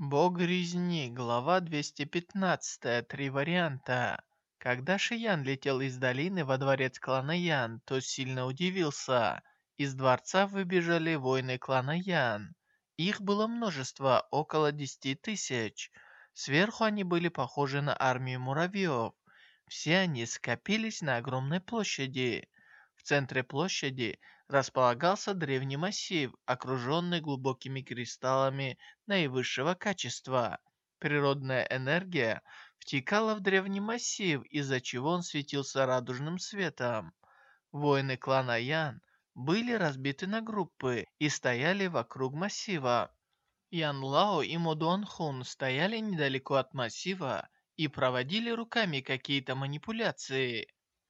Бог резни, глава 215, три варианта. Когда Шиян летел из долины во дворец клана Ян, то сильно удивился. Из дворца выбежали воины клана Ян. Их было множество, около десяти тысяч. Сверху они были похожи на армию муравьев. Все они скопились на огромной площади. В центре площади располагался древний массив, окруженный глубокими кристаллами наивысшего качества. Природная энергия втекала в древний массив, из-за чего он светился радужным светом. Воины клана Ян были разбиты на группы и стояли вокруг массива. Ян Лао и Мо Дуан Хун стояли недалеко от массива и проводили руками какие-то манипуляции.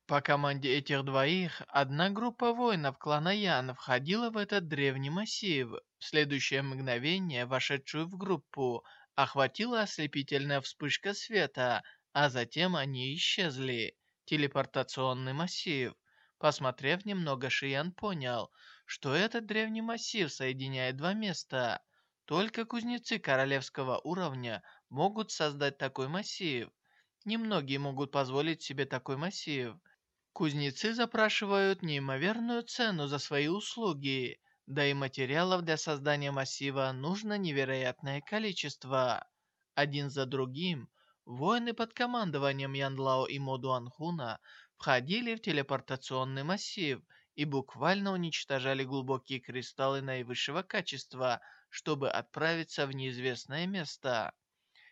По команде этих двоих, одна группа воинов клана Ян входила в этот древний массив. В следующее мгновение, вошедшую в группу, охватила ослепительная вспышка света, а затем они исчезли. Телепортационный массив. Посмотрев немного, Шиян понял, что этот древний массив соединяет два места. Только кузнецы королевского уровня могут создать такой массив. Немногие могут позволить себе такой массив. Кузнецы запрашивают неимоверную цену за свои услуги, да и материалов для создания массива нужно невероятное количество. Один за другим, воины под командованием Янлао и Модуанхуна входили в телепортационный массив и буквально уничтожали глубокие кристаллы наивысшего качества, чтобы отправиться в неизвестное место.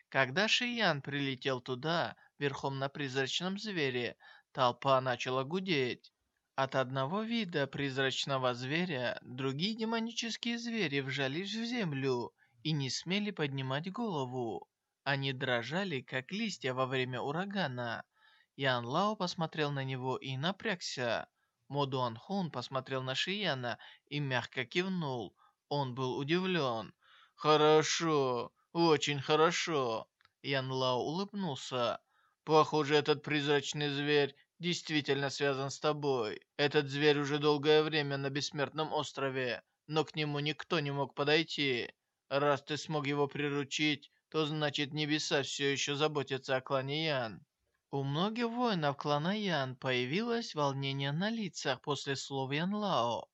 Когда Шиян прилетел туда, верхом на призрачном звере, толпа начала гудеть. От одного вида призрачного зверя другие демонические звери вжались в землю и не смели поднимать голову. Они дрожали, как листья во время урагана. Ян Лао посмотрел на него и напрягся. Мо Дуан Хун посмотрел на Шияна и мягко кивнул. Он был удивлен. «Хорошо, очень хорошо!» Ян Лао улыбнулся. «Похоже, этот призрачный зверь действительно связан с тобой. Этот зверь уже долгое время на Бессмертном острове, но к нему никто не мог подойти. Раз ты смог его приручить, то значит небеса все еще заботятся о клане Ян». У многих воинов клана Ян появилось волнение на лицах после слов Ян Лао.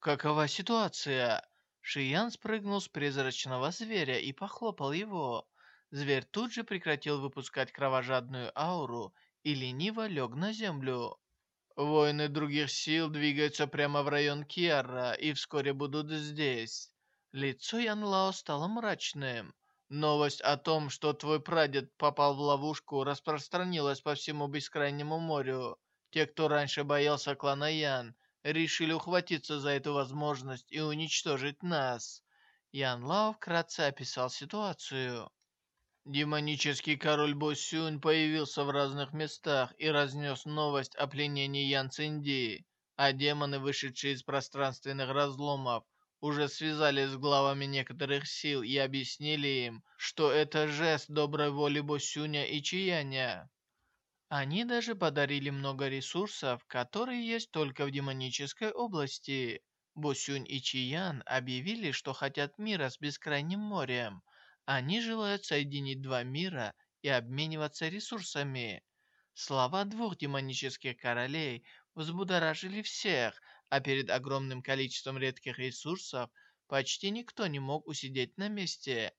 «Какова ситуация?» Шиян спрыгнул с призрачного зверя и похлопал его. Зверь тут же прекратил выпускать кровожадную ауру и лениво лег на землю. «Воины других сил двигаются прямо в район Киара и вскоре будут здесь». Лицо Ян Лао стало мрачным. Новость о том, что твой прадед попал в ловушку, распространилась по всему Бескрайнему морю. Те, кто раньше боялся клана Ян, решили ухватиться за эту возможность и уничтожить нас. Ян Лао вкратце описал ситуацию. Демонический король Босюнь появился в разных местах и разнес новость о пленении Ян Цинди, а демоны, вышедшие из пространственных разломов, уже связались с главами некоторых сил и объяснили им, что это жест доброй воли Босюня и Чияня. Они даже подарили много ресурсов, которые есть только в демонической области. Босюнь и Чиян объявили, что хотят мира с бескрайним морем. Они желают соединить два мира и обмениваться ресурсами. Слова двух демонических королей взбудоражили всех, а перед огромным количеством редких ресурсов почти никто не мог усидеть на месте.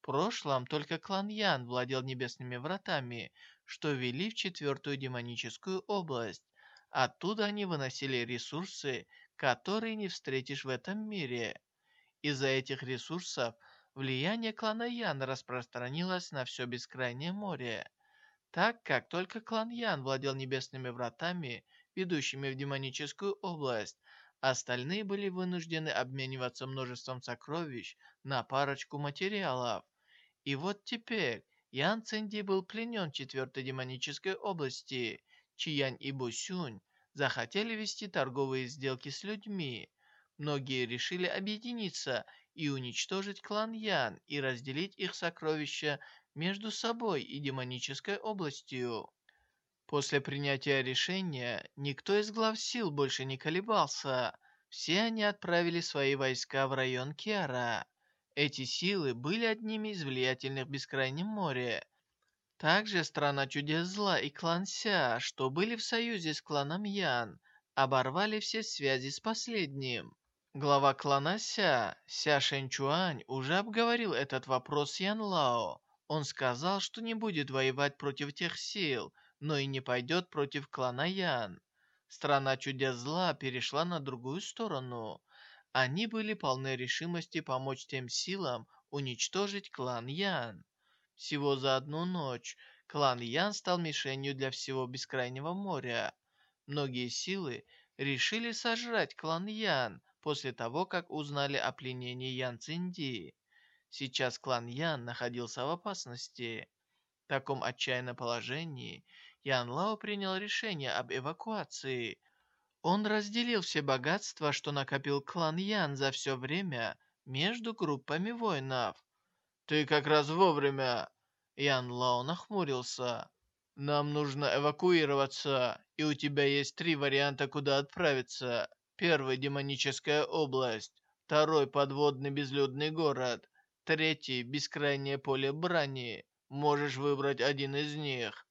В прошлом только клан Ян владел небесными вратами, что вели в четвертую демоническую область. Оттуда они выносили ресурсы, которые не встретишь в этом мире. Из-за этих ресурсов влияние клана Ян распространилось на все бескрайнее море. Так как только клан Ян владел небесными вратами, ведущими в демоническую область, остальные были вынуждены обмениваться множеством сокровищ на парочку материалов. И вот теперь Ян Цинди был пленен четвертой демонической области. Чиянь и Бусюнь захотели вести торговые сделки с людьми. Многие решили объединиться и уничтожить клан Ян и разделить их сокровища между собой и демонической областью. После принятия решения никто из глав сил больше не колебался. Все они отправили свои войска в район Киара. Эти силы были одними из влиятельных в Бескрайнем море. Также Страна Чудес Зла и клан Ся, что были в союзе с кланом Ян, оборвали все связи с последним. Глава клана Ся, Ся Шэньчуань, уже обговорил этот вопрос с Ян Лао. Он сказал, что не будет воевать против тех сил, но и не пойдет против клана Ян. Страна чудес зла перешла на другую сторону. Они были полны решимости помочь тем силам уничтожить клан Ян. Всего за одну ночь клан Ян стал мишенью для всего Бескрайнего моря. Многие силы решили сожрать клан Ян после того, как узнали о пленении Ян Цинди. Сейчас клан Ян находился в опасности. В таком отчаянном положении Ян Лао принял решение об эвакуации. Он разделил все богатства, что накопил клан Ян за все время между группами воинов. «Ты как раз вовремя!» Ян Лао нахмурился. Нам нужно эвакуироваться, и у тебя есть три варианта, куда отправиться. Первый – демоническая область. Второй – подводный безлюдный город. Третий – бескрайнее поле брани. Можешь выбрать один из них.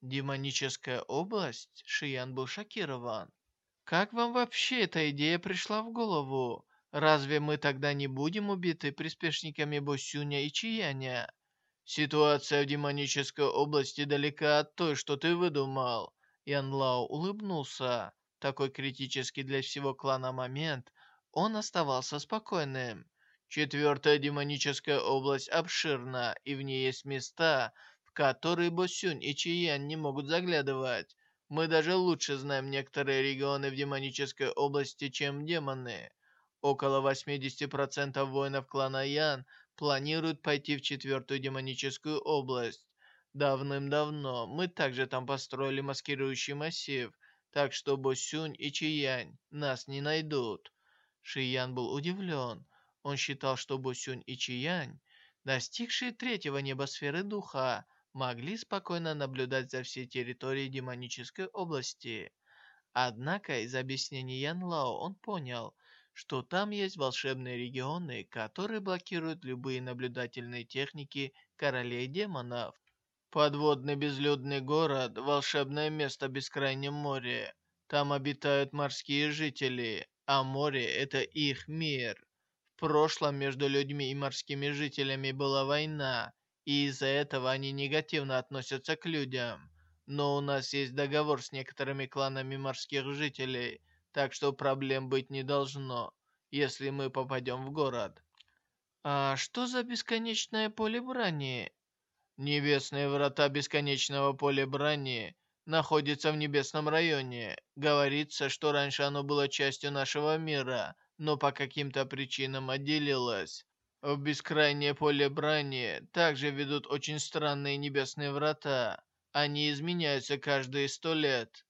Демоническая область? Шиян был шокирован. Как вам вообще эта идея пришла в голову? Разве мы тогда не будем убиты приспешниками Босюня и Чияня? Ситуация в демонической области далека от той, что ты выдумал. Ян Лао улыбнулся. Такой критический для всего клана момент, он оставался спокойным. Четвертая демоническая область обширна, и в ней есть места, в которые Босюнь и Чиян не могут заглядывать. Мы даже лучше знаем некоторые регионы в демонической области, чем демоны. Около 80% воинов клана Ян планируют пойти в четвертую демоническую область. Давным-давно мы также там построили маскирующий массив, так что Босюнь и Чиянь нас не найдут. Шиян был удивлен. Он считал, что Босюнь и Чиянь, достигшие третьего небосферы духа, могли спокойно наблюдать за всей территорией демонической области. Однако из объяснений Ян Лао он понял, что там есть волшебные регионы, которые блокируют любые наблюдательные техники королей демонов. Подводный безлюдный город – волшебное место в бескрайнем море. Там обитают морские жители, а море – это их мир. В прошлом между людьми и морскими жителями была война, и из-за этого они негативно относятся к людям. Но у нас есть договор с некоторыми кланами морских жителей – так что проблем быть не должно, если мы попадем в город. А что за бесконечное поле брани? Небесные врата бесконечного поля брани находятся в небесном районе. Говорится, что раньше оно было частью нашего мира, но по каким-то причинам отделилось. В бескрайнее поле брани также ведут очень странные небесные врата. Они изменяются каждые сто лет.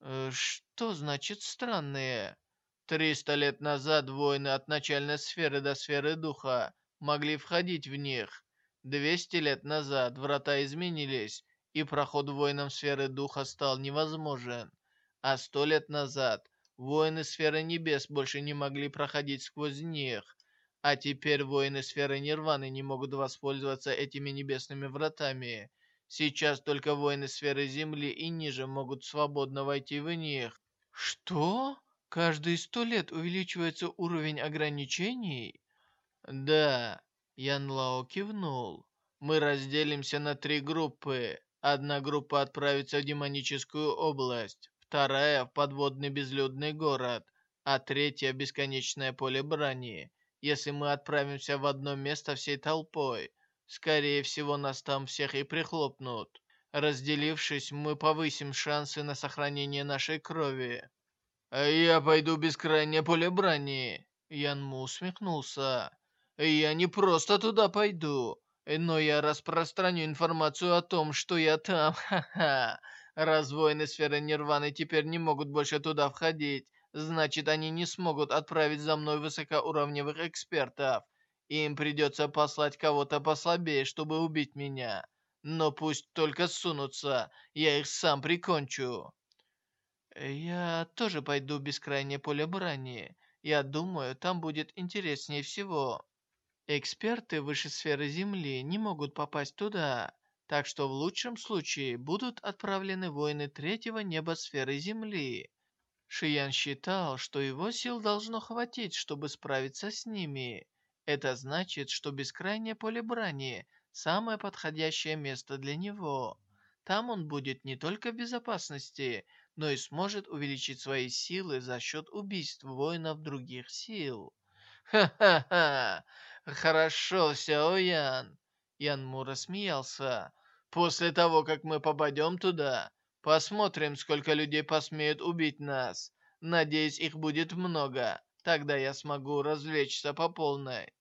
Э, что значит странные? Триста лет назад воины от начальной сферы до сферы духа могли входить в них. Двести лет назад врата изменились, и проход воинам сферы духа стал невозможен. А сто лет назад воины сферы небес больше не могли проходить сквозь них. А теперь воины сферы нирваны не могут воспользоваться этими небесными вратами. Сейчас только воины сферы Земли и ниже могут свободно войти в них. Что? Каждые сто лет увеличивается уровень ограничений? Да, Ян Лао кивнул. Мы разделимся на три группы. Одна группа отправится в демоническую область, вторая в подводный безлюдный город, а третья в бесконечное поле брани. Если мы отправимся в одно место всей толпой, Скорее всего, нас там всех и прихлопнут. Разделившись, мы повысим шансы на сохранение нашей крови. А я пойду в бескрайнее поле брани. Янму усмехнулся. Я не просто туда пойду, но я распространю информацию о том, что я там. Ха-ха. Раз воины сферы Нирваны теперь не могут больше туда входить, значит, они не смогут отправить за мной высокоуровневых экспертов. Им придется послать кого-то послабее, чтобы убить меня. Но пусть только сунутся, я их сам прикончу. Я тоже пойду в бескрайнее поле брани. Я думаю, там будет интереснее всего. Эксперты выше сферы Земли не могут попасть туда, так что в лучшем случае будут отправлены воины третьего неба сферы Земли. Шиян считал, что его сил должно хватить, чтобы справиться с ними. Это значит, что бескрайнее поле брани – самое подходящее место для него. Там он будет не только в безопасности, но и сможет увеличить свои силы за счет убийств воинов других сил. «Ха-ха-ха! Хорошо, Сяо Ян!» Ян Му рассмеялся. «После того, как мы попадем туда, посмотрим, сколько людей посмеют убить нас. Надеюсь, их будет много. Тогда я смогу развлечься по полной».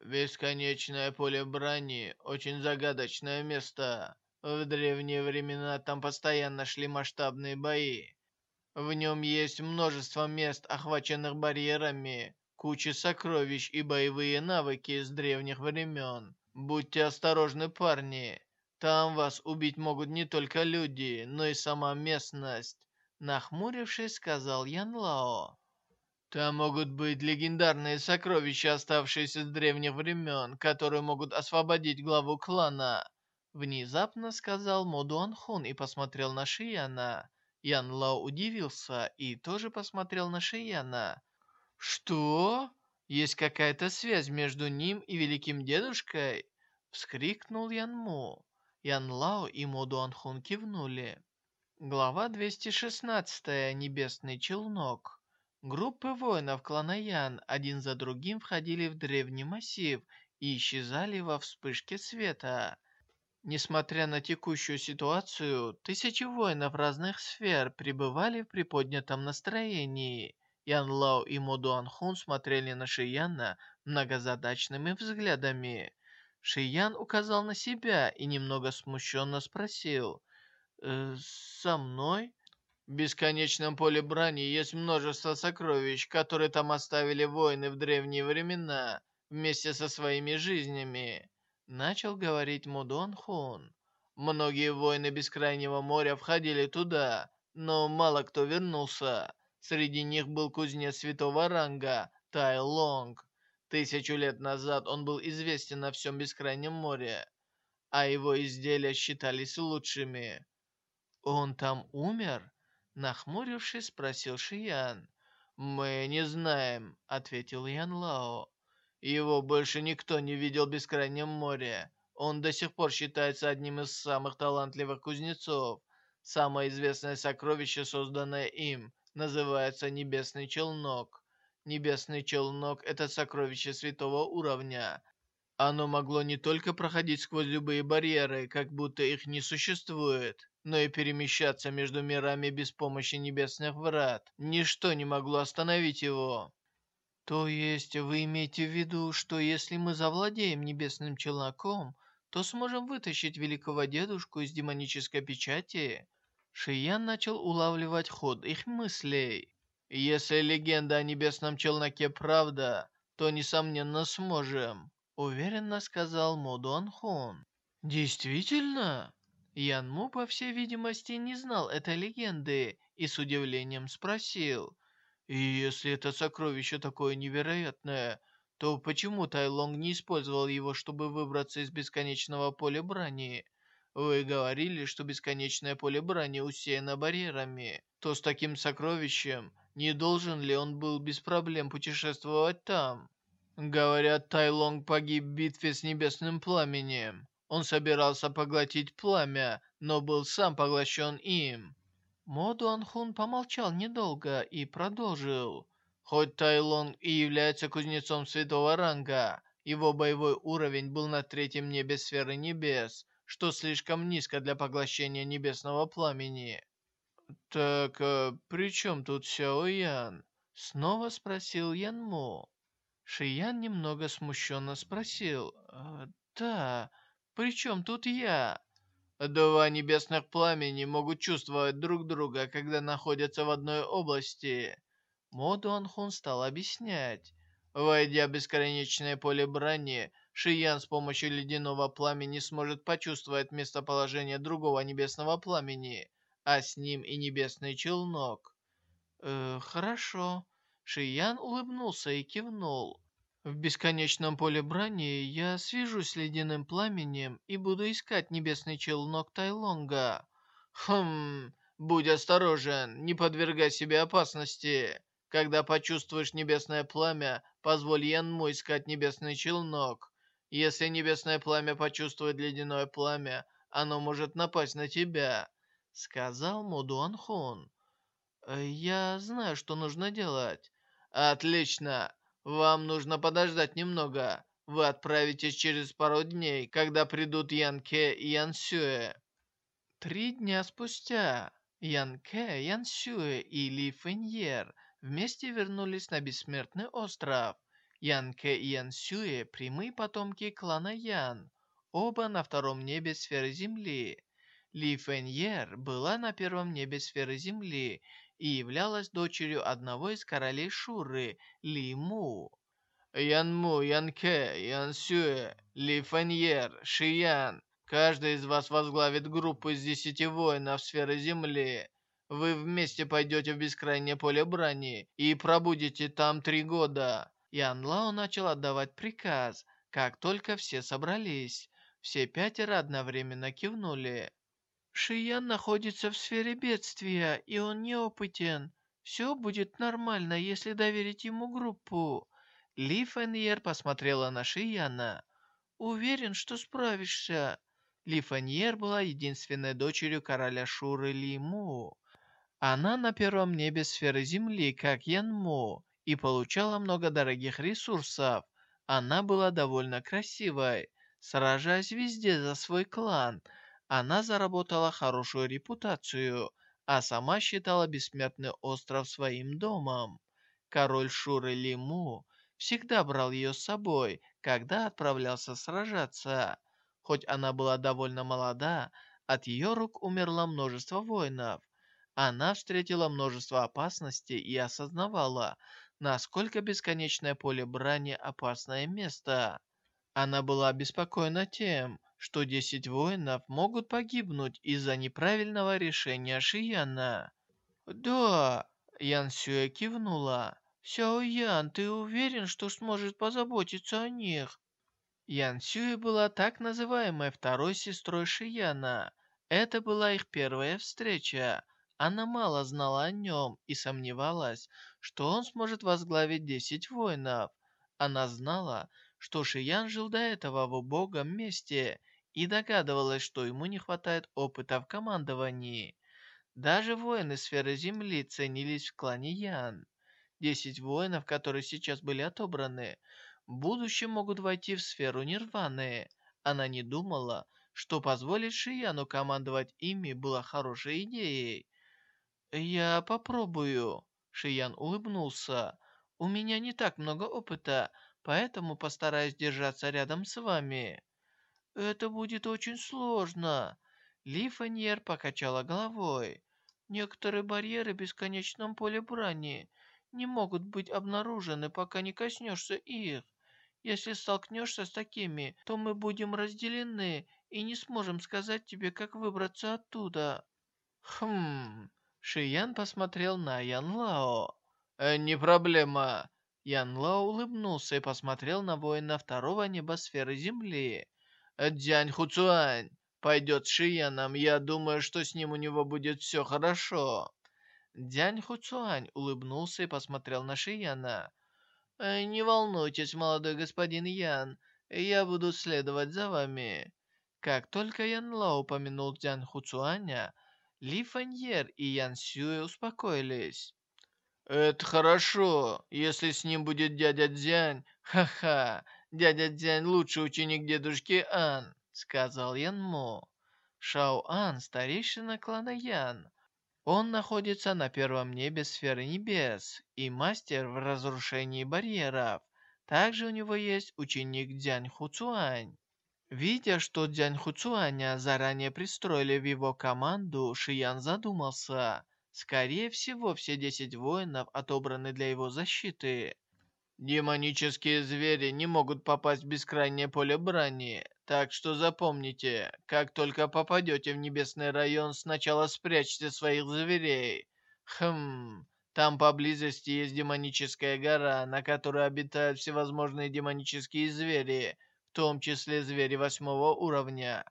Бесконечное поле брани – очень загадочное место. В древние времена там постоянно шли масштабные бои. В нем есть множество мест, охваченных барьерами, куча сокровищ и боевые навыки с древних времен. Будьте осторожны, парни. Там вас убить могут не только люди, но и сама местность. Нахмурившись, сказал Ян Лао. Там могут быть легендарные сокровища, оставшиеся с древних времен, которые могут освободить главу клана. Внезапно сказал Мо Дуанхун и посмотрел на Шияна. Ян Лао удивился и тоже посмотрел на Шияна. «Что? Есть какая-то связь между ним и Великим Дедушкой?» Вскрикнул Ян Му. Ян Лао и Мо Дуанхун кивнули. Глава 216. Небесный челнок. Группы воинов клана Ян один за другим входили в древний массив и исчезали во вспышке света. Несмотря на текущую ситуацию, тысячи воинов разных сфер пребывали в приподнятом настроении. Ян Лао и Мо Дуан Хун смотрели на Шияна многозадачными взглядами. Шиян указал на себя и немного смущенно спросил, «Э, «Со мной?» В бесконечном поле брани есть множество сокровищ, которые там оставили воины в древние времена, вместе со своими жизнями. Начал говорить Мудон Хун. Многие воины Бескрайнего моря входили туда, но мало кто вернулся. Среди них был кузнец святого ранга Тай Лонг. Тысячу лет назад он был известен на всем Бескрайнем море, а его изделия считались лучшими. «Он там умер?» Нахмурившись, спросил Шиян. «Мы не знаем», — ответил Ян Лао. Его больше никто не видел в Бескрайнем море. Он до сих пор считается одним из самых талантливых кузнецов. Самое известное сокровище, созданное им, называется Небесный Челнок. Небесный Челнок – это сокровище святого уровня. Оно могло не только проходить сквозь любые барьеры, как будто их не существует, но и перемещаться между мирами без помощи небесных врат. Ничто не могло остановить его. То есть вы имеете в виду, что если мы завладеем небесным челноком, то сможем вытащить великого дедушку из демонической печати? Шиян начал улавливать ход их мыслей. Если легенда о небесном челноке правда, то несомненно сможем, уверенно сказал Мо Дуан Хун. Действительно? Ян Му, по всей видимости, не знал этой легенды и с удивлением спросил. И если это сокровище такое невероятное, то почему Тайлонг не использовал его, чтобы выбраться из бесконечного поля брани? Вы говорили, что бесконечное поле брани усеяно барьерами. То с таким сокровищем не должен ли он был без проблем путешествовать там? Говорят, Тайлонг погиб в битве с небесным пламенем. Он собирался поглотить пламя, но был сам поглощен им. Мо Дуанхун помолчал недолго и продолжил. Хоть Тайлон и является кузнецом святого ранга, его боевой уровень был на третьем небе сферы небес, что слишком низко для поглощения небесного пламени. «Так, а при чем тут Сяо Ян?» Снова спросил Ян Мо. Шиян немного смущенно спросил. «А, «Да, при чем тут я?» Два небесных пламени могут чувствовать друг друга, когда находятся в одной области. Мо Дуанхун стал объяснять. Войдя в бесконечное поле брани, Шиян с помощью ледяного пламени сможет почувствовать местоположение другого небесного пламени, а с ним и небесный челнок. «Э, хорошо». Шиян улыбнулся и кивнул. В бесконечном поле брани я свяжусь с ледяным пламенем и буду искать небесный челнок Тайлонга. Хм, будь осторожен, не подвергай себе опасности. Когда почувствуешь небесное пламя, позволь Янму искать небесный челнок. Если небесное пламя почувствует ледяное пламя, оно может напасть на тебя», — сказал Мудуан Хун. «Э, «Я знаю, что нужно делать». «Отлично! Вам нужно подождать немного. Вы отправитесь через пару дней, когда придут Янке и Янсюэ». Три дня спустя Янке, Янсюэ и Ли Фэньер вместе вернулись на Бессмертный остров. Янке и Янсюэ – прямые потомки клана Ян, оба на втором небе сферы Земли. Ли Фэньер была на первом небе сферы Земли и являлась дочерью одного из королей Шуры, Ли Му. Ян Му, Ян Кэ, Ян Сюэ, Ли Фэньер, Шиян. Каждый из вас возглавит группу из десяти воинов сферы Земли. Вы вместе пойдете в бескрайнее поле брани и пробудете там три года. Ян Лао начал отдавать приказ, как только все собрались. Все пятеро одновременно кивнули. Шиян находится в сфере бедствия, и он неопытен. Все будет нормально, если доверить ему группу. Ли Фэньер посмотрела на Шияна. Уверен, что справишься. Ли Фэньер была единственной дочерью короля Шуры Ли Му. Она на первом небе сферы Земли, как Ян Му, и получала много дорогих ресурсов. Она была довольно красивой, сражаясь везде за свой клан – она заработала хорошую репутацию, а сама считала Бессмертный остров своим домом. Король Шуры Лиму всегда брал ее с собой, когда отправлялся сражаться. Хоть она была довольно молода, от ее рук умерло множество воинов. Она встретила множество опасностей и осознавала, насколько бесконечное поле брани опасное место. Она была обеспокоена тем, что десять воинов могут погибнуть из-за неправильного решения Шияна. «Да», — Ян Сюэ кивнула. «Сяо Ян, ты уверен, что сможет позаботиться о них?» Ян Сюэ была так называемой второй сестрой Шияна. Это была их первая встреча. Она мало знала о нем и сомневалась, что он сможет возглавить десять воинов. Она знала, что Шиян жил до этого в убогом месте и догадывалась, что ему не хватает опыта в командовании. Даже воины сферы Земли ценились в клане Ян. Десять воинов, которые сейчас были отобраны, в будущем могут войти в сферу Нирваны. Она не думала, что позволить Шияну командовать ими было хорошей идеей. «Я попробую», — Шиян улыбнулся. «У меня не так много опыта, поэтому постараюсь держаться рядом с вами». «Это будет очень сложно!» Ли Фаньер покачала головой. «Некоторые барьеры в бесконечном поле брани не могут быть обнаружены, пока не коснешься их. Если столкнешься с такими, то мы будем разделены и не сможем сказать тебе, как выбраться оттуда». «Хм...» Шиян посмотрел на Ян Лао. «Э, «Не проблема». Ян Лао улыбнулся и посмотрел на воина второго небосферы Земли. Дзянь Хуцуань пойдет с Шияном, я думаю, что с ним у него будет все хорошо». Дянь Хуцуань улыбнулся и посмотрел на Шияна. «Э, «Не волнуйтесь, молодой господин Ян, я буду следовать за вами». Как только Ян Лао упомянул Дзянь Хуцуаня, Ли Фаньер и Ян Сюэ успокоились. «Это хорошо, если с ним будет дядя Дзянь. Ха-ха, дядя Дзянь лучший ученик дедушки Ан», — сказал Ян Мо. Шао Ан, старейшина клана Ян. Он находится на первом небе сферы небес и мастер в разрушении барьеров. Также у него есть ученик Дзянь Хуцуань. Видя, что Дзянь Хуцуаня заранее пристроили в его команду, Шиян задумался. Скорее всего, все десять воинов отобраны для его защиты. Демонические звери не могут попасть в бескрайнее поле брани, так что запомните, как только попадете в небесный район, сначала спрячьте своих зверей. Хм, Там поблизости есть демоническая гора, на которой обитают всевозможные демонические звери, в том числе звери восьмого уровня.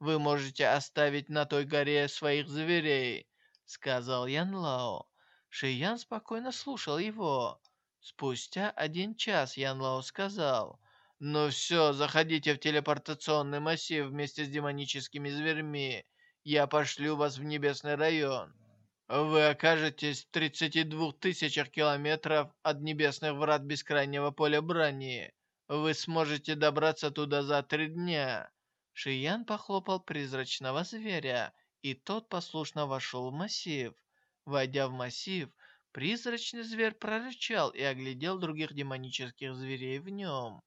Вы можете оставить на той горе своих зверей», — сказал Ян Лао. Шиян спокойно слушал его. Спустя один час Ян Лао сказал, «Ну все, заходите в телепортационный массив вместе с демоническими зверьми. Я пошлю вас в небесный район. Вы окажетесь в 32 тысячах километров от небесных врат бескрайнего поля брани. Вы сможете добраться туда за три дня». Шиян похлопал призрачного зверя, и тот послушно вошел в массив. Войдя в массив, призрачный зверь прорычал и оглядел других демонических зверей в нем.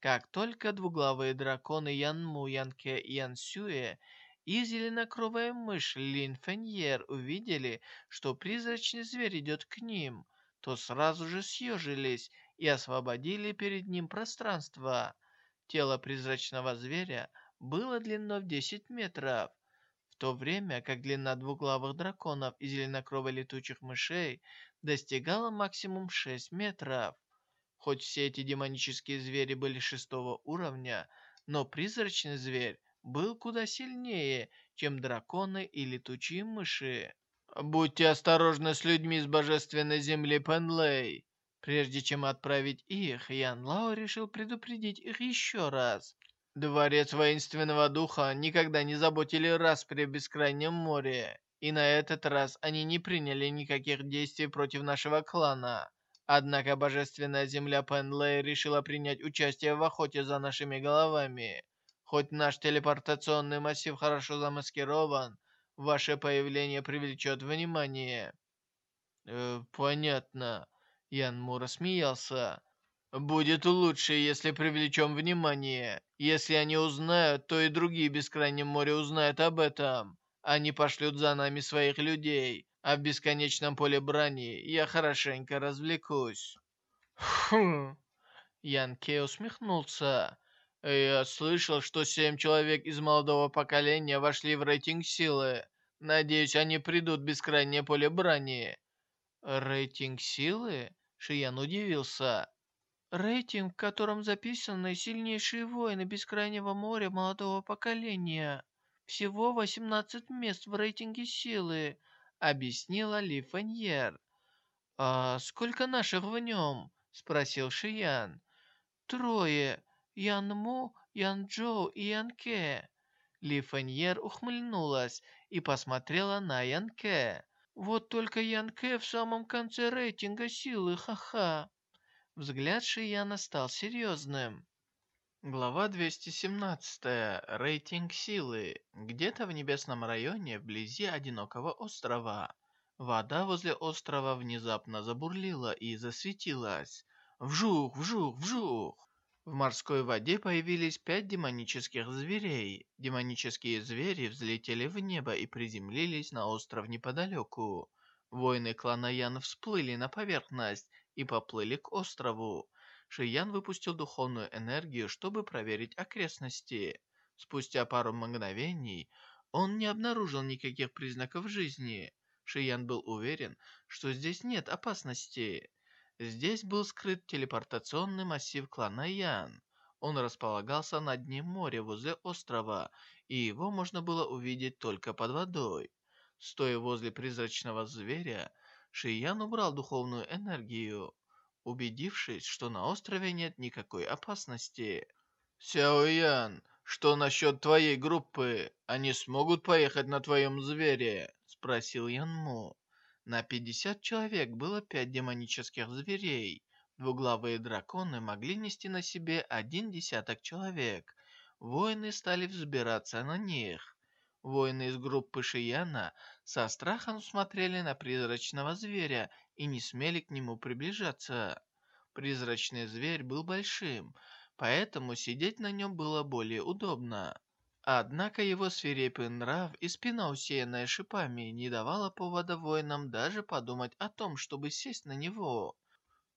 Как только двуглавые драконы Янму, Янке и Янсюэ и зеленокровая мышь Лин Феньер увидели, что призрачный зверь идет к ним, то сразу же съежились и освободили перед ним пространство. Тело призрачного зверя было длиной в 10 метров, в то время как длина двуглавых драконов и зеленокровой летучих мышей достигала максимум 6 метров. Хоть все эти демонические звери были шестого уровня, но призрачный зверь был куда сильнее, чем драконы и летучие мыши. «Будьте осторожны с людьми с божественной земли Пенлей!» Прежде чем отправить их, Ян Лао решил предупредить их еще раз. Дворец воинственного духа никогда не заботили распри в бескрайнем море, и на этот раз они не приняли никаких действий против нашего клана. Однако божественная земля Пенлей решила принять участие в охоте за нашими головами. Хоть наш телепортационный массив хорошо замаскирован, ваше появление привлечет внимание. Э, понятно. Ян Му рассмеялся. Будет лучше, если привлечем внимание. Если они узнают, то и другие Бескрайнем море узнают об этом. Они пошлют за нами своих людей а в бесконечном поле брани я хорошенько развлекусь». «Хм...» Ян Кей усмехнулся. «Я слышал, что семь человек из молодого поколения вошли в рейтинг силы. Надеюсь, они придут в бескрайнее поле брани». «Рейтинг силы?» Шиян удивился. «Рейтинг, в котором записаны сильнейшие воины Бескрайнего моря молодого поколения. Всего 18 мест в рейтинге силы объяснила Ли Фаньер. «А сколько наших в нем?» — спросил Шиян. «Трое. Ян Му, Ян Джоу и Ян Ке». Ли Фаньер ухмыльнулась и посмотрела на Ян Ке. «Вот только Ян Ке в самом конце рейтинга силы, ха-ха». Взгляд Шияна стал серьезным. Глава 217. Рейтинг силы. Где-то в небесном районе, вблизи одинокого острова. Вода возле острова внезапно забурлила и засветилась. Вжух, вжух, вжух. В морской воде появились пять демонических зверей. Демонические звери взлетели в небо и приземлились на остров неподалеку. Воины клана Ян всплыли на поверхность и поплыли к острову. Шиян выпустил духовную энергию, чтобы проверить окрестности. Спустя пару мгновений он не обнаружил никаких признаков жизни. Шиян был уверен, что здесь нет опасности. Здесь был скрыт телепортационный массив клана Ян. Он располагался на дне моря возле острова, и его можно было увидеть только под водой. Стоя возле призрачного зверя, Шиян убрал духовную энергию. Убедившись, что на острове нет никакой опасности. «Сяо Ян, что насчет твоей группы? Они смогут поехать на твоем звере?» Спросил Ян Му. На 50 человек было пять демонических зверей. Двуглавые драконы могли нести на себе один десяток человек. Воины стали взбираться на них. Воины из группы Шияна со страхом смотрели на призрачного зверя и не смели к нему приближаться. Призрачный зверь был большим, поэтому сидеть на нем было более удобно. Однако его свирепый нрав и спина, усеянная шипами, не давала повода воинам даже подумать о том, чтобы сесть на него.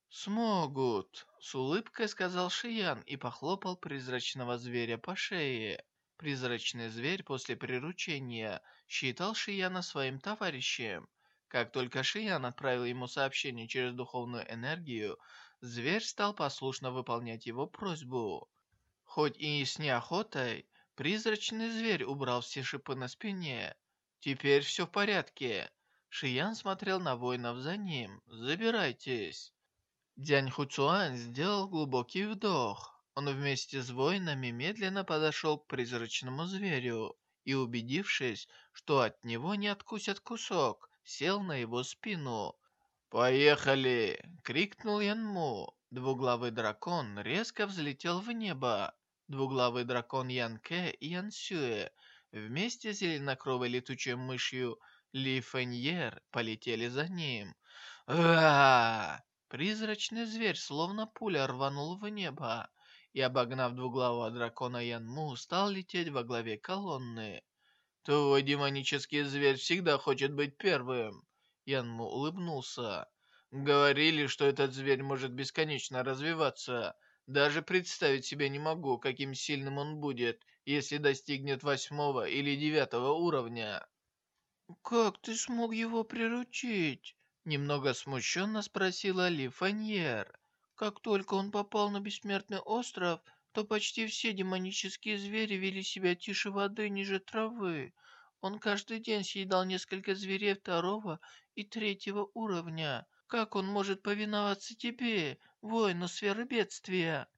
«Смогут», — с улыбкой сказал Шиян и похлопал призрачного зверя по шее. Призрачный зверь после приручения считал Шияна своим товарищем. Как только Шиян отправил ему сообщение через духовную энергию, зверь стал послушно выполнять его просьбу. Хоть и с неохотой, призрачный зверь убрал все шипы на спине. Теперь все в порядке. Шиян смотрел на воинов за ним. «Забирайтесь». Дянь Хуцуань сделал глубокий вдох. Он вместе с воинами медленно подошел к призрачному зверю и, убедившись, что от него не откусят кусок, сел на его спину. «Поехали!» — крикнул Янму. Двуглавый дракон резко взлетел в небо. Двуглавый дракон Янке и Янсюэ вместе с зеленокровой летучей мышью Ли Фэньер полетели за ним. а Призрачный зверь, словно пуля, рванул в небо и, обогнав двуглавого дракона Янму, стал лететь во главе колонны. «Твой демонический зверь всегда хочет быть первым!» Янму улыбнулся. «Говорили, что этот зверь может бесконечно развиваться. Даже представить себе не могу, каким сильным он будет, если достигнет восьмого или девятого уровня». «Как ты смог его приручить?» Немного смущенно спросила Ли Фаньер. «Как только он попал на Бессмертный остров, то почти все демонические звери вели себя тише воды ниже травы. Он каждый день съедал несколько зверей второго и третьего уровня. Как он может повиноваться тебе, воину сферы бедствия?»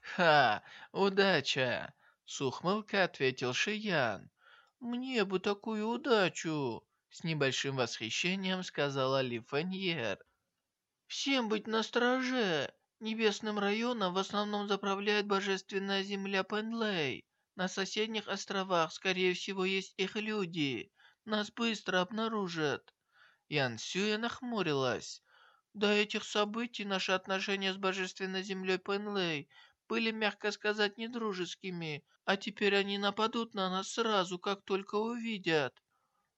«Ха! Удача!» — с ухмылкой ответил Шиян. «Мне бы такую удачу!» — с небольшим восхищением сказала Ли Фаньер. «Всем быть настороже! Небесным районом в основном заправляет божественная земля Пенлей. На соседних островах, скорее всего, есть их люди. Нас быстро обнаружат». Ян Сюэ нахмурилась. До этих событий наши отношения с божественной землей Пенлей были, мягко сказать, недружескими, а теперь они нападут на нас сразу, как только увидят».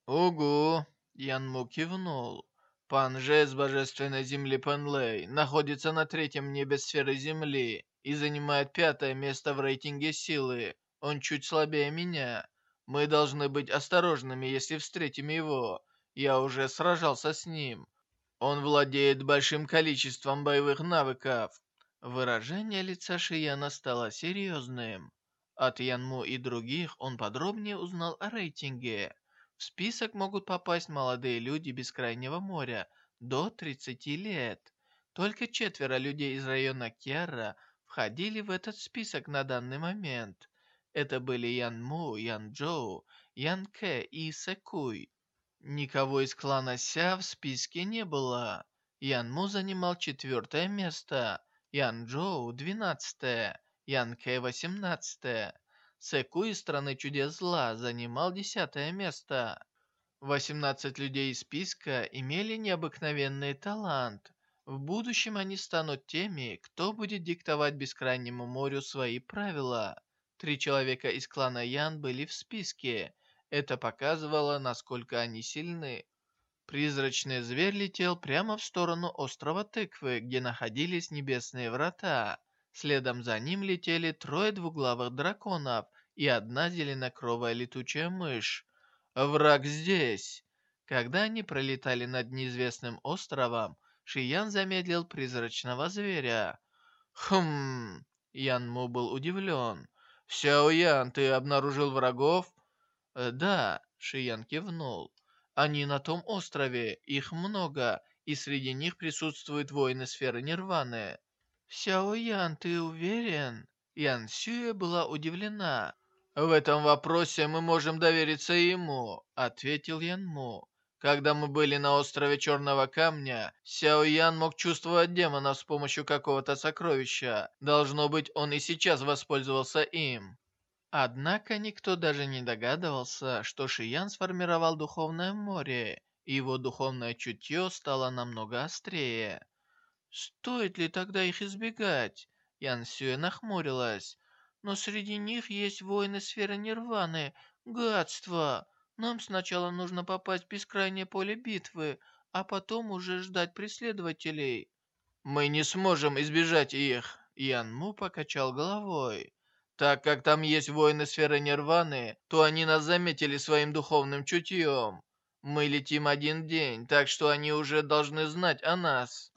«Ого!» — Янму кивнул. Панже с божественной земли Пенлей находится на третьем небе сферы Земли и занимает пятое место в рейтинге силы. Он чуть слабее меня. Мы должны быть осторожными, если встретим его. Я уже сражался с ним. Он владеет большим количеством боевых навыков. Выражение лица Шияна стало серьезным. От Янму и других он подробнее узнал о рейтинге. В список могут попасть молодые люди Бескрайнего моря до 30 лет. Только четверо людей из района Кьяра входили в этот список на данный момент. Это были Ян Му, Ян Джоу, Ян Кэ и Секуй. Никого из клана Ся в списке не было. Ян Му занимал четвертое место, Ян Джоу – двенадцатое, Ян Кэ – восемнадцатое. Секу из Страны Чудес Зла занимал десятое место. 18 людей из списка имели необыкновенный талант. В будущем они станут теми, кто будет диктовать Бескрайнему морю свои правила. Три человека из клана Ян были в списке. Это показывало, насколько они сильны. Призрачный зверь летел прямо в сторону острова Тыквы, где находились небесные врата. Следом за ним летели трое двуглавых драконов и одна зеленокровая летучая мышь. Враг здесь. Когда они пролетали над неизвестным островом, Шиян замедлил призрачного зверя. Хм, Ян Му был удивлен. «Сяо Ян, ты обнаружил врагов?» «Э, «Да», Шиян кивнул. «Они на том острове, их много, и среди них присутствуют воины сферы Нирваны». «Сяо Ян, ты уверен?» Ян Сюэ была удивлена. «В этом вопросе мы можем довериться ему», — ответил Ян Му. «Когда мы были на острове Черного Камня, Сяо Ян мог чувствовать демона с помощью какого-то сокровища. Должно быть, он и сейчас воспользовался им». Однако никто даже не догадывался, что Шиян сформировал Духовное море, и его духовное чутье стало намного острее. Стоит ли тогда их избегать? Ян Сюэ нахмурилась. Но среди них есть воины сферы Нирваны. Гадство! Нам сначала нужно попасть в бескрайнее поле битвы, а потом уже ждать преследователей. Мы не сможем избежать их. Ян Му покачал головой. Так как там есть воины сферы Нирваны, то они нас заметили своим духовным чутьем. Мы летим один день, так что они уже должны знать о нас».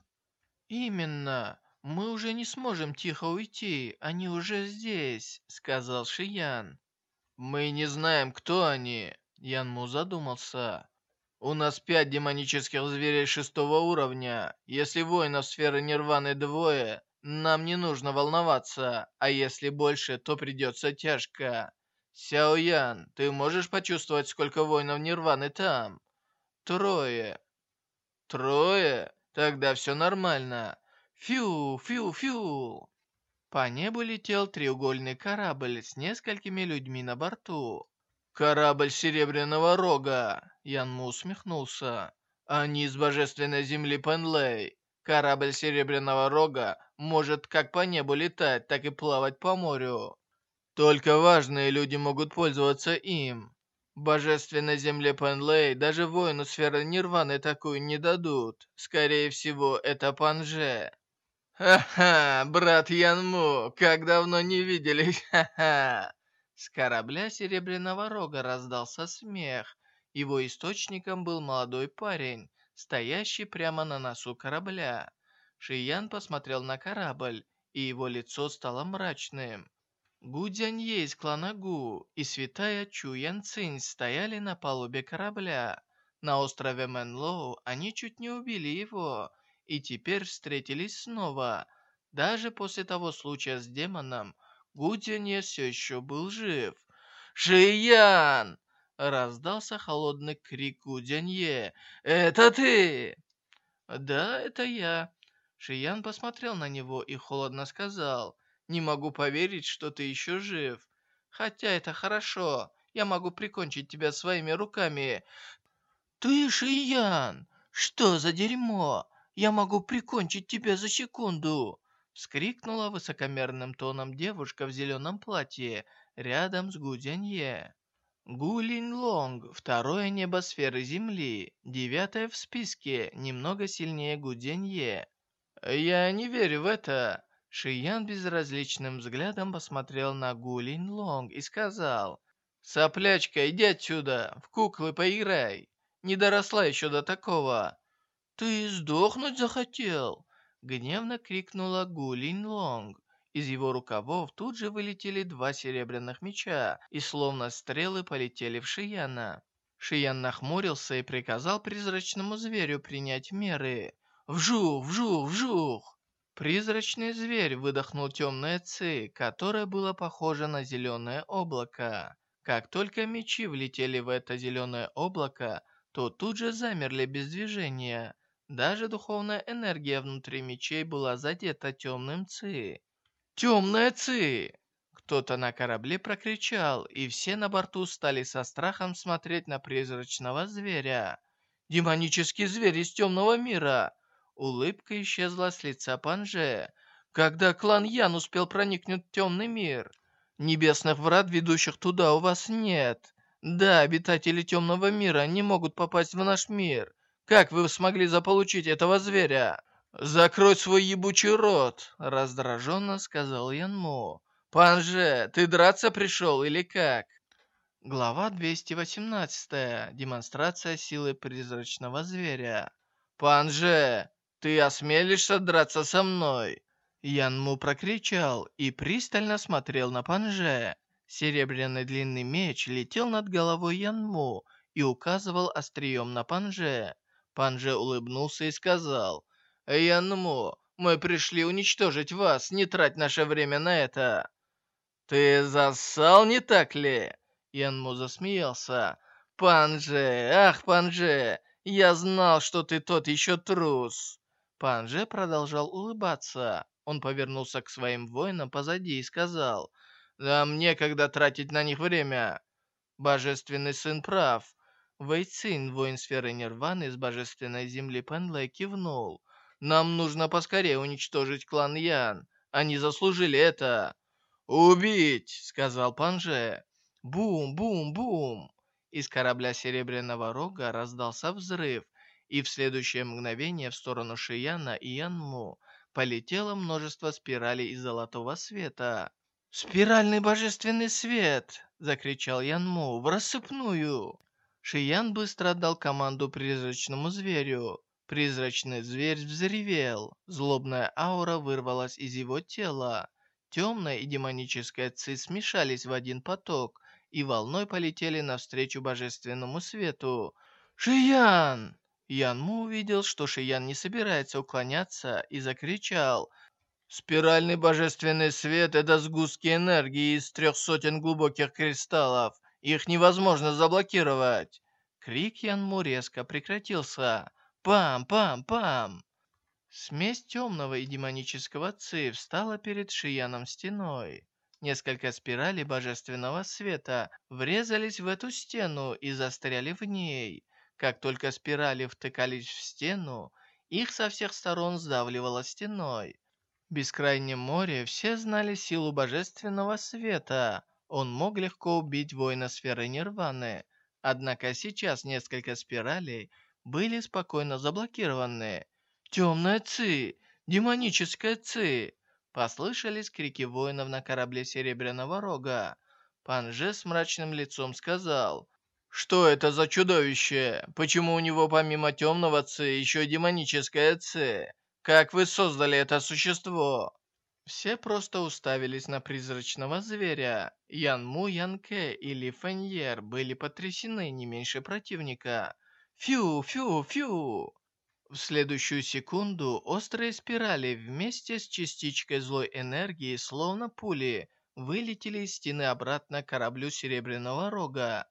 «Именно. Мы уже не сможем тихо уйти. Они уже здесь», — сказал Шиян. «Мы не знаем, кто они», — Янму задумался. «У нас пять демонических зверей шестого уровня. Если воинов сферы Нирваны двое, нам не нужно волноваться, а если больше, то придется тяжко. Сяо Ян, ты можешь почувствовать, сколько воинов Нирваны там?» «Трое». «Трое? Тогда все нормально. Фью, фью, фью!» По небу летел треугольный корабль с несколькими людьми на борту. «Корабль Серебряного Рога!» Янму усмехнулся. «Они с божественной земли Пенлей. Корабль Серебряного Рога может как по небу летать, так и плавать по морю. Только важные люди могут пользоваться им. Божественной земле Пенлей даже воину сферы Нирваны такую не дадут. Скорее всего, это Панже. «Ха-ха, брат Янму, как давно не виделись, ха-ха!» С корабля Серебряного Рога раздался смех. Его источником был молодой парень, стоящий прямо на носу корабля. Шиян посмотрел на корабль, и его лицо стало мрачным. Гу Дзянье из клана Гу и святая Чу Ян Цинь стояли на палубе корабля. На острове Мэнлоу они чуть не убили его, и теперь встретились снова. Даже после того случая с демоном, Гудзянье все еще был жив. «Шиян!» — раздался холодный крик Гудзянье. «Это ты?» «Да, это я». Шиян посмотрел на него и холодно сказал. «Не могу поверить, что ты еще жив. Хотя это хорошо. Я могу прикончить тебя своими руками». «Ты Шиян! Что за дерьмо? Я могу прикончить тебя за секунду!» Вскрикнула высокомерным тоном девушка в зеленом платье рядом с Гудянье. Гулин Лонг, второе небо сферы Земли, девятое в списке, немного сильнее Гудянье. «Я не верю в это!» Шиян безразличным взглядом посмотрел на Гулин Лонг и сказал, «Соплячка, иди отсюда, в куклы поиграй. Не доросла еще до такого. «Ты сдохнуть захотел?» Гневно крикнула Гулин Лонг. Из его рукавов тут же вылетели два серебряных меча, и словно стрелы полетели в Шияна. Шиян нахмурился и приказал призрачному зверю принять меры. «Вжух, вжух, вжух!» Призрачный зверь выдохнул темное ци, которое было похоже на зеленое облако. Как только мечи влетели в это зеленое облако, то тут же замерли без движения. Даже духовная энергия внутри мечей была задета темным ци. «Темная ци!» Кто-то на корабле прокричал, и все на борту стали со страхом смотреть на призрачного зверя. «Демонический зверь из темного мира!» Улыбка исчезла с лица Панже. «Когда клан Ян успел проникнуть в темный мир?» «Небесных врат, ведущих туда, у вас нет. Да, обитатели темного мира не могут попасть в наш мир. Как вы смогли заполучить этого зверя?» «Закрой свой ебучий рот!» — раздраженно сказал Янмо. «Панже, ты драться пришел или как?» Глава 218. Демонстрация силы призрачного зверя. «Панже, ты осмелишься драться со мной?» Янму прокричал и пристально смотрел на Панже. Серебряный длинный меч летел над головой Янму и указывал острием на Панже. Панже улыбнулся и сказал, «Янму, мы пришли уничтожить вас, не трать наше время на это». «Ты засал, не так ли?» Янму засмеялся. «Панже, ах, Панже, я знал, что ты тот еще трус!» Панже продолжал улыбаться. Он повернулся к своим воинам позади и сказал, «Да мне когда тратить на них время!» Божественный сын прав. Вэйцин, воин сферы Нирваны из божественной земли Пенлэ, кивнул. «Нам нужно поскорее уничтожить клан Ян. Они заслужили это!» «Убить!» — сказал Панже. Бум-бум-бум! Из корабля Серебряного Рога раздался взрыв, и в следующее мгновение в сторону Шияна и Янму полетело множество спиралей из золотого света. «Спиральный божественный свет!» — закричал Янму в рассыпную. Шиян быстро отдал команду призрачному зверю. Призрачный зверь взревел. Злобная аура вырвалась из его тела. Темная и демоническая ци смешались в один поток и волной полетели навстречу божественному свету. «Шиян!» Янму увидел, что Шиян не собирается уклоняться, и закричал. «Спиральный божественный свет — это сгустки энергии из трех сотен глубоких кристаллов. Их невозможно заблокировать!» Крик Янму резко прекратился. «Пам-пам-пам!» Смесь темного и демонического ци встала перед Шияном стеной. Несколько спиралей божественного света врезались в эту стену и застряли в ней. Как только спирали втыкались в стену, их со всех сторон сдавливало стеной. В бескрайнем море все знали силу божественного света. Он мог легко убить воина сферы Нирваны. Однако сейчас несколько спиралей были спокойно заблокированы. «Темная Ци! Демоническая Ци!» Послышались крики воинов на корабле Серебряного Рога. Панже с мрачным лицом сказал, «Что это за чудовище? Почему у него помимо темного Ци еще демоническая Ци? Как вы создали это существо?» Все просто уставились на призрачного зверя. Ян Му, Ян Кэ и Ли Фэньер были потрясены не меньше противника. Фью, фью, фью! В следующую секунду острые спирали вместе с частичкой злой энергии, словно пули, вылетели из стены обратно к кораблю Серебряного Рога.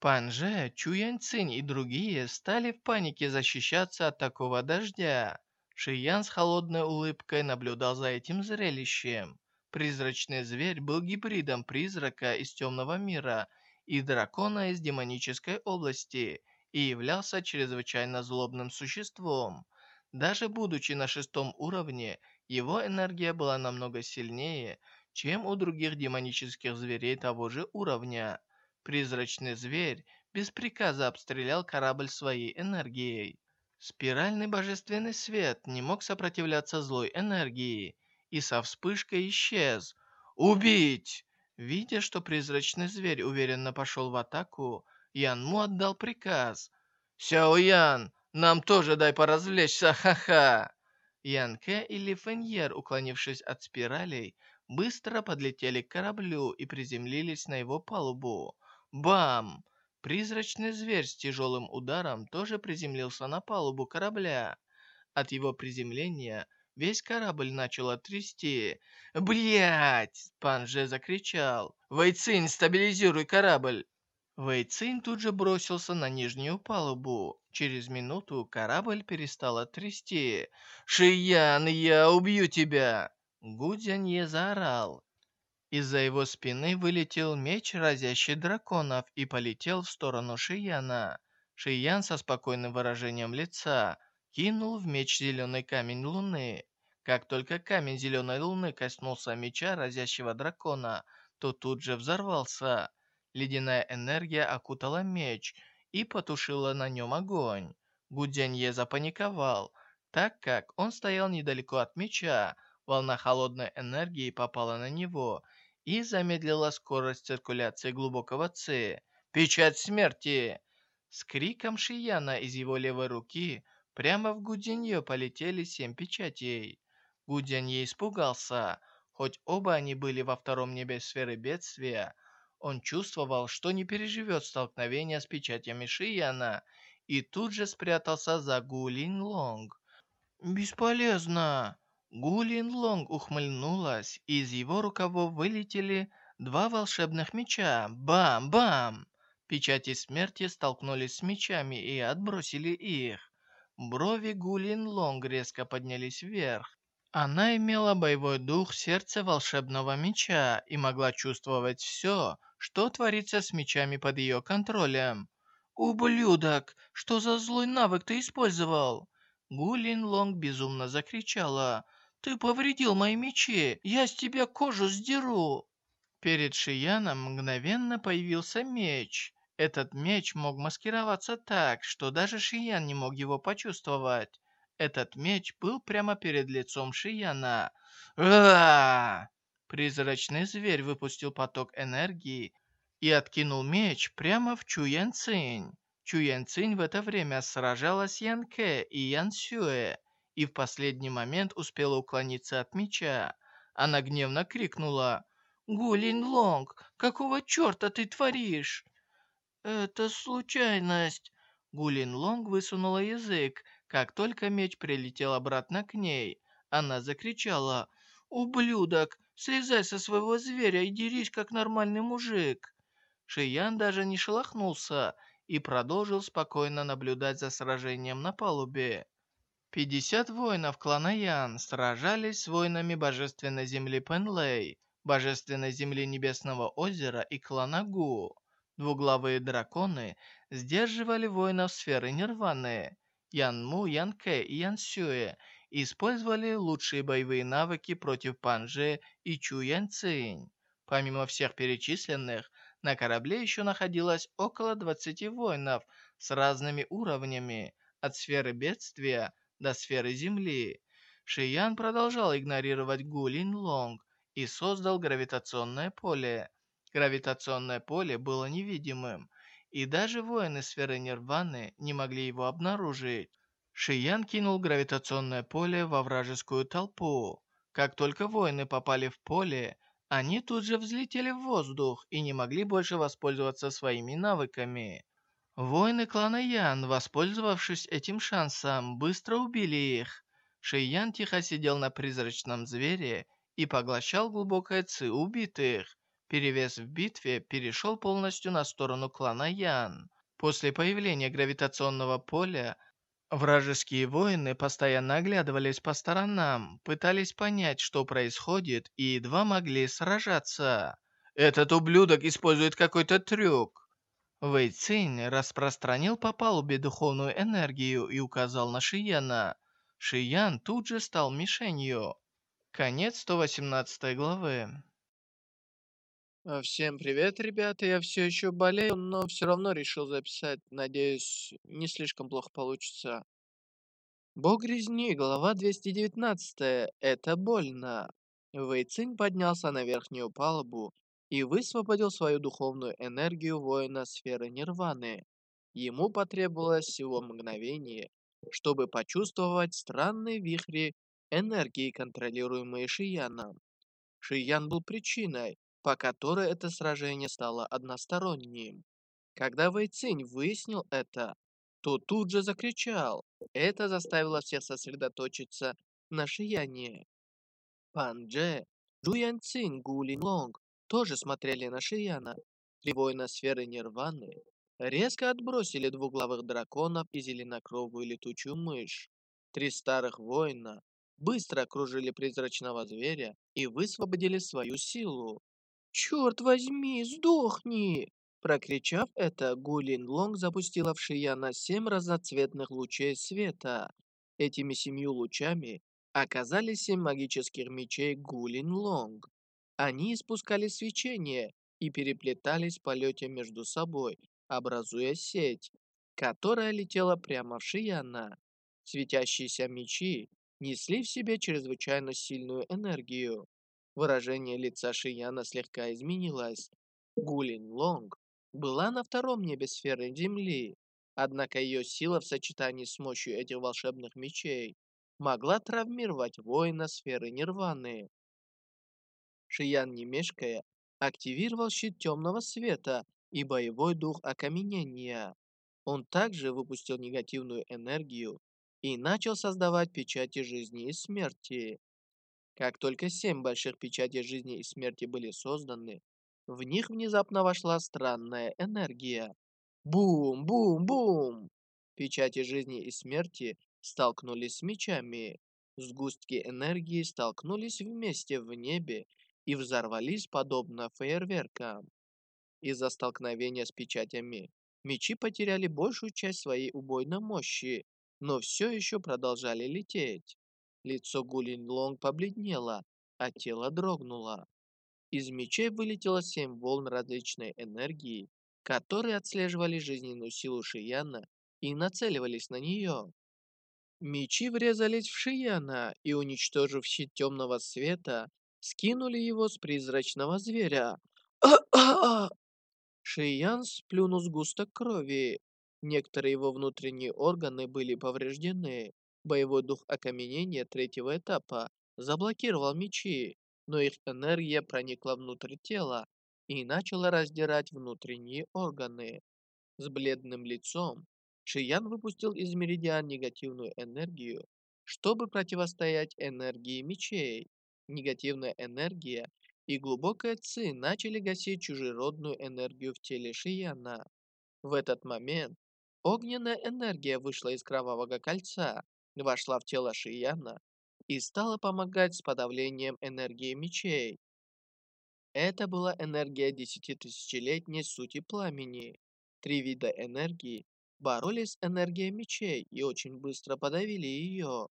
Панже, Чуяньцинь и другие стали в панике защищаться от такого дождя. Шиян с холодной улыбкой наблюдал за этим зрелищем. Призрачный зверь был гибридом призрака из темного мира и дракона из демонической области и являлся чрезвычайно злобным существом. Даже будучи на шестом уровне, его энергия была намного сильнее, чем у других демонических зверей того же уровня. Призрачный зверь без приказа обстрелял корабль своей энергией. Спиральный божественный свет не мог сопротивляться злой энергии и со вспышкой исчез. «Убить!» Видя, что призрачный зверь уверенно пошел в атаку, Ян Му отдал приказ. «Сяо Ян, нам тоже дай поразвлечься, ха-ха!» Ян Кэ и Ли Фэньер, уклонившись от спиралей, быстро подлетели к кораблю и приземлились на его палубу. Бам! Призрачный зверь с тяжелым ударом тоже приземлился на палубу корабля. От его приземления весь корабль начал трясти. «Блядь!» – Панже закричал. «Вэйцинь, стабилизируй корабль!» Вэйцинь тут же бросился на нижнюю палубу. Через минуту корабль перестал трясти. «Шиян, я убью тебя!» Гудзянье заорал. Из-за его спины вылетел меч, разящий драконов, и полетел в сторону Шияна. Шиян со спокойным выражением лица кинул в меч зеленый камень луны. Как только камень зеленой луны коснулся меча, разящего дракона, то тут же взорвался. Ледяная энергия окутала меч и потушила на нем огонь. Гудянье запаниковал, так как он стоял недалеко от меча, волна холодной энергии попала на него и замедлила скорость циркуляции глубокого Ци. «Печать смерти!» С криком Шияна из его левой руки прямо в Гуденье полетели семь печатей. Гуденье испугался. Хоть оба они были во втором небе сферы бедствия, он чувствовал, что не переживет столкновения с печатями Шияна, и тут же спрятался за Гулин Лонг. «Бесполезно!» Гулин Лонг ухмыльнулась, и из его рукавов вылетели два волшебных меча. Бам-бам! Печати смерти столкнулись с мечами и отбросили их. Брови Гулин Лонг резко поднялись вверх. Она имела боевой дух сердца волшебного меча и могла чувствовать все, что творится с мечами под ее контролем. «Ублюдок! Что за злой навык ты использовал?» Гулин Лонг безумно закричала – «Ты повредил мои мечи! Я с тебя кожу сдеру!» Перед Шияном мгновенно появился меч. Этот меч мог маскироваться так, что даже Шиян не мог его почувствовать. Этот меч был прямо перед лицом Шияна. а Призрачный зверь выпустил поток энергии и откинул меч прямо в Чуян Цинь. Чуян Цинь в это время сражалась с Ян Кэ и Ян Сюэ, и в последний момент успела уклониться от меча. Она гневно крикнула «Гулин Лонг, какого черта ты творишь?» «Это случайность!» Гулин Лонг высунула язык, как только меч прилетел обратно к ней. Она закричала «Ублюдок, слезай со своего зверя и дерись, как нормальный мужик!» Шиян даже не шелохнулся и продолжил спокойно наблюдать за сражением на палубе. 50 воинов клана Ян сражались с воинами Божественной Земли Пенлей, Божественной Земли Небесного Озера и клана Гу. Двуглавые драконы сдерживали воинов сферы Нирваны. Ян Му, Ян Кэ и Ян Сюэ использовали лучшие боевые навыки против Панже и Чу Ян Цинь. Помимо всех перечисленных, на корабле еще находилось около 20 воинов с разными уровнями, от сферы бедствия до сферы Земли. Шиян продолжал игнорировать Гулин Лонг и создал гравитационное поле. Гравитационное поле было невидимым, и даже воины сферы Нирваны не могли его обнаружить. Шиян кинул гравитационное поле во вражескую толпу. Как только воины попали в поле, они тут же взлетели в воздух и не могли больше воспользоваться своими навыками. Воины клана Ян, воспользовавшись этим шансом, быстро убили их. Шиян тихо сидел на призрачном звере и поглощал глубокое ци убитых. Перевес в битве перешел полностью на сторону клана Ян. После появления гравитационного поля Вражеские воины постоянно оглядывались по сторонам, пытались понять, что происходит, и едва могли сражаться. «Этот ублюдок использует какой-то трюк!» Вэй Цинь распространил по палубе духовную энергию и указал на Шияна. Шиян тут же стал мишенью. Конец 118 главы. А, всем привет, ребята. Я все еще болею, но все равно решил записать. Надеюсь, не слишком плохо получится. Бог резни, глава 219. Это больно. Вэйцинь поднялся на верхнюю палубу и высвободил свою духовную энергию воина сферы Нирваны. Ему потребовалось всего мгновение, чтобы почувствовать странные вихри энергии, контролируемые Шияном. Шиян был причиной, по которой это сражение стало односторонним. Когда Вэйцинь выяснил это, то тут же закричал. Это заставило всех сосредоточиться на Шияне. Пан Дже, Жуян Цинь, Гу Лин Лонг тоже смотрели на Шияна. Три воина сферы Нирваны резко отбросили двуглавых драконов и зеленокровую летучую мышь. Три старых воина быстро окружили призрачного зверя и высвободили свою силу. «Черт возьми, сдохни!» Прокричав это, Гулин Лонг запустила в Шияна семь разноцветных лучей света. Этими семью лучами оказались семь магических мечей Гулин Лонг. Они испускали свечение и переплетались в полете между собой, образуя сеть, которая летела прямо в Шияна. Светящиеся мечи несли в себе чрезвычайно сильную энергию. Выражение лица Шияна слегка изменилось. Гулин Лонг была на втором небе сферы Земли, однако ее сила в сочетании с мощью этих волшебных мечей могла травмировать воина сферы Нирваны. Шиян, не мешкая, активировал щит темного света и боевой дух окаменения. Он также выпустил негативную энергию и начал создавать печати жизни и смерти. Как только семь больших печатей жизни и смерти были созданы, в них внезапно вошла странная энергия. Бум-бум-бум! Печати жизни и смерти столкнулись с мечами. Сгустки энергии столкнулись вместе в небе и взорвались подобно фейерверкам. Из-за столкновения с печатями мечи потеряли большую часть своей убойной мощи, но все еще продолжали лететь. Лицо Гулин Лонг побледнело, а тело дрогнуло. Из мечей вылетело семь волн различной энергии, которые отслеживали жизненную силу Шияна и нацеливались на нее. Мечи врезались в Шияна и, уничтожив щит темного света, скинули его с призрачного зверя. Шиян сплюнул сгусток крови. Некоторые его внутренние органы были повреждены. Боевой дух окаменения третьего этапа заблокировал мечи, но их энергия проникла внутрь тела и начала раздирать внутренние органы. С бледным лицом Шиян выпустил из меридиан негативную энергию, чтобы противостоять энергии мечей. Негативная энергия и глубокая ци начали гасить чужеродную энергию в теле Шияна. В этот момент огненная энергия вышла из кровавого кольца, вошла в тело Шияна и стала помогать с подавлением энергии мечей. Это была энергия десятитысячелетней сути пламени. Три вида энергии боролись с энергией мечей и очень быстро подавили ее.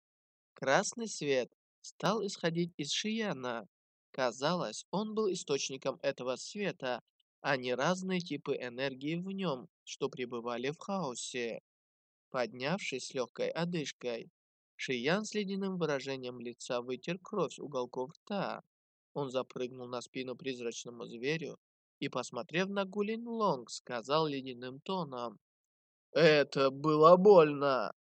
Красный свет стал исходить из Шияна. Казалось, он был источником этого света, а не разные типы энергии в нем, что пребывали в хаосе. Поднявшись с легкой одышкой, Шиян с ледяным выражением лица вытер кровь с уголков рта. Он запрыгнул на спину призрачному зверю и, посмотрев на Гулин Лонг, сказал ледяным тоном. «Это было больно!»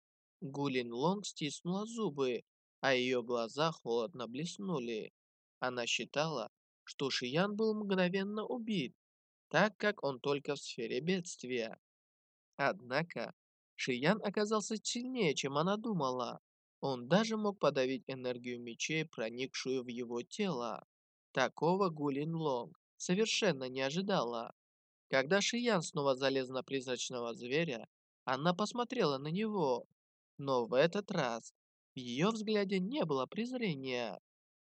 Гулин Лонг стиснула зубы, а ее глаза холодно блеснули. Она считала, что Шиян был мгновенно убит, так как он только в сфере бедствия. Однако, Шиян оказался сильнее, чем она думала. Он даже мог подавить энергию мечей, проникшую в его тело. Такого Гулин Лонг совершенно не ожидала. Когда Шиян снова залез на призрачного зверя, она посмотрела на него. Но в этот раз в ее взгляде не было презрения.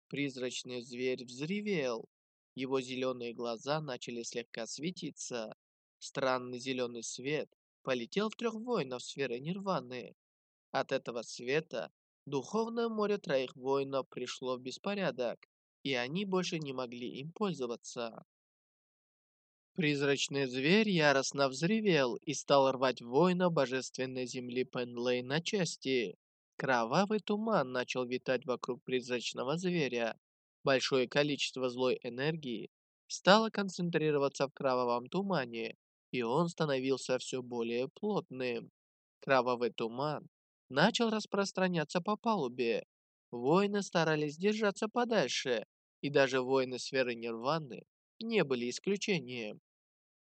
Призрачный зверь взревел. Его зеленые глаза начали слегка светиться. Странный зеленый свет полетел в трех воинов сферы Нирваны. От этого света духовное море троих воинов пришло в беспорядок и они больше не могли им пользоваться. Призрачный зверь яростно взревел и стал рвать воина божественной земли Пенлей на части. Кровавый туман начал витать вокруг призрачного зверя. Большое количество злой энергии стало концентрироваться в кровавом тумане, и он становился все более плотным. Кровавый туман начал распространяться по палубе. Воины старались держаться подальше, и даже воины сферы Нирваны не были исключением.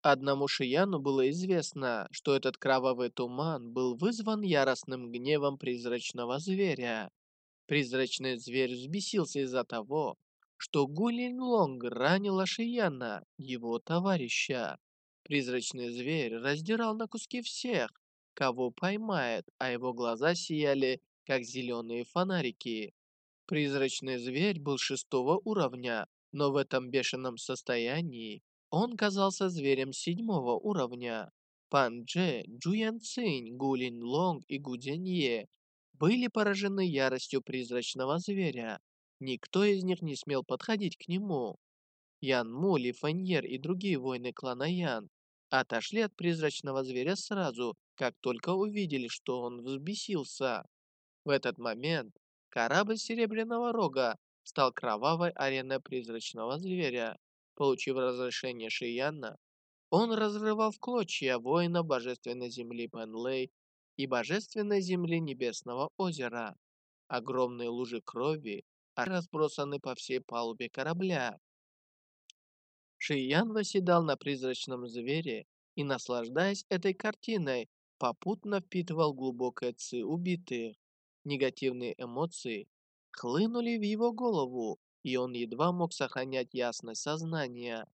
Одному Шияну было известно, что этот кровавый туман был вызван яростным гневом призрачного зверя. Призрачный зверь взбесился из-за того, что Гулин Лонг ранила Шияна, его товарища. Призрачный зверь раздирал на куски всех, кого поймает, а его глаза сияли, как зеленые фонарики. Призрачный зверь был шестого уровня, но в этом бешеном состоянии он казался зверем седьмого уровня. Пан Дже, Джуян Цинь, Гулин Лонг и Гу Дзянье были поражены яростью призрачного зверя. Никто из них не смел подходить к нему. Ян Му, Ли Фаньер и другие воины клана Ян отошли от призрачного зверя сразу, как только увидели, что он взбесился. В этот момент Корабль Серебряного Рога стал кровавой ареной призрачного зверя. Получив разрешение Шияна, он разрывал в клочья воина Божественной Земли Пенлей и Божественной Земли Небесного Озера. Огромные лужи крови разбросаны по всей палубе корабля. Шиян восседал на призрачном звере и, наслаждаясь этой картиной, попутно впитывал глубокое ци убитых. Негативные эмоции хлынули в его голову, и он едва мог сохранять ясность сознания.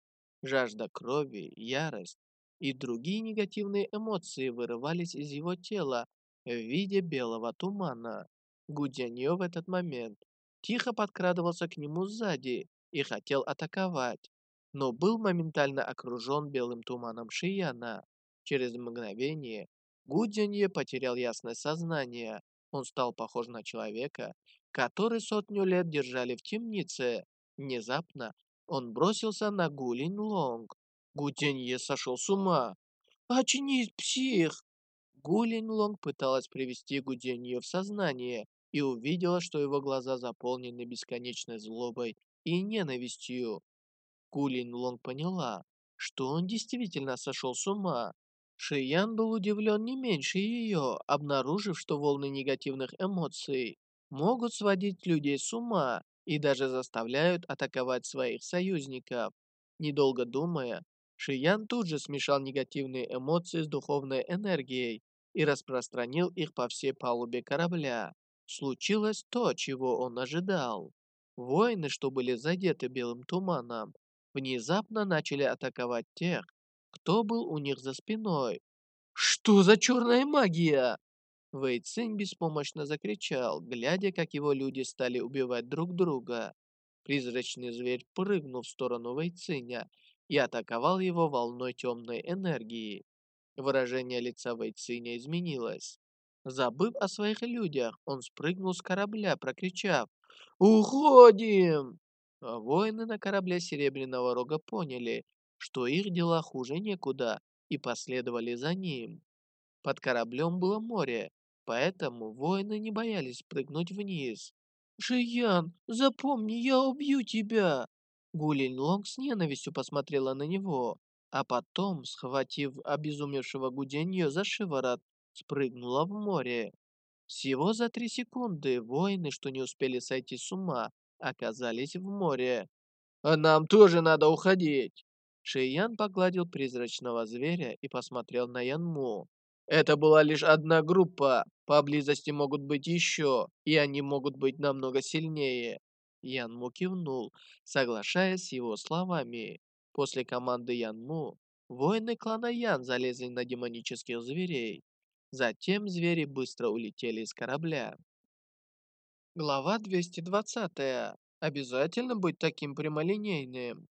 Жажда крови, ярость и другие негативные эмоции вырывались из его тела в виде белого тумана. Гудяньё в этот момент тихо подкрадывался к нему сзади и хотел атаковать, но был моментально окружен белым туманом Шияна. Через мгновение Гудянье потерял ясность сознания он стал похож на человека, который сотню лет держали в темнице. Внезапно он бросился на Гулин Лонг. Гутенье сошел с ума. «Очнись, псих!» Гулин Лонг пыталась привести Гуденье в сознание и увидела, что его глаза заполнены бесконечной злобой и ненавистью. Гулин Лонг поняла, что он действительно сошел с ума. Шиян был удивлен не меньше ее, обнаружив, что волны негативных эмоций могут сводить людей с ума и даже заставляют атаковать своих союзников. Недолго думая, Шиян тут же смешал негативные эмоции с духовной энергией и распространил их по всей палубе корабля. Случилось то, чего он ожидал. Воины, что были задеты белым туманом, внезапно начали атаковать тех, кто был у них за спиной. «Что за черная магия?» Вэй Цинь беспомощно закричал, глядя, как его люди стали убивать друг друга. Призрачный зверь прыгнул в сторону Вэй Циня и атаковал его волной темной энергии. Выражение лица Вэй Циня изменилось. Забыв о своих людях, он спрыгнул с корабля, прокричав «Уходим!». Воины на корабле Серебряного Рога поняли, что их дела хуже некуда, и последовали за ним. Под кораблем было море, Поэтому воины не боялись прыгнуть вниз. «Жиян, запомни, я убью тебя!» Гулин Лонг с ненавистью посмотрела на него, а потом, схватив обезумевшего Гуденью за шиворот, спрыгнула в море. Всего за три секунды воины, что не успели сойти с ума, оказались в море. «А нам тоже надо уходить!» Шиян погладил призрачного зверя и посмотрел на Янму. Это была лишь одна группа. Поблизости могут быть еще, и они могут быть намного сильнее. Янму кивнул, соглашаясь с его словами. После команды Янму, воины клана Ян залезли на демонических зверей. Затем звери быстро улетели из корабля. Глава 220. Обязательно быть таким прямолинейным.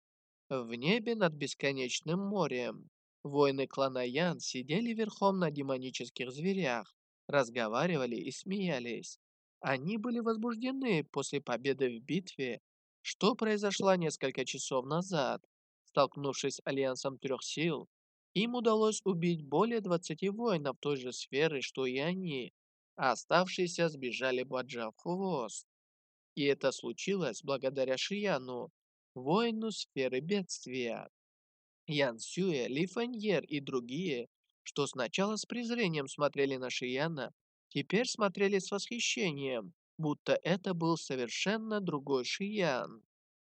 В небе над бесконечным морем. Воины клана Ян сидели верхом на демонических зверях, разговаривали и смеялись. Они были возбуждены после победы в битве, что произошло несколько часов назад. Столкнувшись с Альянсом Трех Сил, им удалось убить более 20 воинов той же сферы, что и они, а оставшиеся сбежали, поджав хвост. И это случилось благодаря Шияну, воину сферы бедствия. Ян Сюэ, Ли Фэньер и другие, что сначала с презрением смотрели на Шияна, теперь смотрели с восхищением, будто это был совершенно другой Шиян.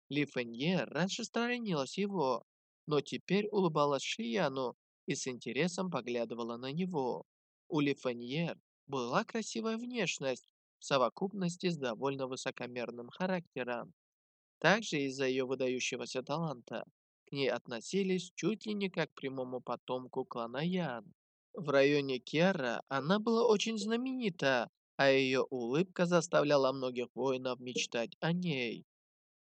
Ли Фэньер раньше сторонилась его, но теперь улыбалась Шияну и с интересом поглядывала на него. У Ли Фэньер была красивая внешность в совокупности с довольно высокомерным характером. Также из-за ее выдающегося таланта к ней относились чуть ли не как к прямому потомку клана Ян. В районе Кера она была очень знаменита, а ее улыбка заставляла многих воинов мечтать о ней.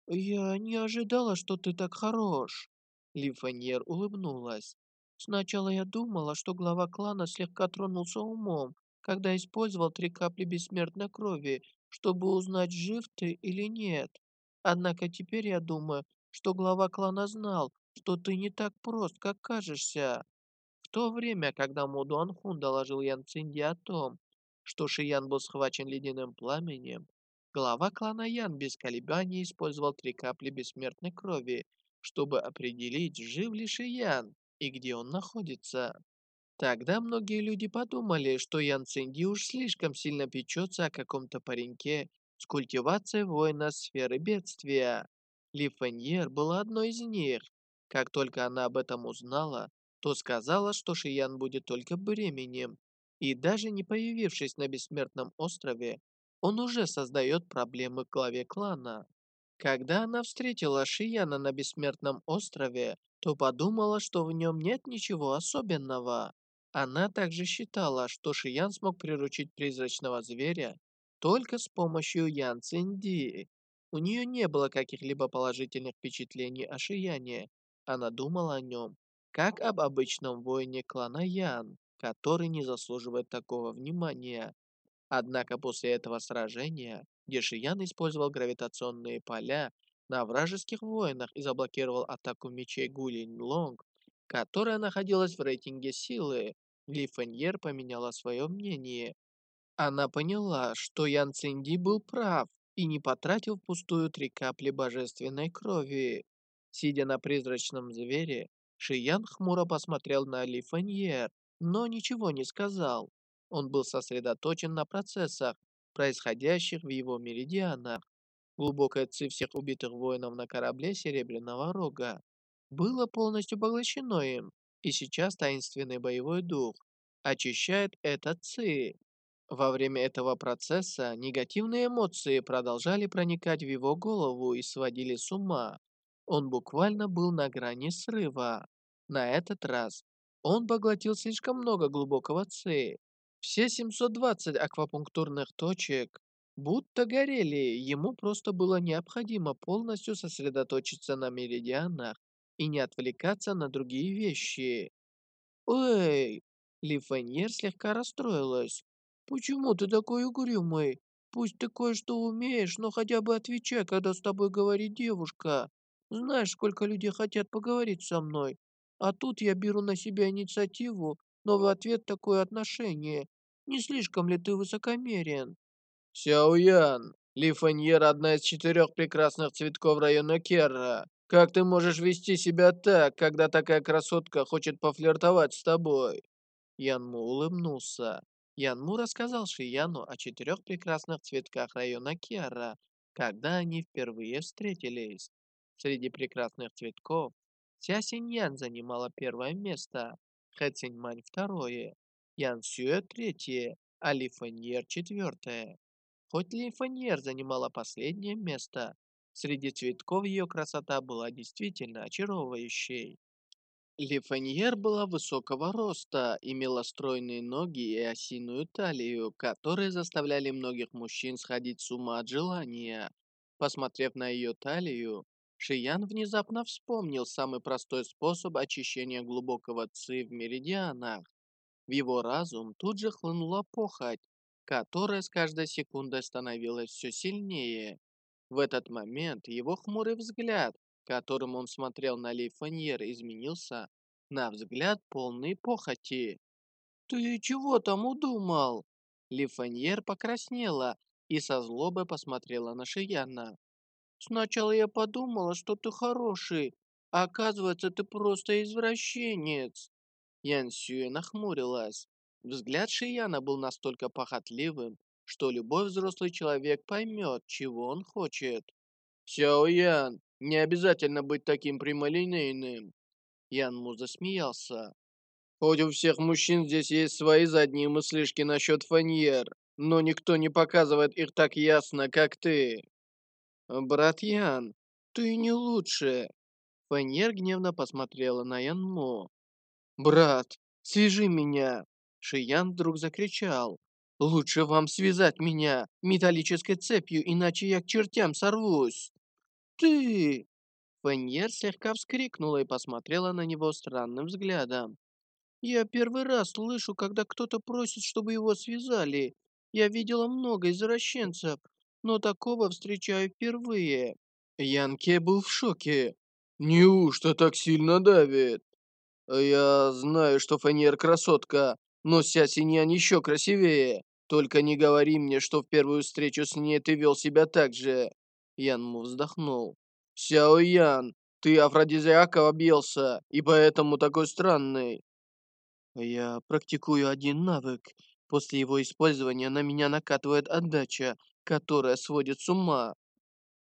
«Я не ожидала, что ты так хорош!» Ли Фаньер улыбнулась. «Сначала я думала, что глава клана слегка тронулся умом, когда использовал три капли бессмертной крови, чтобы узнать, жив ты или нет. Однако теперь я думаю, что глава клана знал, что ты не так прост, как кажешься. В то время, когда Му Дуанхун доложил Ян Цинди о том, что Шиян был схвачен ледяным пламенем, глава клана Ян без колебаний использовал три капли бессмертной крови, чтобы определить, жив ли Шиян и где он находится. Тогда многие люди подумали, что Ян Цинди уж слишком сильно печется о каком-то пареньке с культивацией воина сферы бедствия. Ли Фэньер была одной из них. Как только она об этом узнала, то сказала, что Шиян будет только бременем. И даже не появившись на Бессмертном острове, он уже создает проблемы главе клана. Когда она встретила Шияна на Бессмертном острове, то подумала, что в нем нет ничего особенного. Она также считала, что Шиян смог приручить призрачного зверя только с помощью Ян Цинди. У нее не было каких-либо положительных впечатлений о Шияне. Она думала о нем, как об обычном воине клана Ян, который не заслуживает такого внимания. Однако после этого сражения, где Шиян использовал гравитационные поля на вражеских воинах и заблокировал атаку мечей Гулин Лонг, которая находилась в рейтинге силы, Ли Фэньер поменяла свое мнение. Она поняла, что Ян Цинди был прав, и не потратил впустую три капли божественной крови. Сидя на призрачном звере, Шиян хмуро посмотрел на Ли Фаньер но ничего не сказал. Он был сосредоточен на процессах, происходящих в его меридианах. Глубокое ци всех убитых воинов на корабле Серебряного Рога было полностью поглощено им, и сейчас таинственный боевой дух очищает этот ци. Во время этого процесса негативные эмоции продолжали проникать в его голову и сводили с ума. Он буквально был на грани срыва. На этот раз он поглотил слишком много глубокого ци. Все 720 аквапунктурных точек будто горели, ему просто было необходимо полностью сосредоточиться на меридианах и не отвлекаться на другие вещи. «Эй!» Ли Фаньер слегка расстроилась. «Почему ты такой угрюмый? Пусть ты кое-что умеешь, но хотя бы отвечай, когда с тобой говорит девушка. Знаешь, сколько людей хотят поговорить со мной, а тут я беру на себя инициативу, но в ответ такое отношение. Не слишком ли ты высокомерен?» Сяо Ян, Ли Фаньер одна из четырех прекрасных цветков района Керра. Как ты можешь вести себя так, когда такая красотка хочет пофлиртовать с тобой?» Янму улыбнулся. Янму рассказал Шияну о четырех прекрасных цветках района Киара, когда они впервые встретились. Среди прекрасных цветков Ся Синьян занимала первое место, Хэ Циньмань второе, Ян Сюэ третье, а Ли четвертое. Хоть Ли занимала последнее место, Среди цветков ее красота была действительно очаровывающей. Лифаньер была высокого роста, имела стройные ноги и осиную талию, которые заставляли многих мужчин сходить с ума от желания. Посмотрев на ее талию, Шиян внезапно вспомнил самый простой способ очищения глубокого ци в меридианах. В его разум тут же хлынула похоть, которая с каждой секундой становилась все сильнее. В этот момент его хмурый взгляд, которым он смотрел на Ли Фаньер, изменился на взгляд полный похоти. «Ты чего там удумал?» Ли Фаньер покраснела и со злобой посмотрела на Шияна. «Сначала я подумала, что ты хороший, а оказывается, ты просто извращенец». Ян Сюэ нахмурилась. Взгляд Шияна был настолько похотливым, что любой взрослый человек поймет, чего он хочет. «Сяо Ян, не обязательно быть таким прямолинейным!» Ян Му засмеялся. «Хоть у всех мужчин здесь есть свои задние мыслишки насчет фаньер, но никто не показывает их так ясно, как ты!» «Брат Ян, ты не лучше!» Фаньер гневно посмотрела на Ян Мо. «Брат, свяжи меня!» Шиян вдруг закричал. Лучше вам связать меня металлической цепью, иначе я к чертям сорвусь. Ты! Фаньер слегка вскрикнула и посмотрела на него странным взглядом. Я первый раз слышу, когда кто-то просит, чтобы его связали. Я видела много извращенцев, но такого встречаю впервые. Янке был в шоке. Неужто так сильно давит? Я знаю, что Фаньер красотка, но Ся Синьян еще красивее. Только не говори мне, что в первую встречу с ней ты вел себя так же. Ян Му вздохнул. Сяо Ян, ты афродизиака объелся, и поэтому такой странный. Я практикую один навык. После его использования на меня накатывает отдача, которая сводит с ума.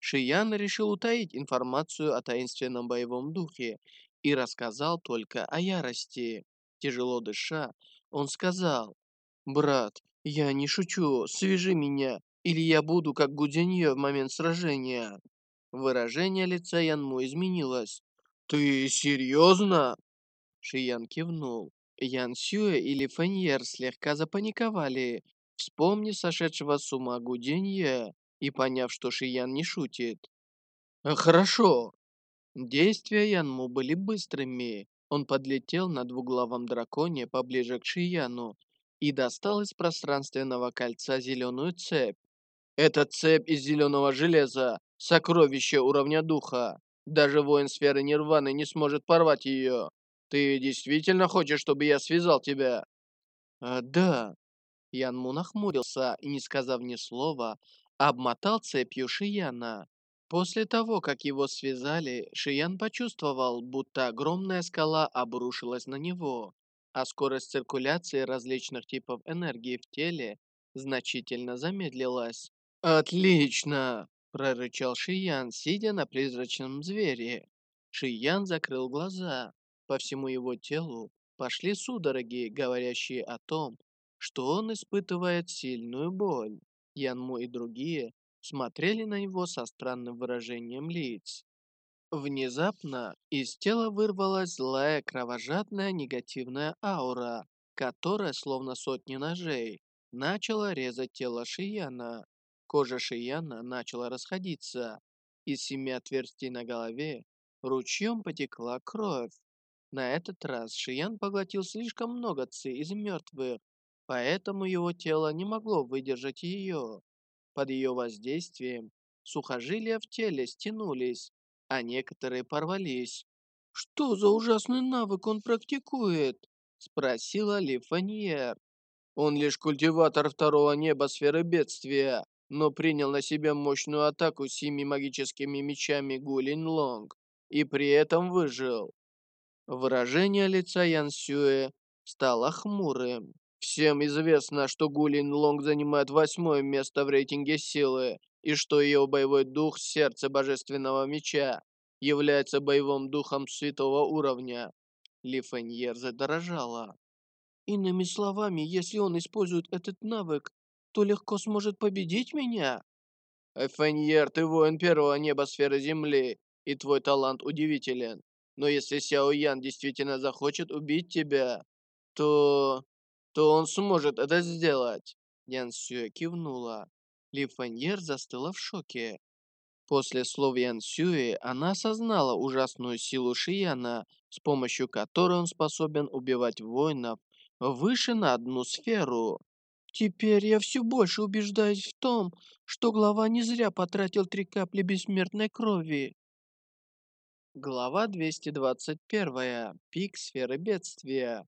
Шиян решил утаить информацию о таинственном боевом духе и рассказал только о ярости. Тяжело дыша, он сказал, «Брат, я не шучу, свяжи меня, или я буду как Гуденье в момент сражения». Выражение лица Янму изменилось. «Ты серьезно?» Шиян кивнул. Ян Сюэ или Фэньер слегка запаниковали, вспомнив сошедшего с ума Гуденье и поняв, что Шиян не шутит. «Хорошо». Действия Янму были быстрыми. Он подлетел на двуглавом драконе поближе к Шияну и достал из пространственного кольца зеленую цепь. «Это цепь из зеленого железа, сокровище уровня духа. Даже воин сферы Нирваны не сможет порвать ее. Ты действительно хочешь, чтобы я связал тебя?» «А, да». Ян Му нахмурился и, не сказав ни слова, обмотал цепью Шияна. После того, как его связали, Шиян почувствовал, будто огромная скала обрушилась на него. а скорость циркуляции различных типов энергии в теле значительно замедлилась. «Отлично!» – прорычал Шиян, сидя на призрачном звере. Шиян закрыл глаза. По всему его телу пошли судороги, говорящие о том, что он испытывает сильную боль. Янму и другие смотрели на него со странным выражением лиц. Внезапно из тела вырвалась злая, кровожадная, негативная аура, которая, словно сотни ножей, начала резать тело Шияна. Кожа Шияна начала расходиться. Из семи отверстий на голове ручьем потекла кровь. На этот раз Шиян поглотил слишком много ци из мертвых, поэтому его тело не могло выдержать ее. Под ее воздействием сухожилия в теле стянулись, а некоторые порвались. «Что за ужасный навык он практикует?» — спросила Ли Фаньер. «Он лишь культиватор второго неба сферы бедствия, но принял на себя мощную атаку семи магическими мечами Гулин Лонг и при этом выжил». Выражение лица Ян Сюэ стало хмурым. Всем известно, что Гулин Лонг занимает восьмое место в рейтинге силы, и что ее боевой дух Сердце Божественного Меча является боевым духом святого уровня. Ли Фэньер задорожала. Иными словами, если он использует этот навык, то легко сможет победить меня? Фэньер, ты воин первого неба Земли, и твой талант удивителен. Но если Сяо Ян действительно захочет убить тебя, то... то он сможет это сделать. Ян Сюэ кивнула. Ли Фаньер застыла в шоке. После слов Ян Сюэ она осознала ужасную силу Шияна, с помощью которой он способен убивать воинов выше на одну сферу. Теперь я все больше убеждаюсь в том, что глава не зря потратил три капли бессмертной крови. Глава 221. Пик сферы бедствия.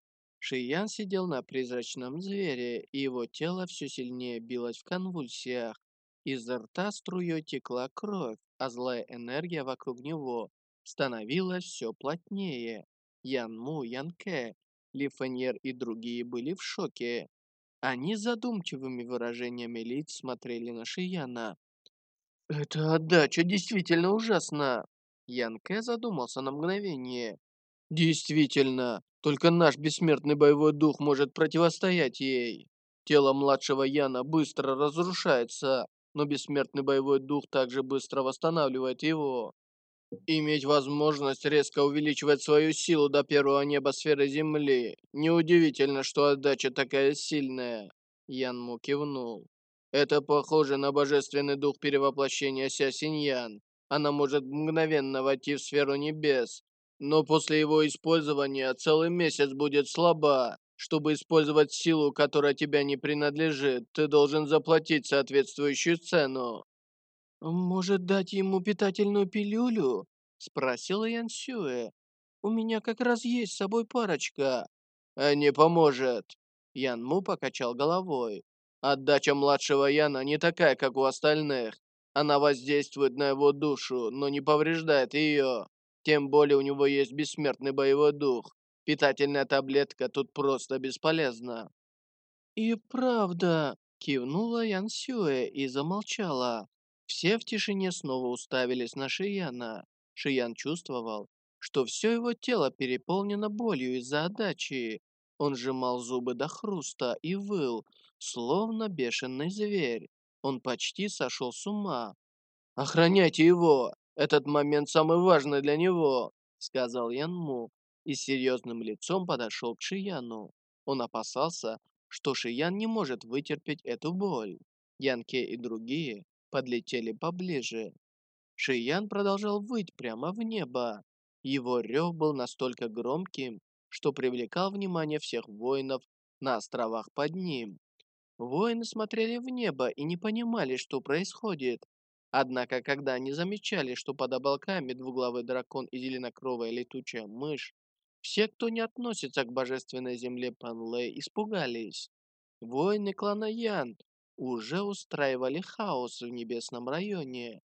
Шиян сидел на призрачном звере, и его тело все сильнее билось в конвульсиях. Изо рта струей текла кровь, а злая энергия вокруг него становилась все плотнее. Ян Му, Ян Кэ, Ли Фэньер и другие были в шоке. Они задумчивыми выражениями лиц смотрели на Шияна. «Эта отдача действительно ужасна!» Ян Кэ задумался на мгновение. «Действительно, только наш бессмертный боевой дух может противостоять ей. Тело младшего Яна быстро разрушается, но бессмертный боевой дух также быстро восстанавливает его. Иметь возможность резко увеличивать свою силу до первого неба сферы Земли. Неудивительно, что отдача такая сильная. Ян Му кивнул. Это похоже на божественный дух перевоплощения Ся Синьян. Она может мгновенно войти в сферу небес, но после его использования целый месяц будет слаба. Чтобы использовать силу, которая тебе не принадлежит, ты должен заплатить соответствующую цену. «Может, дать ему питательную пилюлю?» — спросила Ян Сюэ. «У меня как раз есть с собой парочка». «А «Не поможет». Ян Му покачал головой. «Отдача младшего Яна не такая, как у остальных. Она воздействует на его душу, но не повреждает ее. Тем более у него есть бессмертный боевой дух. Питательная таблетка тут просто бесполезна». «И правда», — кивнула Ян Сюэ и замолчала. Все в тишине снова уставились на Шияна. Шиян чувствовал, что все его тело переполнено болью из-за отдачи. Он сжимал зубы до хруста и выл, словно бешеный зверь. Он почти сошел с ума. «Охраняйте его! Этот момент самый важный для него!» сказал Янму и серьезным лицом подошел к Шияну. Он опасался, что Шиян не может вытерпеть эту боль. Янке и другие подлетели поближе. Шиян продолжал выть прямо в небо. Его рев был настолько громким, что привлекал внимание всех воинов на островах под ним. Воины смотрели в небо и не понимали, что происходит. Однако, когда они замечали, что под облаками двуглавый дракон и зеленокровая летучая мышь, все, кто не относится к божественной земле Панлэй, испугались. Воины клана Ян уже устраивали хаос в небесном районе.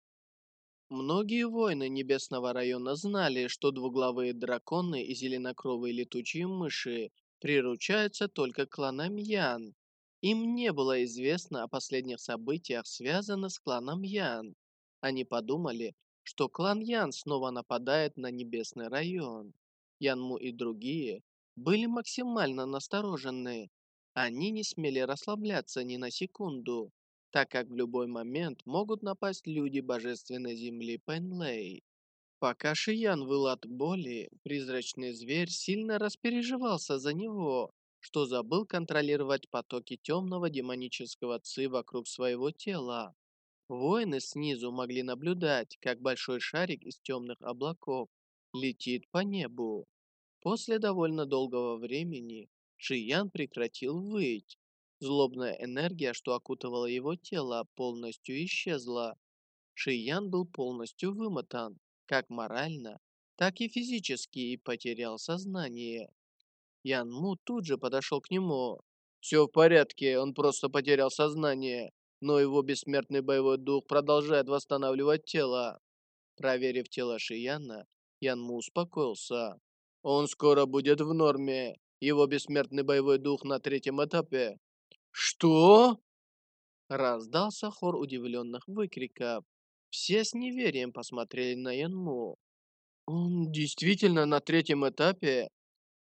Многие воины Небесного района знали, что двуглавые драконы и зеленокровые летучие мыши приручаются только кланом Ян. Им не было известно о последних событиях, связанных с кланом Ян. Они подумали, что клан Ян снова нападает на Небесный район. Янму и другие были максимально насторожены. Они не смели расслабляться ни на секунду, так как в любой момент могут напасть люди Божественной Земли Пенлей. Пока Шиян выл от боли, призрачный зверь сильно распереживался за него, что забыл контролировать потоки темного демонического ци вокруг своего тела. Воины снизу могли наблюдать, как большой шарик из темных облаков летит по небу. После довольно долгого времени Шиян прекратил выть. Злобная энергия, что окутывала его тело, полностью исчезла. Шиян был полностью вымотан как морально, так и физически и потерял сознание. Ян Му тут же подошел к нему. «Все в порядке, он просто потерял сознание, но его бессмертный боевой дух продолжает восстанавливать тело». Проверив тело Шияна, Ян Му успокоился. «Он скоро будет в норме. Его бессмертный боевой дух на третьем этапе». «Что?» Раздался хор удивленных выкриков. Все с неверием посмотрели на Янму. «Он действительно на третьем этапе?»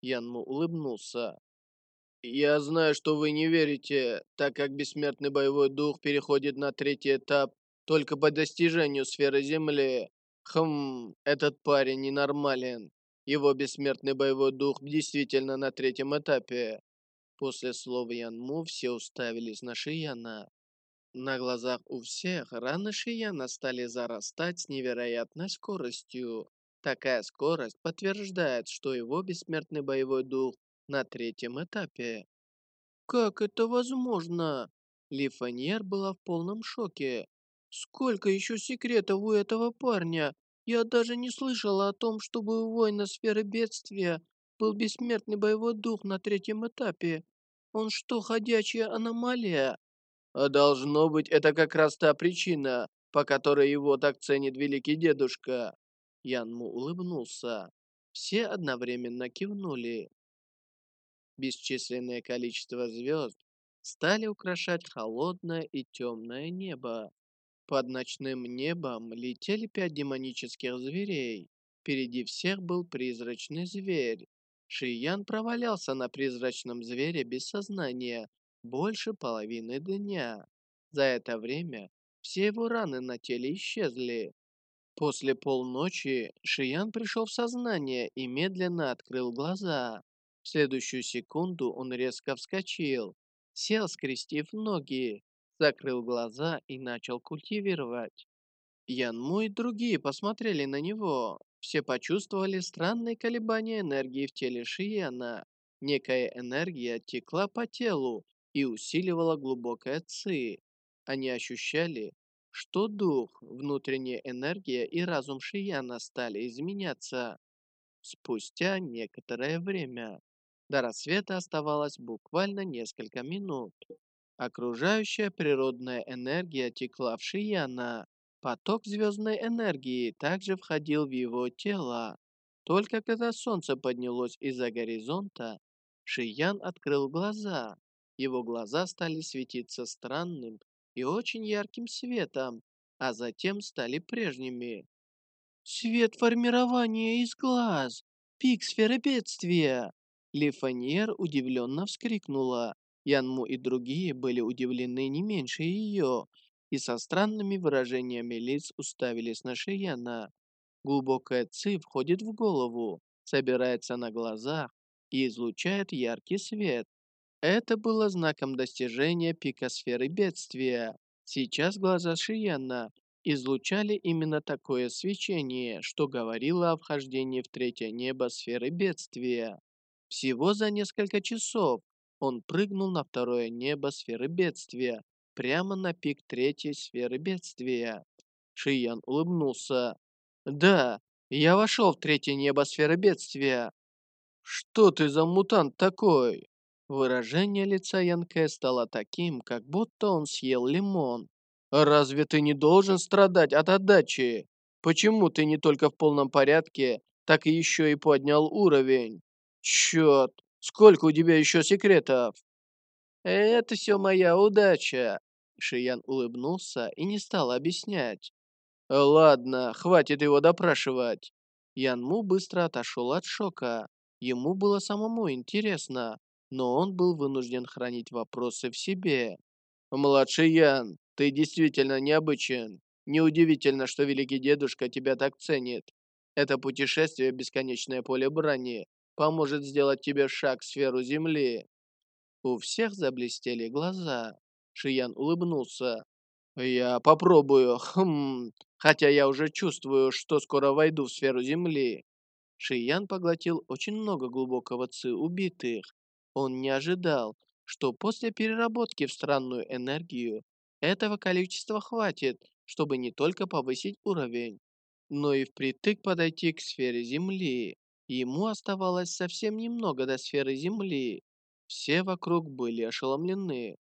Янму улыбнулся. «Я знаю, что вы не верите, так как бессмертный боевой дух переходит на третий этап только по достижению сферы Земли. Хм, этот парень ненормален. Его бессмертный боевой дух действительно на третьем этапе». После слова Янму все уставились на Шияна. На глазах у всех раны Шияна стали зарастать с невероятной скоростью. Такая скорость подтверждает, что его бессмертный боевой дух на третьем этапе. «Как это возможно?» Ли Фаньер была в полном шоке. «Сколько еще секретов у этого парня? Я даже не слышала о том, чтобы у воина сферы бедствия был бессмертный боевой дух на третьем этапе. Он что, ходячая аномалия?» А должно быть, это как раз та причина, по которой его так ценит великий дедушка. Янму улыбнулся. Все одновременно кивнули. Бесчисленное количество звезд стали украшать холодное и темное небо. Под ночным небом летели пять демонических зверей. Впереди всех был призрачный зверь. Шиян провалялся на призрачном звере без сознания, больше половины дня. За это время все его раны на теле исчезли. После полночи Шиян пришел в сознание и медленно открыл глаза. В следующую секунду он резко вскочил, сел, скрестив ноги, закрыл глаза и начал культивировать. Янму и другие посмотрели на него. Все почувствовали странные колебания энергии в теле Шияна. Некая энергия текла по телу, и усиливала глубокая ци. Они ощущали, что дух, внутренняя энергия и разум Шияна стали изменяться. Спустя некоторое время, до рассвета оставалось буквально несколько минут. Окружающая природная энергия текла в Шияна. Поток звездной энергии также входил в его тело. Только когда солнце поднялось из-за горизонта, Шиян открыл глаза. Его глаза стали светиться странным и очень ярким светом, а затем стали прежними. «Свет формирования из глаз! Пик сферы бедствия!» Лифаньер удивленно вскрикнула. Янму и другие были удивлены не меньше ее и со странными выражениями лиц уставились на Шияна. Глубокая ци входит в голову, собирается на глазах и излучает яркий свет. Это было знаком достижения пика сферы бедствия. Сейчас глаза Шияна излучали именно такое свечение, что говорило о вхождении в третье небо сферы бедствия. Всего за несколько часов он прыгнул на второе небо сферы бедствия, прямо на пик третьей сферы бедствия. Шиян улыбнулся. «Да, я вошел в третье небо сферы бедствия». «Что ты за мутант такой?» Выражение лица Янке стало таким, как будто он съел лимон. «Разве ты не должен страдать от отдачи? Почему ты не только в полном порядке, так и еще и поднял уровень? Черт, Сколько у тебя еще секретов?» «Это все моя удача!» Шиян улыбнулся и не стал объяснять. «Ладно, хватит его допрашивать». Янму быстро отошел от шока. Ему было самому интересно, но он был вынужден хранить вопросы в себе. «Младший Ян, ты действительно необычен. Неудивительно, что великий дедушка тебя так ценит. Это путешествие бесконечное поле брани поможет сделать тебе шаг в сферу Земли». У всех заблестели глаза. Шиян улыбнулся. «Я попробую, хм, хотя я уже чувствую, что скоро войду в сферу Земли». Шиян поглотил очень много глубокого ци убитых. Он не ожидал, что после переработки в странную энергию этого количества хватит, чтобы не только повысить уровень, но и впритык подойти к сфере Земли. Ему оставалось совсем немного до сферы Земли. Все вокруг были ошеломлены.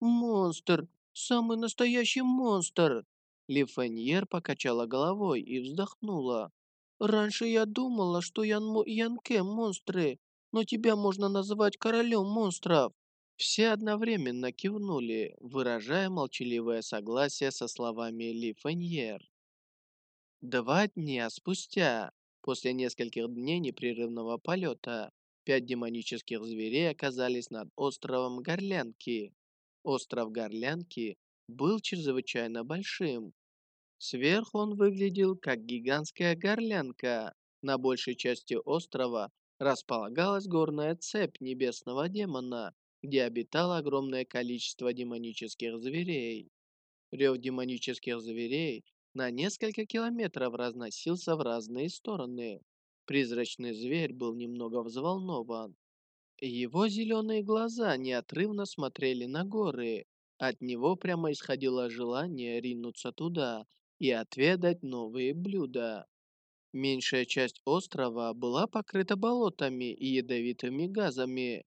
«Монстр! Самый настоящий монстр!» Лифаньер покачала головой и вздохнула. «Раньше я думала, что и Янке монстры, но тебя можно называть королем монстров». Все одновременно кивнули, выражая молчаливое согласие со словами Лифаньер. Два дня спустя, после нескольких дней непрерывного полета, пять демонических зверей оказались над островом Горлянки. Остров Горлянки был чрезвычайно большим. Сверху он выглядел как гигантская горлянка. На большей части острова располагалась горная цепь небесного демона, где обитало огромное количество демонических зверей. Рев демонических зверей на несколько километров разносился в разные стороны. Призрачный зверь был немного взволнован. Его зеленые глаза неотрывно смотрели на горы. От него прямо исходило желание ринуться туда и отведать новые блюда. Меньшая часть острова была покрыта болотами и ядовитыми газами.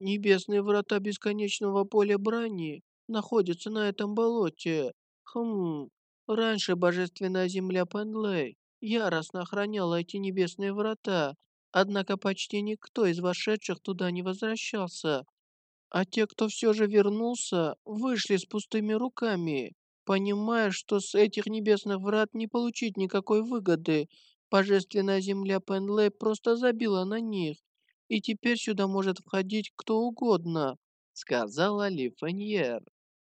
Небесные врата бесконечного поля брани находятся на этом болоте. Хм, раньше божественная земля Пенлей яростно охраняла эти небесные врата, Однако почти никто из вошедших туда не возвращался, а те, кто все же вернулся, вышли с пустыми руками, понимая, что с этих небесных врат не получить никакой выгоды. Божественная земля Пенлей просто забила на них, и теперь сюда может входить кто угодно, сказала Ли Фаньер.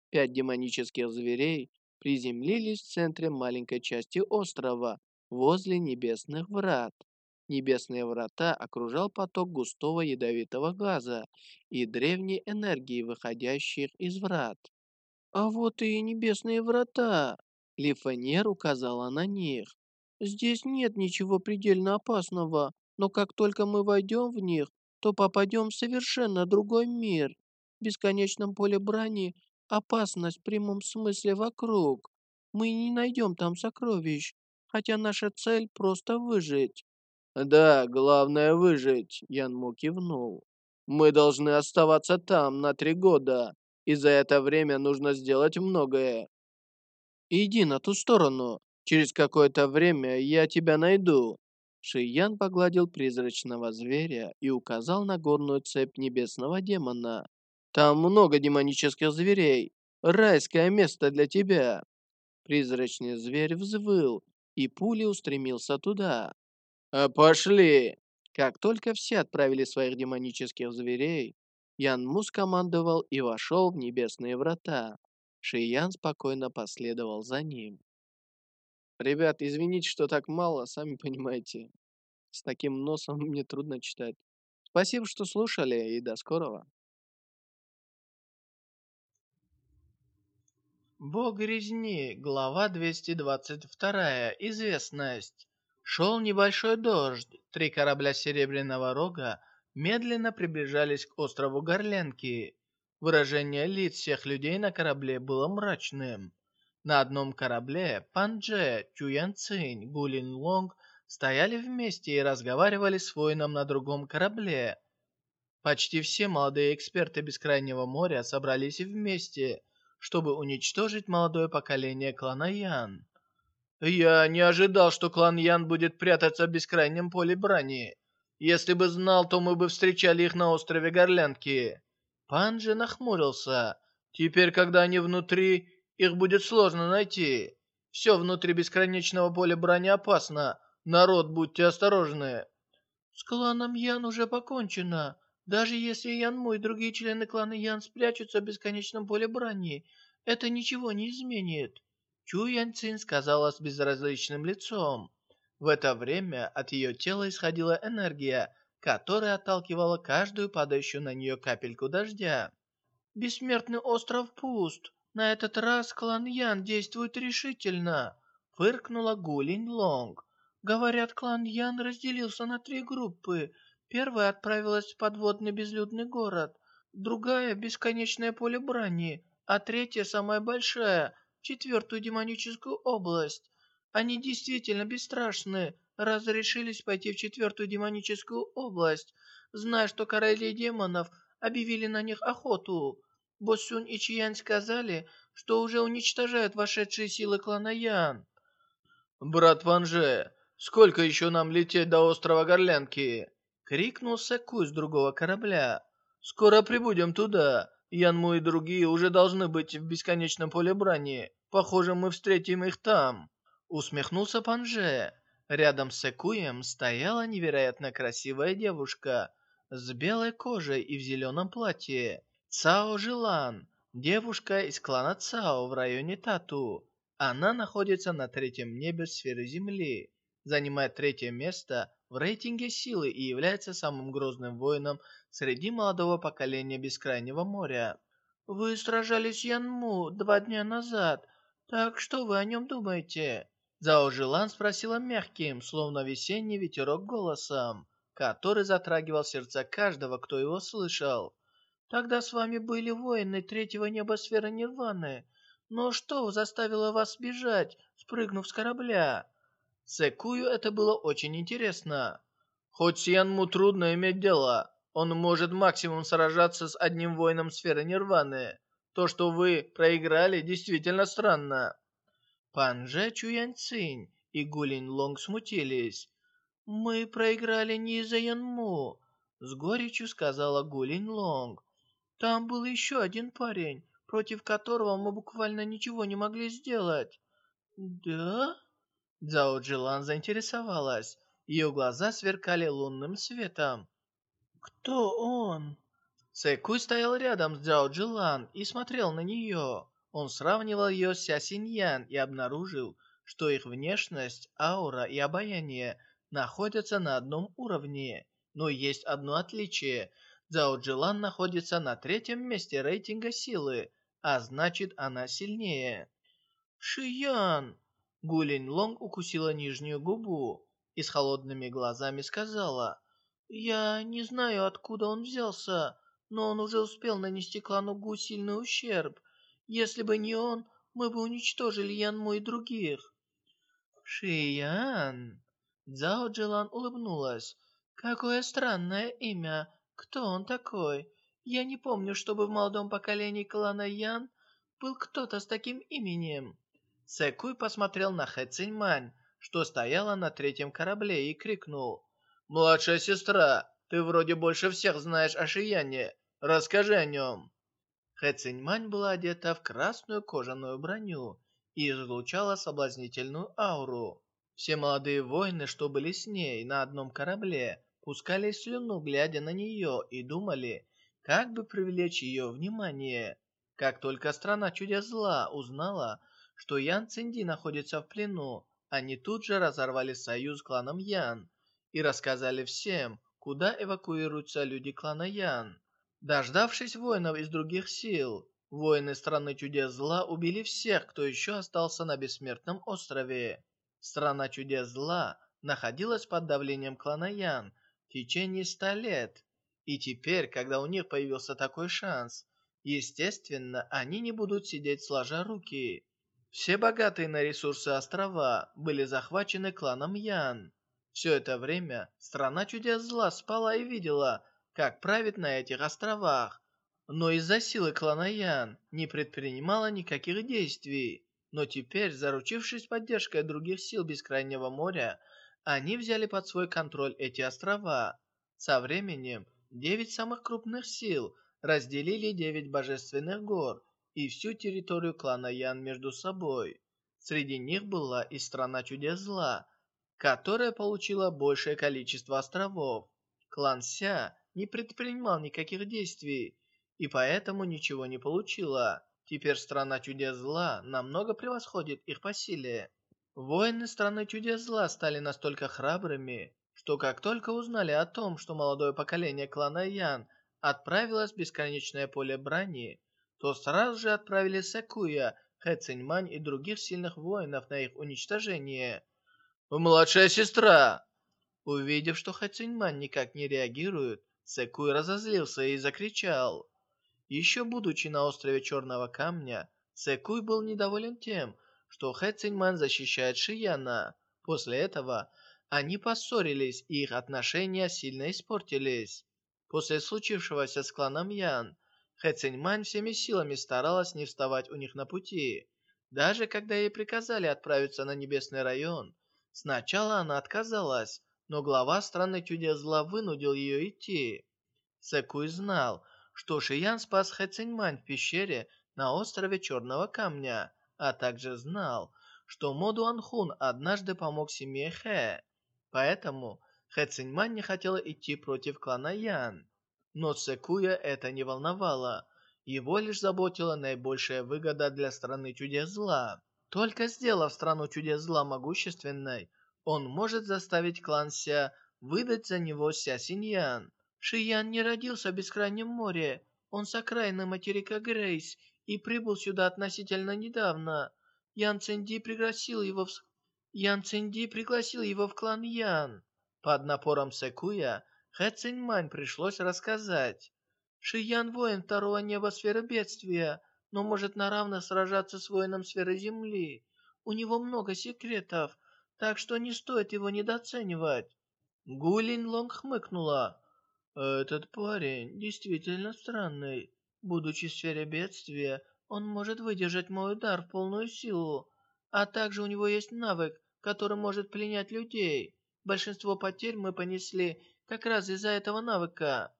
Пять демонических зверей приземлились в центре маленькой части острова, возле небесных врат. Небесные врата окружал поток густого ядовитого газа и древней энергии, выходящих из врат. «А вот и небесные врата!» Лифанер указала на них. «Здесь нет ничего предельно опасного, но как только мы войдем в них, то попадем в совершенно другой мир. В бесконечном поле брани опасность в прямом смысле вокруг. Мы не найдем там сокровищ, хотя наша цель просто выжить. «Да, главное выжить», — Янму кивнул. «Мы должны оставаться там на три года, и за это время нужно сделать многое». «Иди на ту сторону. Через какое-то время я тебя найду». Шиян погладил призрачного зверя и указал на горную цепь небесного демона. «Там много демонических зверей. Райское место для тебя». Призрачный зверь взвыл, и пулей устремился туда. «А «Пошли!» Как только все отправили своих демонических зверей, Ян Му скомандовал и вошел в небесные врата. Шиян спокойно последовал за ним. «Ребят, извините, что так мало, сами понимаете. С таким носом мне трудно читать. Спасибо, что слушали, и до скорого». Бог резни, глава 222, известность. Шел небольшой дождь. Три корабля Серебряного Рога медленно приближались к острову Горленки. Выражение лиц всех людей на корабле было мрачным. На одном корабле Пан Дже, Тюян Цинь, Гулин Лонг стояли вместе и разговаривали с воином на другом корабле. Почти все молодые эксперты Бескрайнего моря собрались вместе, чтобы уничтожить молодое поколение клана Ян. Я не ожидал, что клан Ян будет прятаться в бескрайнем поле брани. Если бы знал, то мы бы встречали их на острове Горлянки. Пан же нахмурился. Теперь, когда они внутри, их будет сложно найти. Все внутри бесконечного поля брони опасно. Народ, будьте осторожны. С кланом Ян уже покончено. Даже если Ян Му и другие члены клана Ян спрячутся в бесконечном поле брони, это ничего не изменит. Чу Ян Цин сказала с безразличным лицом. В это время от ее тела исходила энергия, которая отталкивала каждую падающую на нее капельку дождя. «Бессмертный остров пуст. На этот раз клан Ян действует решительно», — фыркнула Гулин Лонг. «Говорят, клан Ян разделился на три группы. Первая отправилась в подводный безлюдный город, другая — бесконечное поле брани, а третья, самая большая, четвертую демоническую область. Они действительно бесстрашны, раз решились пойти в четвертую демоническую область, зная, что короли демонов объявили на них охоту. Босюнь и Чиянь сказали, что уже уничтожают вошедшие силы клана Ян. «Брат Ванже, сколько еще нам лететь до острова Горлянки?» — крикнул Сэку с другого корабля. «Скоро прибудем туда. Янму и другие уже должны быть в бесконечном поле брани. Похоже, мы встретим их там». Усмехнулся Панже. Рядом с Экуем стояла невероятно красивая девушка с белой кожей и в зеленом платье. Цао Жилан, девушка из клана Цао в районе Тату. Она находится на третьем небе сферы Земли, занимает третье место в рейтинге силы и является самым грозным воином среди молодого поколения Бескрайнего моря. «Вы сражались с Янму два дня назад, так что вы о нем думаете?» Зао Жилан спросила мягким, словно весенний ветерок голосом, который затрагивал сердца каждого, кто его слышал. Тогда с вами были воины третьего небосферы Нирваны. Но что заставило вас бежать, спрыгнув с корабля?» Секую это было очень интересно. Хоть Янму трудно иметь дело, он может максимум сражаться с одним воином сферы Нирваны. То, что вы проиграли, действительно странно. Пан Же Чуян Цинь и Гулин Лонг смутились. «Мы проиграли не из-за Янму», — с горечью сказала Гулин Лонг. Там был еще один парень, против которого мы буквально ничего не могли сделать. Да? Цао Джилан заинтересовалась. Ее глаза сверкали лунным светом. Кто он? Цэкуй стоял рядом с Цао Джилан и смотрел на нее. Он сравнивал ее с Ся и обнаружил, что их внешность, аура и обаяние находятся на одном уровне. Но есть одно отличие – Цзао Джилан находится на третьем месте рейтинга силы, а значит она сильнее. Шиян! Гулин Лонг укусила нижнюю губу и с холодными глазами сказала, «Я не знаю, откуда он взялся, но он уже успел нанести клану Гу сильный ущерб. Если бы не он, мы бы уничтожили Янму и других». «Шиян!» Цзао Джилан улыбнулась. «Какое странное имя. Кто он такой? Я не помню, чтобы в молодом поколении клана Ян был кто-то с таким именем. Сэкуй посмотрел на Хэ Циньмань, что стояла на третьем корабле, и крикнул. «Младшая сестра, ты вроде больше всех знаешь о Шияне. Расскажи о нем». Хэ Циньмань была одета в красную кожаную броню и излучала соблазнительную ауру. Все молодые воины, что были с ней на одном корабле, пускали слюну, глядя на нее, и думали, как бы привлечь ее внимание. Как только страна чудес зла узнала, что Ян Цинди находится в плену, они тут же разорвали союз с кланом Ян и рассказали всем, куда эвакуируются люди клана Ян. Дождавшись воинов из других сил, воины страны чудес зла убили всех, кто еще остался на бессмертном острове. Страна чудес зла находилась под давлением клана Ян, течение ста лет. И теперь, когда у них появился такой шанс, естественно, они не будут сидеть сложа руки. Все богатые на ресурсы острова были захвачены кланом Ян. Все это время страна чудес зла спала и видела, как правит на этих островах. Но из-за силы клана Ян не предпринимала никаких действий. Но теперь, заручившись поддержкой других сил Бескрайнего моря, они взяли под свой контроль эти острова. Со временем девять самых крупных сил разделили девять божественных гор и всю территорию клана Ян между собой. Среди них была и страна чудес зла, которая получила большее количество островов. Клан Ся не предпринимал никаких действий, и поэтому ничего не получила. Теперь страна чудес зла намного превосходит их по силе. Воины страны чудес зла стали настолько храбрыми, что как только узнали о том, что молодое поколение клана Ян отправилось в бесконечное поле брани, то сразу же отправили Секуя, Хэ Циньмань и других сильных воинов на их уничтожение. «Младшая сестра!» Увидев, что Хэ Циньмань никак не реагирует, Секуй разозлился и закричал. Еще будучи на острове Черного Камня, Секуй был недоволен тем, что Хэ Циньман защищает Шияна. После этого они поссорились, и их отношения сильно испортились. После случившегося с кланом Ян, Хэ Циньмань всеми силами старалась не вставать у них на пути. Даже когда ей приказали отправиться на Небесный район, сначала она отказалась, но глава страны чудес зла вынудил ее идти. Сэкуй знал, что Шиян спас Хэ Циньмань в пещере на острове Черного Камня, а также знал, что Мо Дуанхун однажды помог семье Хэ. Поэтому Хэ Циньмань не хотела идти против клана Ян. Но Секуя это не волновало. Его лишь заботила наибольшая выгода для страны чудес зла. Только сделав страну чудес зла могущественной, он может заставить клан Ся выдать за него Ся Синьян. Шиян не родился в Бескрайнем море. Он с окраины материка Грейс и прибыл сюда относительно недавно. Ян Цинди пригласил его в... Ян Цинди пригласил его в клан Ян. Под напором Секуя Хэ Циньмань пришлось рассказать. Шиян воин второго неба сферы бедствия, но может наравно сражаться с воином сферы земли. У него много секретов, так что не стоит его недооценивать. Гулин Лонг хмыкнула. Этот парень действительно странный. Будучи в сфере бедствия, он может выдержать мой удар в полную силу, а также у него есть навык, который может пленять людей. Большинство потерь мы понесли как раз из-за этого навыка.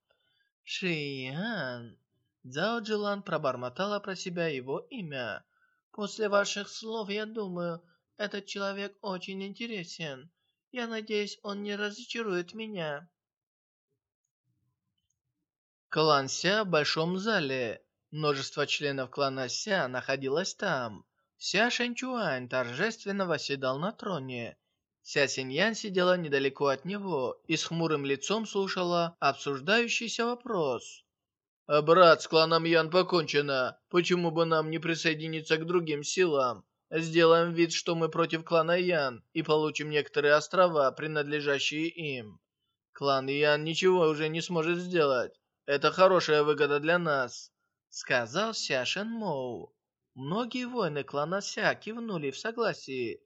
Шиян. Цзао Джилан пробормотала про себя его имя. После ваших слов, я думаю, этот человек очень интересен. Я надеюсь, он не разочарует меня. Клан Ся в большом зале. Множество членов клана Ся находилось там. Ся Шэньчуань торжественно восседал на троне. Ся Синьян сидела недалеко от него и с хмурым лицом слушала обсуждающийся вопрос. «А «Брат, с кланом Ян покончено. Почему бы нам не присоединиться к другим силам? Сделаем вид, что мы против клана Ян и получим некоторые острова, принадлежащие им. Клан Ян ничего уже не сможет сделать. Это хорошая выгода для нас», — сказал Ся Шен Моу. Многие воины клана Ся кивнули в согласии.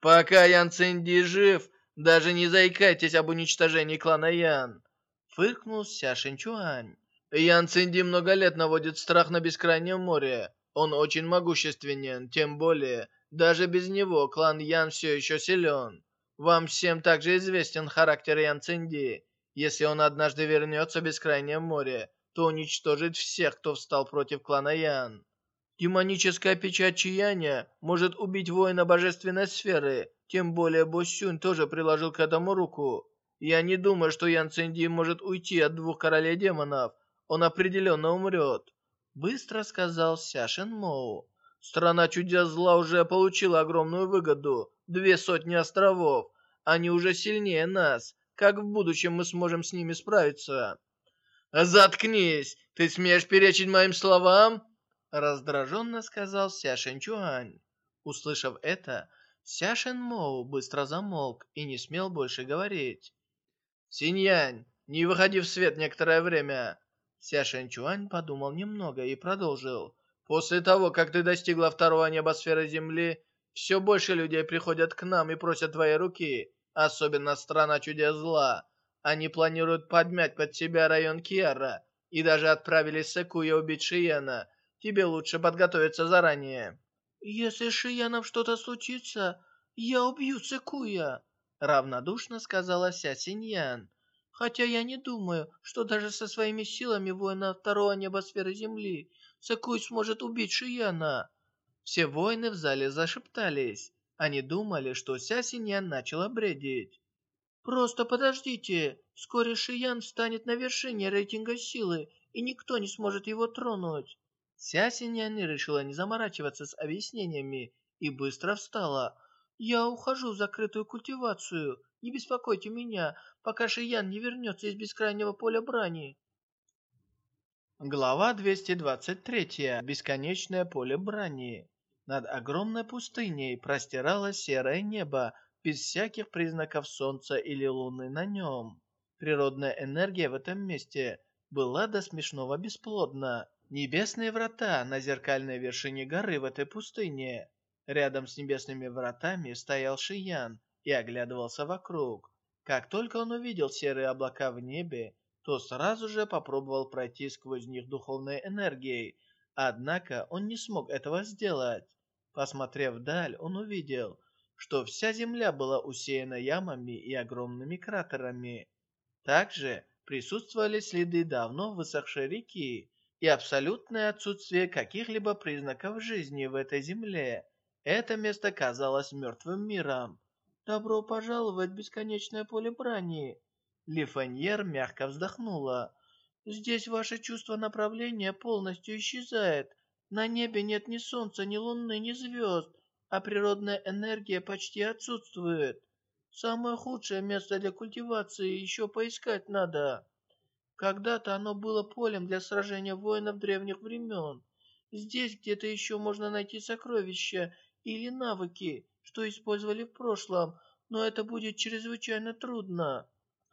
«Пока Ян Цинди жив, даже не заикайтесь об уничтожении клана Ян!» Фыркнул Ся Шинчуань. «Ян Цинди много лет наводит страх на Бескрайнем море. Он очень могущественен, тем более, даже без него клан Ян все еще силен. Вам всем также известен характер Ян Цинди. Если он однажды вернется в Бескрайнее море, то уничтожит всех, кто встал против клана Ян. Демоническая печать Чияния может убить воина божественной сферы, тем более Босюнь тоже приложил к этому руку. Я не думаю, что Ян Цинди может уйти от двух королей демонов. Он определенно умрет. Быстро сказал Ся Шен Моу. Страна чудес зла уже получила огромную выгоду. Две сотни островов. Они уже сильнее нас. Как в будущем мы сможем с ними справиться? «Заткнись! Ты смеешь перечить моим словам?» Раздраженно сказал Ся Шэньчуань. Услышав это, Ся Шэн Моу быстро замолк и не смел больше говорить. «Синьянь, не выходи в свет некоторое время!» Ся Шэньчуань подумал немного и продолжил. «После того, как ты достигла второго небосферы Земли, все больше людей приходят к нам и просят твоей руки, особенно страна чудес зла. Они планируют подмять под себя район Кьяра и даже отправили Секуя убить Шиена, Тебе лучше подготовиться заранее». «Если с Шиянов что-то случится, я убью Цикуя», — равнодушно сказала Ся Синьян. Хотя я не думаю, что даже со своими силами воина второго небосферы Земли Сакуй сможет убить Шияна. Все воины в зале зашептались. Они думали, что Ся Синьян начала бредить. «Просто подождите, вскоре Шиян станет на вершине рейтинга силы, и никто не сможет его тронуть». Ся Синьян решила не заморачиваться с объяснениями и быстро встала. «Я ухожу в закрытую культивацию. Не беспокойте меня, пока Шиян не вернется из бескрайнего поля брани». Глава 223. Бесконечное поле брани. Над огромной пустыней простиралось серое небо, без всяких признаков солнца или луны на нем. Природная энергия в этом месте была до смешного бесплодна. Небесные врата на зеркальной вершине горы в этой пустыне. Рядом с небесными вратами стоял Шиян и оглядывался вокруг. Как только он увидел серые облака в небе, то сразу же попробовал пройти сквозь них духовной энергией, однако он не смог этого сделать. Посмотрев вдаль, он увидел, что вся земля была усеяна ямами и огромными кратерами. Также присутствовали следы давно высохшей реки и абсолютное отсутствие каких-либо признаков жизни в этой земле. Это место казалось мертвым миром. «Добро пожаловать в бесконечное поле брани!» Лифаньер мягко вздохнула. «Здесь ваше чувство направления полностью исчезает. На небе нет ни солнца, ни луны, ни звезд, а природная энергия почти отсутствует. Самое худшее место для культивации еще поискать надо. Когда-то оно было полем для сражения воинов древних времен. Здесь где-то еще можно найти сокровища или навыки, что использовали в прошлом, но это будет чрезвычайно трудно.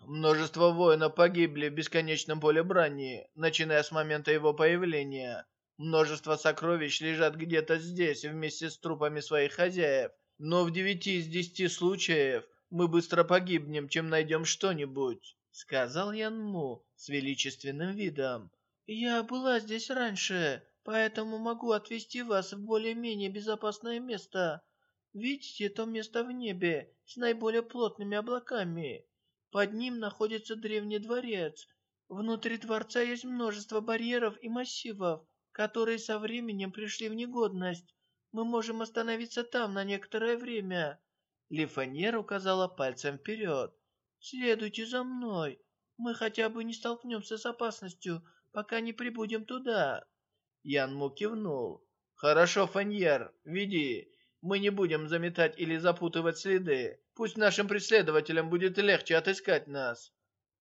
Множество воинов погибли в бесконечном поле брани, начиная с момента его появления. Множество сокровищ лежат где-то здесь вместе с трупами своих хозяев, но в девяти из десяти случаев мы быстро погибнем, чем найдем что-нибудь», — сказал Ян Му с величественным видом. «Я была здесь раньше, поэтому могу отвезти вас в более-менее безопасное место. Видите то место в небе с наиболее плотными облаками?» Под ним находится древний дворец. Внутри дворца есть множество барьеров и массивов, которые со временем пришли в негодность. Мы можем остановиться там на некоторое время». Лифаньер указала пальцем вперед. «Следуйте за мной. Мы хотя бы не столкнемся с опасностью, пока не прибудем туда». Ян Му кивнул. «Хорошо, Фаньер, веди. Мы не будем заметать или запутывать следы. Пусть нашим преследователям будет легче отыскать нас».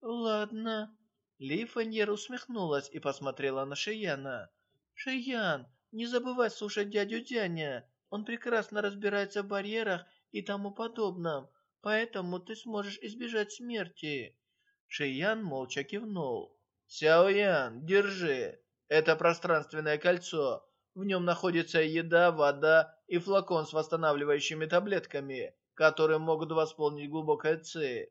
«Ладно». Ли Фаньер усмехнулась и посмотрела на Шияна. «Шиян, не забывай слушать дядю Дяня. Он прекрасно разбирается в барьерах и тому подобном, поэтому ты сможешь избежать смерти». Шиян молча кивнул. «Сяо Ян, держи. Это пространственное кольцо. В нем находится еда, вода и флакон с восстанавливающими таблетками которые могут восполнить глубокое ци.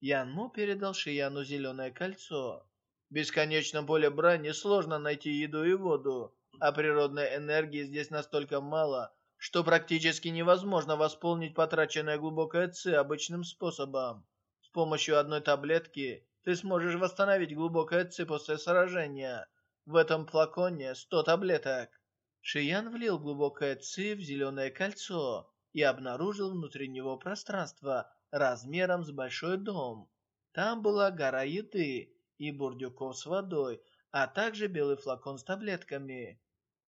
Янму передал Шияну зеленое кольцо. В бесконечном поле брани сложно найти еду и воду, а природной энергии здесь настолько мало, что практически невозможно восполнить потраченное глубокое ци обычным способом. С помощью одной таблетки ты сможешь восстановить глубокое ци после сражения. В этом флаконе 100 таблеток. Шиян влил глубокое ци в зеленое кольцо и обнаружил внутри него пространство размером с большой дом. Там была гора еды и бурдюков с водой, а также белый флакон с таблетками.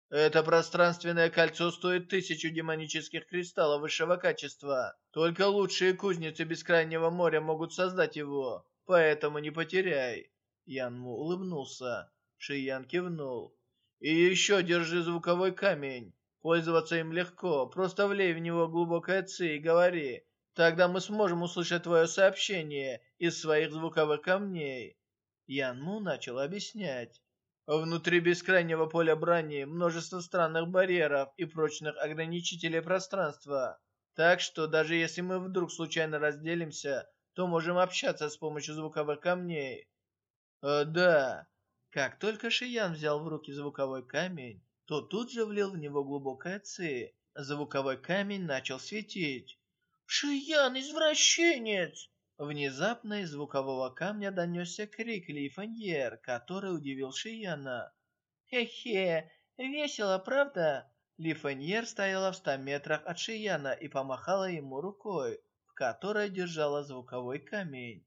Это пространственное кольцо стоит тысячу демонических кристаллов высшего качества. Только лучшие кузницы Бескрайнего моря могут создать его, поэтому не потеряй. Янму улыбнулся. Шиян кивнул. И еще держи звуковой камень. Пользоваться им легко. Просто влей в него глубокое ци и говори. Тогда мы сможем услышать твое сообщение из своих звуковых камней. Ян Му начал объяснять. Внутри бескрайнего поля брани множество странных барьеров и прочных ограничителей пространства. Так что даже если мы вдруг случайно разделимся, то можем общаться с помощью звуковых камней. Э, да. Как только Шиян взял в руки звуковой камень, то тут же влил в него глубокое ци. Звуковой камень начал светить. «Шиян, извращенец!» Внезапно из звукового камня донесся крик Лифаньер, который удивил Шияна. «Хе-хе, весело, правда?» Лифаньер стояла в ста метрах от Шияна и помахала ему рукой, в которой держала звуковой камень.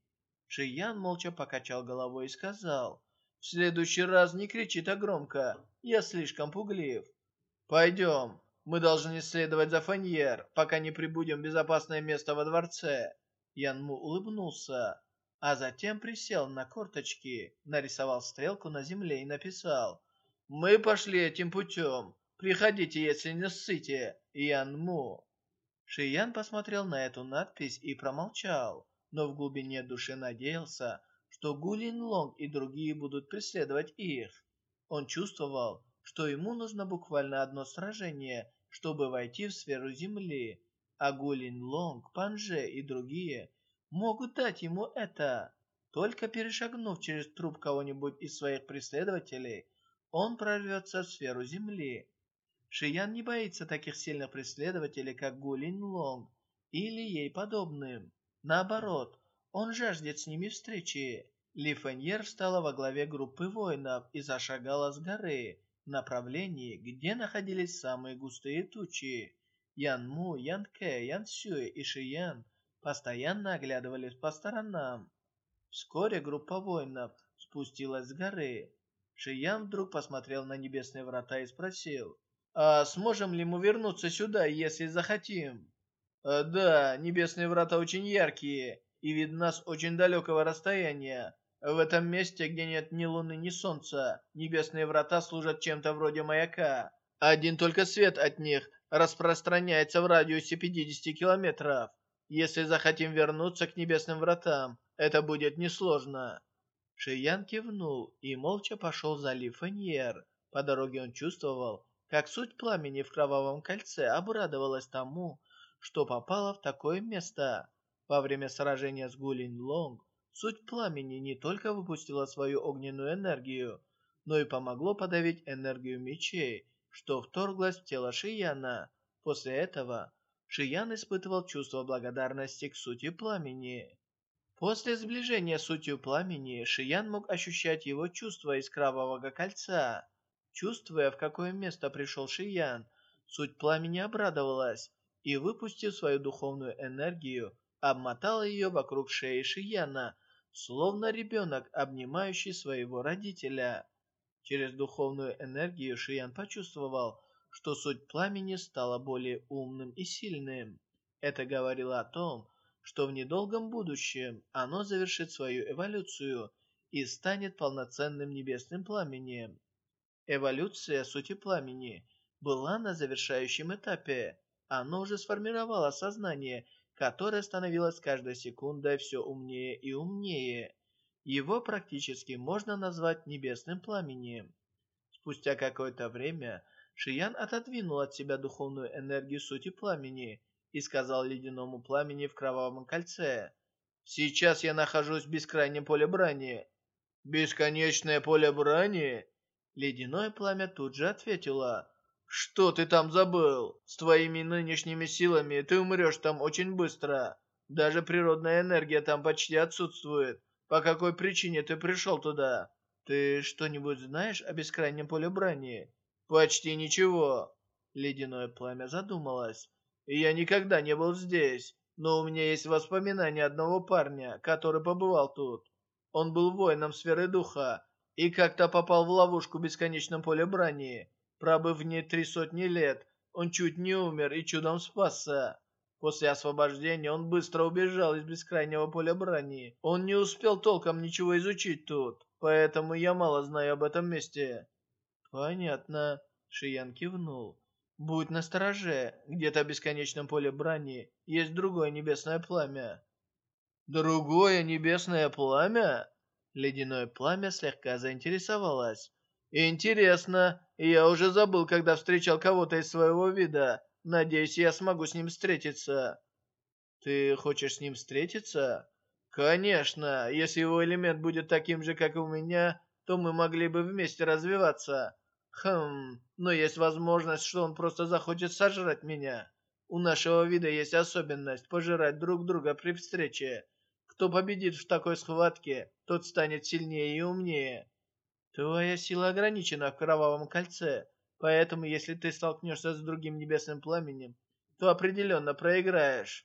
Шиян молча покачал головой и сказал, «В следующий раз не кричи так громко, я слишком пуглив. Пойдем, мы должны следовать за Фаньер, пока не прибудем в безопасное место во дворце». Янму улыбнулся, а затем присел на корточки, нарисовал стрелку на земле и написал, «Мы пошли этим путем, приходите, если не ссыте, Янму». Шиян посмотрел на эту надпись и промолчал, но в глубине души надеялся, что Гулин Лонг и другие будут преследовать их. Он чувствовал, что ему нужно буквально одно сражение, чтобы войти в сферу Земли, а Гулин Лонг, Панже и другие могут дать ему это. Только перешагнув через труп кого-нибудь из своих преследователей, он прорвется в сферу Земли. Шиян не боится таких сильных преследователей, как Гулин Лонг или ей подобным. Наоборот, он жаждет с ними встречи. Ли Фэньер встала во главе группы воинов и зашагала с горы в направлении, где находились самые густые тучи. Ян Му, Ян Кэ, Ян Сюэ и Ши Ян постоянно оглядывались по сторонам. Вскоре группа воинов спустилась с горы. Ши Ян вдруг посмотрел на небесные врата и спросил, «А сможем ли мы вернуться сюда, если захотим?» «Э, «Да, небесные врата очень яркие и видны с очень далекого расстояния. В этом месте, где нет ни луны, ни солнца, небесные врата служат чем-то вроде маяка. Один только свет от них распространяется в радиусе 50 километров. Если захотим вернуться к небесным вратам, это будет несложно». Шиян кивнул и молча пошел за Ли Фэньер. По дороге он чувствовал, как суть пламени в кровавом кольце обрадовалась тому, что попала в такое место. Во время сражения с Гулин Лонг суть пламени не только выпустила свою огненную энергию, но и помогло подавить энергию мечей, что вторглась в тело Шияна. После этого Шиян испытывал чувство благодарности к сути пламени. После сближения с сутью пламени Шиян мог ощущать его чувства из кровавого кольца. Чувствуя, в какое место пришел Шиян, суть пламени обрадовалась и, выпустив свою духовную энергию, обмотала ее вокруг шеи Шияна, словно ребенок, обнимающий своего родителя. Через духовную энергию Шиян почувствовал, что суть пламени стала более умным и сильным. Это говорило о том, что в недолгом будущем оно завершит свою эволюцию и станет полноценным небесным пламенем. Эволюция сути пламени была на завершающем этапе, оно уже сформировало сознание, которое становилось каждой секундой все умнее и умнее. Его практически можно назвать небесным пламенем. Спустя какое-то время Шиян отодвинул от себя духовную энергию сути пламени и сказал ледяному пламени в кровавом кольце, «Сейчас я нахожусь в бескрайнем поле брани». «Бесконечное поле брани?» Ледяное пламя тут же ответило, «Что ты там забыл? С твоими нынешними силами ты умрешь там очень быстро. Даже природная энергия там почти отсутствует. По какой причине ты пришел туда? Ты что-нибудь знаешь о бескрайнем поле брани?» «Почти ничего». Ледяное пламя задумалось. «Я никогда не был здесь, но у меня есть воспоминания одного парня, который побывал тут. Он был воином сферы духа и как-то попал в ловушку в бесконечном поле брани. Пробыв в ней три сотни лет, он чуть не умер и чудом спасся. После освобождения он быстро убежал из бескрайнего поля брани. Он не успел толком ничего изучить тут, поэтому я мало знаю об этом месте». «Понятно», — Шиян кивнул. «Будь настороже, где-то в бесконечном поле брани есть другое небесное пламя». «Другое небесное пламя?» Ледяное пламя слегка заинтересовалось. «Интересно, я уже забыл, когда встречал кого-то из своего вида. Надеюсь, я смогу с ним встретиться». «Ты хочешь с ним встретиться?» «Конечно, если его элемент будет таким же, как и у меня, то мы могли бы вместе развиваться. Хм, но есть возможность, что он просто захочет сожрать меня. У нашего вида есть особенность пожирать друг друга при встрече. Кто победит в такой схватке, тот станет сильнее и умнее. Твоя сила ограничена в Кровавом Кольце, поэтому если ты столкнешься с другим небесным пламенем, то определенно проиграешь.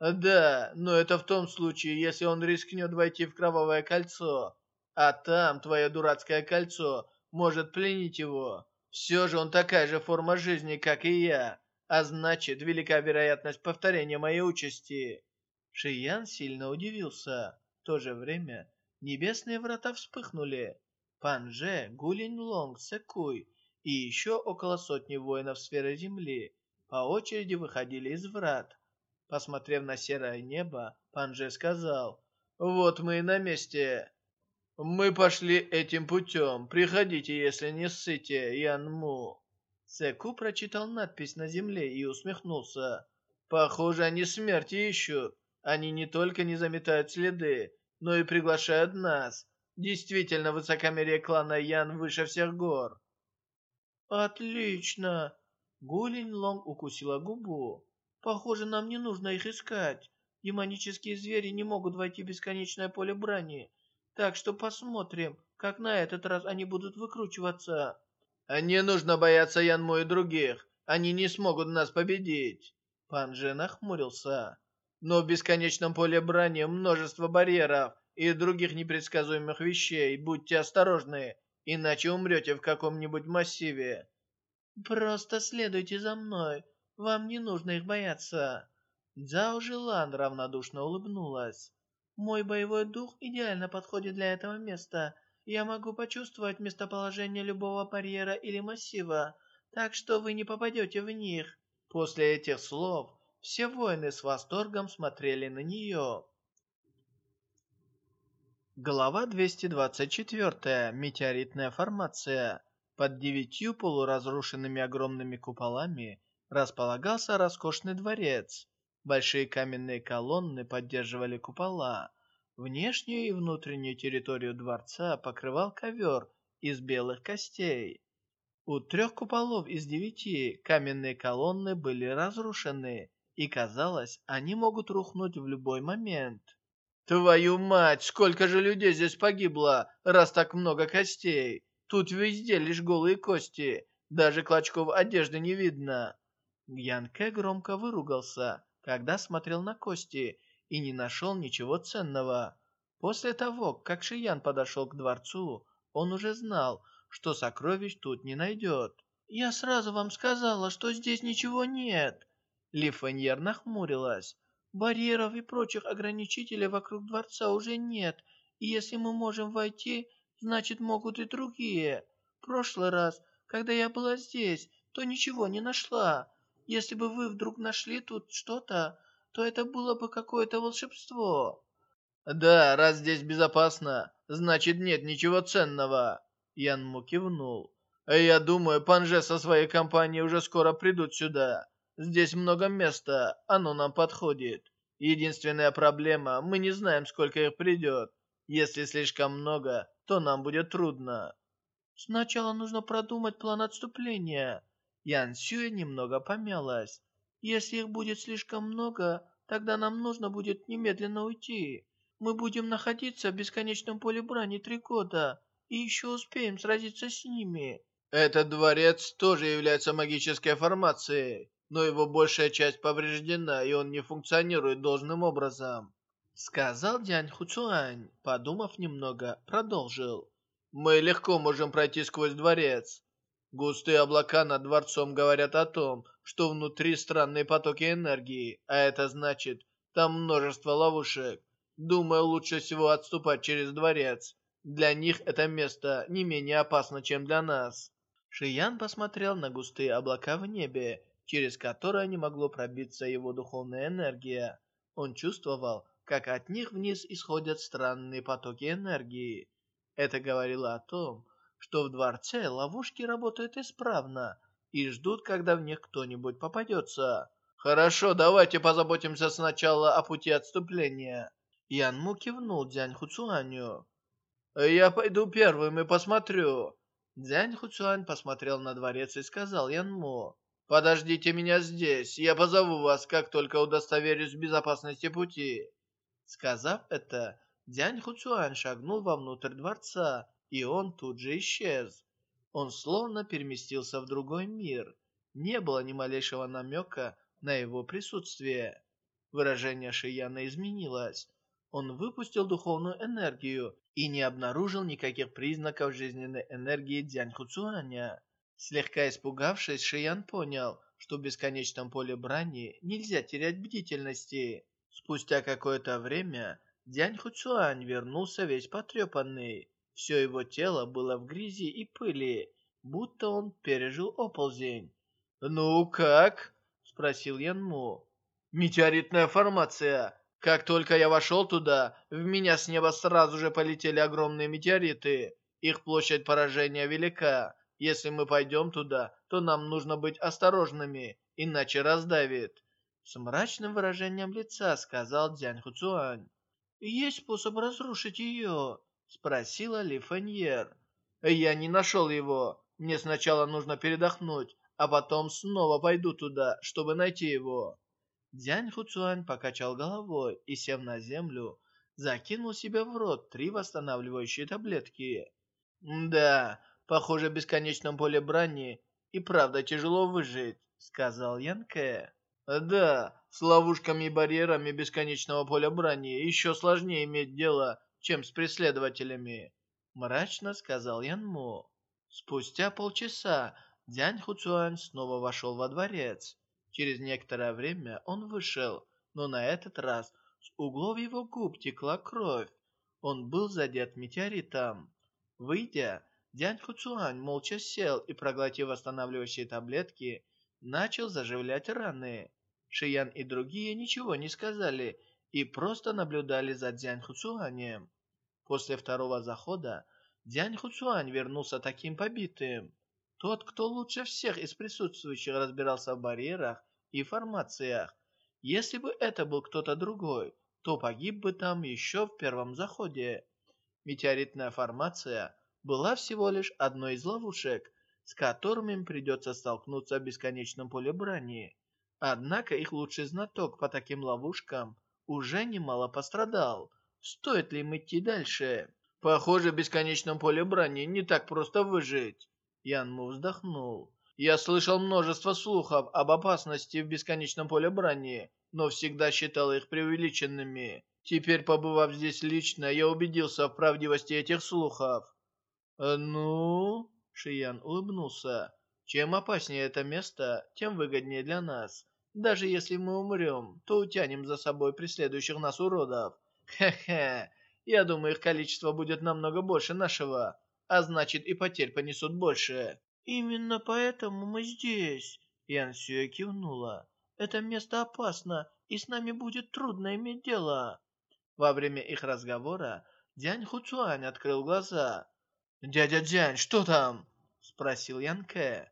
Да, но это в том случае, если он рискнет войти в Кровавое Кольцо, а там твое дурацкое кольцо может пленить его. Все же он такая же форма жизни, как и я, а значит, велика вероятность повторения моей участи. Шиян сильно удивился. В то же время небесные врата вспыхнули. Панже, Гулин Лонг, Секуй и еще около сотни воинов сферы Земли по очереди выходили из врат. Посмотрев на серое небо, Панже сказал, «Вот мы и на месте. Мы пошли этим путем. Приходите, если не ссыте, Янму». Секу прочитал надпись на земле и усмехнулся. «Похоже, они смерти ищут. Они не только не заметают следы, но и приглашают нас. Действительно, высокомерие клана Ян выше всех гор». «Отлично!» Гулин Лонг укусила губу. «Похоже, нам не нужно их искать. Демонические звери не могут войти в бесконечное поле брани. Так что посмотрим, как на этот раз они будут выкручиваться. Не нужно бояться Янму и других. Они не смогут нас победить. Пан Же нахмурился. Но в бесконечном поле брани множество барьеров и других непредсказуемых вещей. Будьте осторожны, иначе умрете в каком-нибудь массиве. Просто следуйте за мной. Вам не нужно их бояться. Цзао Жилан равнодушно улыбнулась. Мой боевой дух идеально подходит для этого места. Я могу почувствовать местоположение любого барьера или массива, так что вы не попадете в них. После этих слов все воины с восторгом смотрели на нее. Глава 224. Метеоритная формация. Под девятью полуразрушенными огромными куполами располагался роскошный дворец. Большие каменные колонны поддерживали купола. Внешнюю и внутреннюю территорию дворца покрывал ковер из белых костей. У трех куполов из девяти каменные колонны были разрушены, и казалось, они могут рухнуть в любой момент. «Твою мать, сколько же людей здесь погибло, раз так много костей! Тут везде лишь голые кости, даже клочков одежды не видно!» Янке громко выругался, когда смотрел на кости и не нашел ничего ценного. После того, как Шиян подошел к дворцу, он уже знал, что сокровищ тут не найдет. «Я сразу вам сказала, что здесь ничего нет!» Ли Фэньер нахмурилась. «Барьеров и прочих ограничителей вокруг дворца уже нет, и если мы можем войти, значит могут и другие. В прошлый раз, когда я была здесь, то ничего не нашла. Если бы вы вдруг нашли тут что-то, то это было бы какое-то волшебство». «Да, раз здесь безопасно, значит нет ничего ценного», — Янму кивнул. «Я думаю, Панже со своей компанией уже скоро придут сюда. Здесь много места, оно нам подходит. Единственная проблема, мы не знаем, сколько их придет. Если слишком много, то нам будет трудно». «Сначала нужно продумать план отступления», Ян Сюэ немного помялась. «Если их будет слишком много, тогда нам нужно будет немедленно уйти. Мы будем находиться в бесконечном поле брани три года, и еще успеем сразиться с ними». «Этот дворец тоже является магической формацией, но его большая часть повреждена, и он не функционирует должным образом», сказал Дянь Хуцуань, подумав немного, продолжил. «Мы легко можем пройти сквозь дворец. Густые облака над дворцом говорят о том, что внутри странные потоки энергии, а это значит, там множество ловушек. Думаю, лучше всего отступать через дворец. Для них это место не менее опасно, чем для нас. Шиян посмотрел на густые облака в небе, через которые не могло пробиться его духовная энергия. Он чувствовал, как от них вниз исходят странные потоки энергии. Это говорило о том, что в дворце ловушки работают исправно и ждут, когда в них кто-нибудь попадется. «Хорошо, давайте позаботимся сначала о пути отступления». Янму кивнул Дзянь Хуцуаню. «Я пойду первым и посмотрю». Дзянь Хуцуань посмотрел на дворец и сказал Янму. «Подождите меня здесь, я позову вас, как только удостоверюсь в безопасности пути». Сказав это, Дянь Хуцуань шагнул вовнутрь дворца, и он тут же исчез. Он словно переместился в другой мир. Не было ни малейшего намека на его присутствие. Выражение Шияна изменилось. Он выпустил духовную энергию и не обнаружил никаких признаков жизненной энергии Дзянь Хуцуаня. Слегка испугавшись, Шиян понял, что в бесконечном поле брани нельзя терять бдительности. Спустя какое-то время Дянь Хуцуань вернулся весь потрепанный. Все его тело было в грязи и пыли, будто он пережил оползень. «Ну как?» — спросил Янму. «Метеоритная формация. Как только я вошел туда, в меня с неба сразу же полетели огромные метеориты. Их площадь поражения велика. Если мы пойдем туда, то нам нужно быть осторожными, иначе раздавит». С мрачным выражением лица сказал Дзянь Хуцуань. «Есть способ разрушить ее?» — спросила Ли Фэньер. «Я не нашел его. Мне сначала нужно передохнуть, а потом снова пойду туда, чтобы найти его». Дзянь Хуцуань покачал головой и, сев на землю, закинул себе в рот три восстанавливающие таблетки. «Да, похоже, в бесконечном поле брани и правда тяжело выжить», — сказал Янке. «Да, с ловушками и барьерами бесконечного поля брани еще сложнее иметь дело, чем с преследователями», — мрачно сказал Янмо. Спустя полчаса Дянь Хуцуань снова вошел во дворец. Через некоторое время он вышел, но на этот раз с углов его губ текла кровь. Он был задет метеоритом. Выйдя, Дянь Хуцуань молча сел и, проглотив восстанавливающие таблетки, начал заживлять раны. Шиян и другие ничего не сказали и просто наблюдали за Дзянь Хуцуанем. После второго захода Дзянь Хуцуань вернулся таким побитым. Тот, кто лучше всех из присутствующих разбирался в барьерах и формациях. Если бы это был кто-то другой, то погиб бы там еще в первом заходе. Метеоритная формация была всего лишь одной из ловушек, с которыми им придется столкнуться в бесконечном поле брани. Однако их лучший знаток по таким ловушкам уже немало пострадал. Стоит ли им идти дальше? Похоже, в бесконечном поле брани не так просто выжить. Янму вздохнул. «Я слышал множество слухов об опасности в бесконечном поле брани, но всегда считал их преувеличенными. Теперь, побывав здесь лично, я убедился в правдивости этих слухов». «Э, «Ну...» — Шиян улыбнулся. «Чем опаснее это место, тем выгоднее для нас. Даже если мы умрем, то утянем за собой преследующих нас уродов. Хе-хе, я думаю, их количество будет намного больше нашего а значит и потерь понесут больше. Именно поэтому мы здесь. Ян Сюэ кивнула. Это место опасно, и с нами будет трудно иметь дело. Во время их разговора Дянь Хуцуань открыл глаза. «Дядя Дянь, что там?» Спросил Ян Кэ.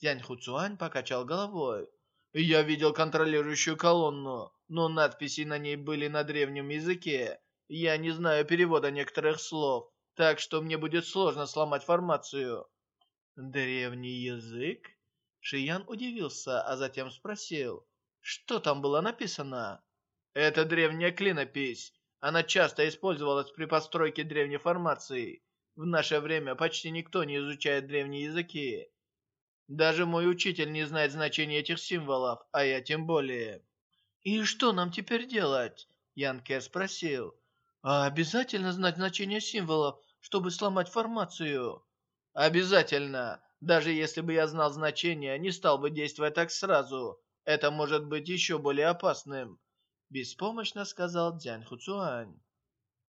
Дянь Хуцуань покачал головой. «Я видел контролирующую колонну, но надписи на ней были на древнем языке. Я не знаю перевода некоторых слов, так что мне будет сложно сломать формацию». «Древний язык?» Шиян удивился, а затем спросил, «Что там было написано?» «Это древняя клинопись. Она часто использовалась при постройке древней формации. В наше время почти никто не изучает древние языки. Даже мой учитель не знает значения этих символов, а я тем более». «И что нам теперь делать?» Ян Ке спросил. «А обязательно знать значение символов, чтобы сломать формацию?» «Обязательно. Даже если бы я знал значение, не стал бы действовать так сразу. Это может быть еще более опасным», — беспомощно сказал Дзянь Хуцуань.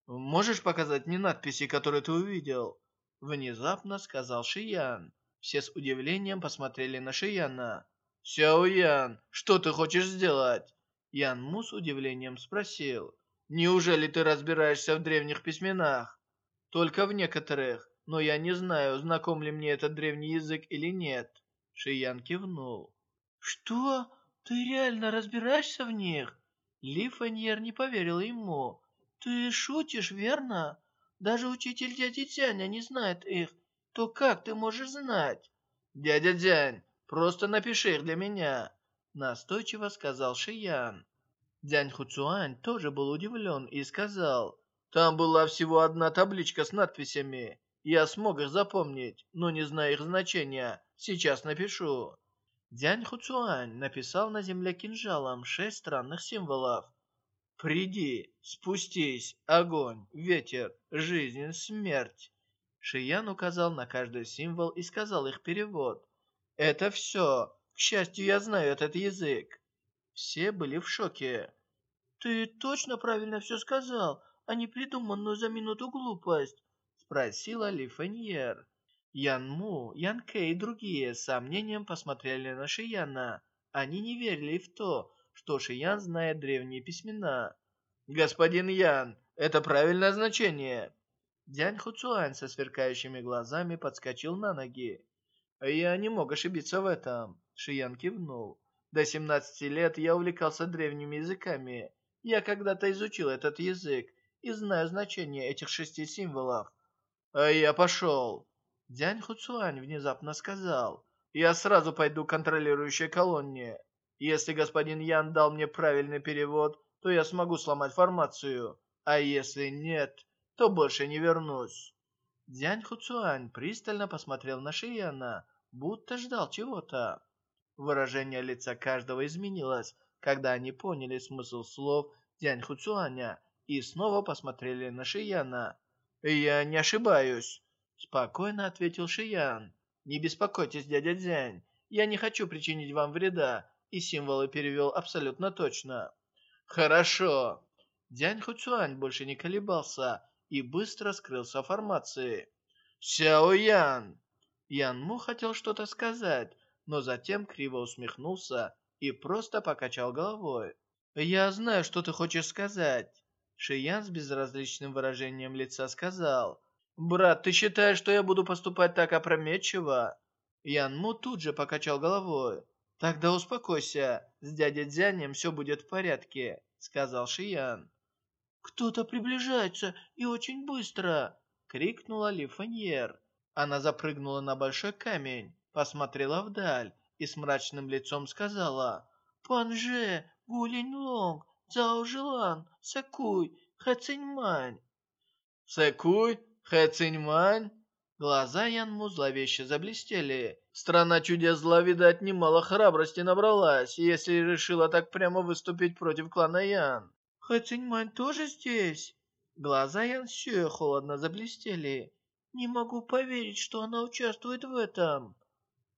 «Можешь показать мне надписи, которые ты увидел?» Внезапно сказал Шиян. Все с удивлением посмотрели на Шияна. «Сяо Ян, что ты хочешь сделать?» Ян Му с удивлением спросил. Неужели ты разбираешься в древних письменах? Только в некоторых, но я не знаю, знаком ли мне этот древний язык или нет. Шиян кивнул. Что? Ты реально разбираешься в них? Ли Фаньер не поверил ему. Ты шутишь, верно? Даже учитель дяди Тяня не знает их. То как ты можешь знать? Дядя Дзянь, просто напиши их для меня. Настойчиво сказал Шиян. Дянь Хуцуань тоже был удивлен и сказал, «Там была всего одна табличка с надписями. Я смог их запомнить, но не знаю их значения. Сейчас напишу». Дянь Хуцуань написал на земле кинжалом шесть странных символов. «Приди, спустись, огонь, ветер, жизнь, смерть». Шиян указал на каждый символ и сказал их перевод. «Это все. К счастью, я знаю этот язык». Все были в шоке. «Ты точно правильно все сказал, а не придуманную за минуту глупость?» Спросила Ли Феньер. Ян Му, Ян Кэй и другие с сомнением посмотрели на Шияна. Они не верили в то, что Шиян знает древние письмена. «Господин Ян, это правильное значение!» Дянь Хуцуань со сверкающими глазами подскочил на ноги. «Я не мог ошибиться в этом», — Шиян кивнул. «До 17 лет я увлекался древними языками. Я когда-то изучил этот язык и знаю значение этих шести символов. А я пошел. Дянь Хуцуань внезапно сказал. Я сразу пойду к контролирующей колонне. Если господин Ян дал мне правильный перевод, то я смогу сломать формацию. А если нет, то больше не вернусь. Дянь Хуцуань пристально посмотрел на Шияна, будто ждал чего-то. Выражение лица каждого изменилось, когда они поняли смысл слов Дянь Хуцуаня и снова посмотрели на Шияна. «Я не ошибаюсь», — спокойно ответил Шиян. «Не беспокойтесь, дядя Дзянь, я не хочу причинить вам вреда, и символы перевел абсолютно точно». «Хорошо». Дянь Хуцуань больше не колебался и быстро скрылся в формации. «Сяо Ян!» Ян Му хотел что-то сказать, но затем криво усмехнулся и просто покачал головой. «Я знаю, что ты хочешь сказать». Шиян с безразличным выражением лица сказал. «Брат, ты считаешь, что я буду поступать так опрометчиво?» Ян Му тут же покачал головой. «Тогда успокойся, с дядей Дзянем все будет в порядке», — сказал Шиян. «Кто-то приближается и очень быстро!» — крикнула Ли Фаньер. Она запрыгнула на большой камень, посмотрела вдаль и с мрачным лицом сказала «Панже, Гулинь Лонг, Цао Жилан, Сакуй, Хэ Циньмань. Сакуй, Хэ Циньмань? Глаза Янму зловеще заблестели. Страна чудес зла, видать, немало храбрости набралась, если решила так прямо выступить против клана Ян. Хэ Циньмань тоже здесь? Глаза Ян Сюэ холодно заблестели. Не могу поверить, что она участвует в этом.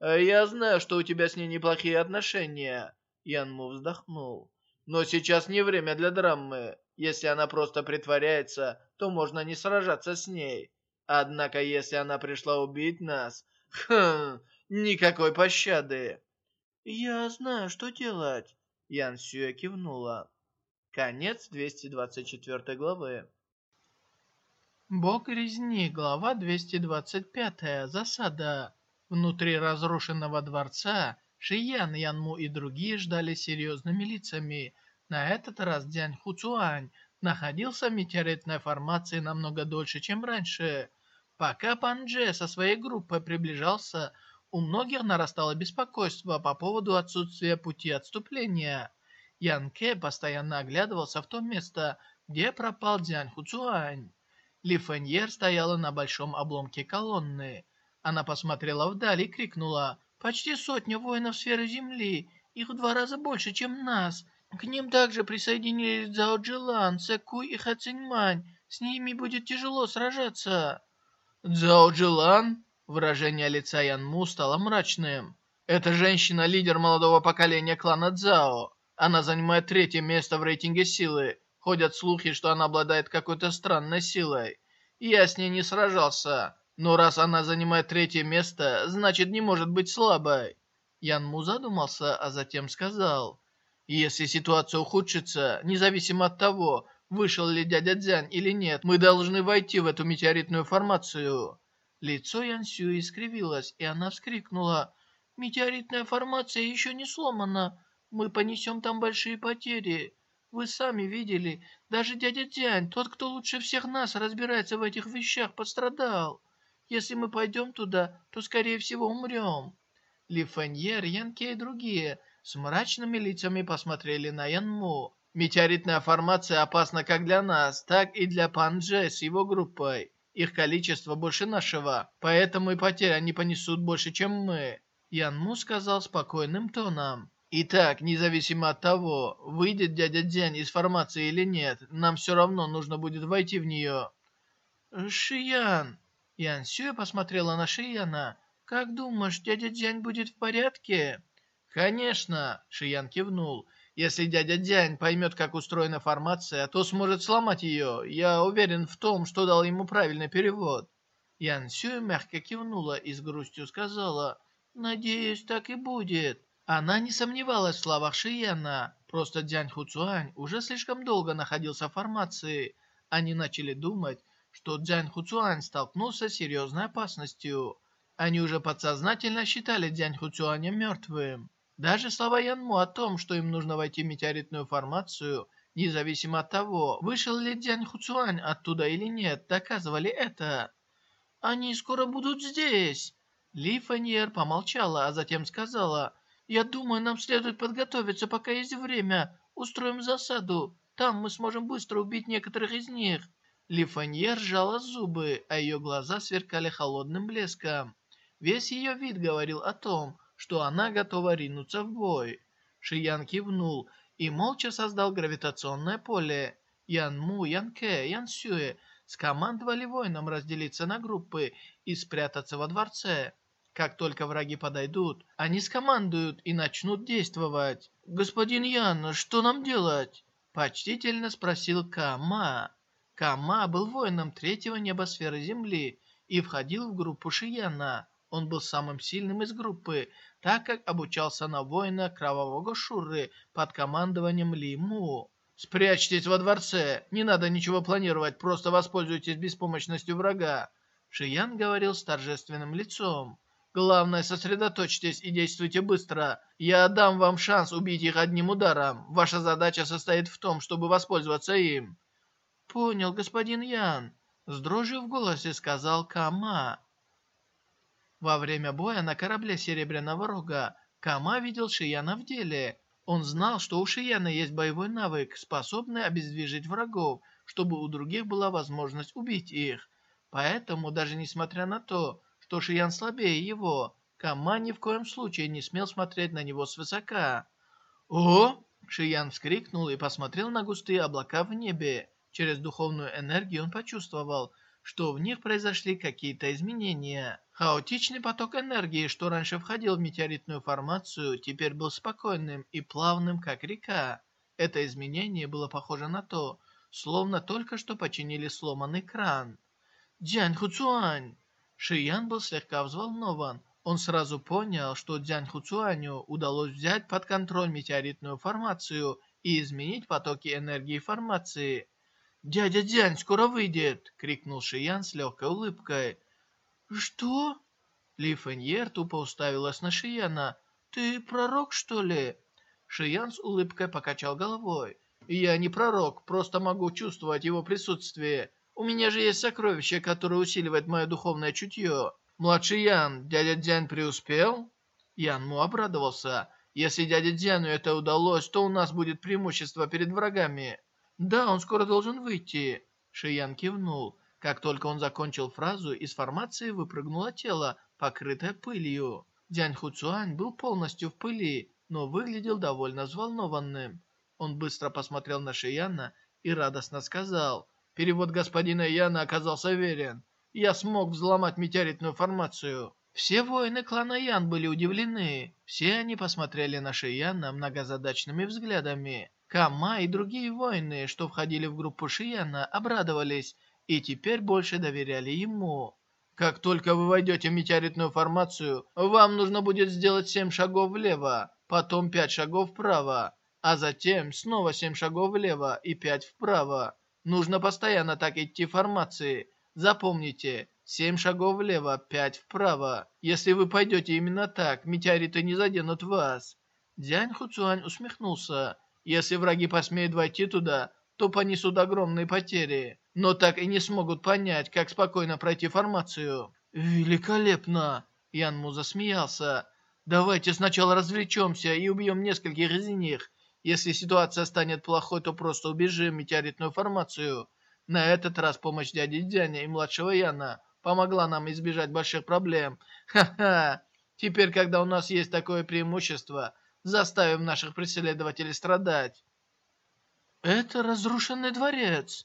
«Я знаю, что у тебя с ней неплохие отношения», Янму вздохнул. «Но сейчас не время для драмы. Если она просто притворяется, то можно не сражаться с ней. Однако, если она пришла убить нас, хм, никакой пощады». «Я знаю, что делать», — Ян Сюэ кивнула. Конец 224 главы. Бог резни, глава 225, засада. Внутри разрушенного дворца Шиян, Янму и другие ждали серьезными лицами. На этот раз Дянь Хуцуань находился в метеоритной формации намного дольше, чем раньше. Пока Пан Дже со своей группой приближался, у многих нарастало беспокойство по поводу отсутствия пути отступления. Ян Ке постоянно оглядывался в то место, где пропал Дзянь Хуцуань. Ли Фэньер стояла на большом обломке колонны. Она посмотрела вдаль и крикнула Почти сотня воинов сферы Земли, их в два раза больше, чем нас. К ним также присоединились Цао Джилан, Сэкуй и Хациньмань. С ними будет тяжело сражаться. Цао Джилан? Выражение лица Ян Му стало мрачным. Эта женщина – лидер молодого поколения клана Цао. Она занимает третье место в рейтинге силы. Ходят слухи, что она обладает какой-то странной силой. Я с ней не сражался. Но раз она занимает третье место, значит не может быть слабой. Ян Му задумался, а затем сказал, «Если ситуация ухудшится, независимо от того, вышел ли дядя Дзянь или нет, мы должны войти в эту метеоритную формацию». Лицо Ян Сю искривилось, и она вскрикнула, «Метеоритная формация еще не сломана, мы понесем там большие потери». Вы сами видели, даже дядя Дзянь, тот, кто лучше всех нас разбирается в этих вещах, пострадал. Если мы пойдем туда, то, скорее всего, умрем». Ли Фэньер, Ян Ке и другие с мрачными лицами посмотрели на Ян Мо. Метеоритная формация опасна как для нас, так и для Панже с его группой. Их количество больше нашего, поэтому и потери они понесут больше, чем мы. Ян Му сказал спокойным тоном. Итак, независимо от того, выйдет дядя Дзянь из формации или нет, нам все равно нужно будет войти в нее. Шиян. Ян Сюэ посмотрела на Шияна. Как думаешь, дядя Дзянь будет в порядке? Конечно, Шиян кивнул. Если дядя Дзянь поймет, как устроена формация, то сможет сломать ее. Я уверен в том, что дал ему правильный перевод. Ян Сюэ мягко кивнула и с грустью сказала, «Надеюсь, так и будет». Она не сомневалась в словах Шияна, просто Дзянь Хуцуань уже слишком долго находился в формации. Они начали думать, что Дзянь Хуцуань столкнулся с серьезной опасностью. Они уже подсознательно считали Дзянь Хуцуаня мертвым. Даже слова Янму о том, что им нужно войти в метеоритную формацию, независимо от того, вышел ли Дзянь Хуцуань оттуда или нет, доказывали это. «Они скоро будут здесь!» Ли Фаньер помолчала, а затем сказала, я думаю, нам следует подготовиться, пока есть время. Устроим засаду. Там мы сможем быстро убить некоторых из них». Ли Фанье ржала зубы, а ее глаза сверкали холодным блеском. Весь ее вид говорил о том, что она готова ринуться в бой. Шиян кивнул и молча создал гравитационное поле. Ян Му, Ян Кэ, Ян Сюэ скомандовали воинам разделиться на группы и спрятаться во дворце. Как только враги подойдут, они скомандуют и начнут действовать. «Господин Ян, что нам делать?» Почтительно спросил Кама. Кама был воином третьего небосферы Земли и входил в группу Шияна. Он был самым сильным из группы, так как обучался на воина Кровавого Шуры под командованием Ли Му. «Спрячьтесь во дворце! Не надо ничего планировать, просто воспользуйтесь беспомощностью врага!» Шиян говорил с торжественным лицом. Главное, сосредоточьтесь и действуйте быстро. Я дам вам шанс убить их одним ударом. Ваша задача состоит в том, чтобы воспользоваться им». «Понял, господин Ян», — с дрожью в голосе сказал Кама. Во время боя на корабле Серебряного Рога Кама видел Шияна в деле. Он знал, что у Шияна есть боевой навык, способный обездвижить врагов, чтобы у других была возможность убить их. Поэтому, даже несмотря на то, что Шиян слабее его. Кама ни в коем случае не смел смотреть на него свысока. «О!» Шиян вскрикнул и посмотрел на густые облака в небе. Через духовную энергию он почувствовал, что в них произошли какие-то изменения. Хаотичный поток энергии, что раньше входил в метеоритную формацию, теперь был спокойным и плавным, как река. Это изменение было похоже на то, словно только что починили сломанный кран. «Дзянь Хуцуань!» Шиян был слегка взволнован. Он сразу понял, что Дзянь Хуцуаню удалось взять под контроль метеоритную формацию и изменить потоки энергии формации. «Дядя Дзянь скоро выйдет!» — крикнул Шиян с легкой улыбкой. «Что?» Ли Фэньер тупо уставилась на Шияна. «Ты пророк, что ли?» Шиян с улыбкой покачал головой. «Я не пророк, просто могу чувствовать его присутствие. У меня же есть сокровище, которое усиливает мое духовное чутье. Младший Ян, дядя Дзян преуспел?» Ян Му обрадовался. «Если дяде Дзяну это удалось, то у нас будет преимущество перед врагами». «Да, он скоро должен выйти». Шиян кивнул. Как только он закончил фразу, из формации выпрыгнуло тело, покрытое пылью. Дянь Хуцуань был полностью в пыли, но выглядел довольно взволнованным. Он быстро посмотрел на Шияна и радостно сказал, Перевод господина Яна оказался верен. Я смог взломать метеоритную формацию. Все воины клана Ян были удивлены. Все они посмотрели на Шияна многозадачными взглядами. Кама и другие воины, что входили в группу Шияна, обрадовались и теперь больше доверяли ему. Как только вы войдете в метеоритную формацию, вам нужно будет сделать 7 шагов влево, потом 5 шагов вправо, а затем снова 7 шагов влево и 5 вправо. Нужно постоянно так идти в формации. Запомните, семь шагов влево, пять вправо. Если вы пойдете именно так, метеориты не заденут вас. Дзянь Хуцуань усмехнулся. Если враги посмеют войти туда, то понесут огромные потери, но так и не смогут понять, как спокойно пройти формацию. «Великолепно!» Ян Му засмеялся. «Давайте сначала развлечемся и убьем нескольких из них. Если ситуация станет плохой, то просто убежим метеоритную формацию. На этот раз помощь дяди Дяня и младшего Яна помогла нам избежать больших проблем. Ха-ха! Теперь, когда у нас есть такое преимущество, заставим наших преследователей страдать. Это разрушенный дворец.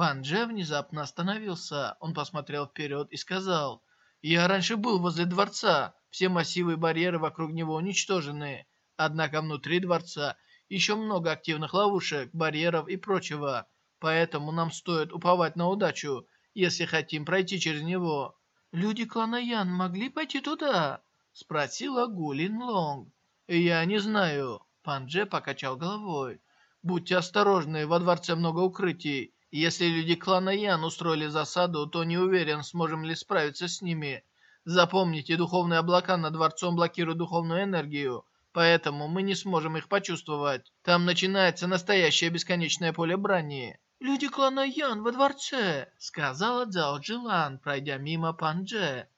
Пан Дже внезапно остановился. Он посмотрел вперед и сказал, «Я раньше был возле дворца. Все массивы и барьеры вокруг него уничтожены. Однако внутри дворца еще много активных ловушек, барьеров и прочего. Поэтому нам стоит уповать на удачу, если хотим пройти через него». «Люди клана Ян могли пойти туда?» Спросила Гулин Лонг. «Я не знаю». Пан Дже покачал головой. «Будьте осторожны, во дворце много укрытий. Если люди клана Ян устроили засаду, то не уверен, сможем ли справиться с ними. Запомните, духовные облака над дворцом блокируют духовную энергию, поэтому мы не сможем их почувствовать. Там начинается настоящее бесконечное поле брани». «Люди клана Ян во дворце», — сказала Цзао Джилан, пройдя мимо Пан Дже.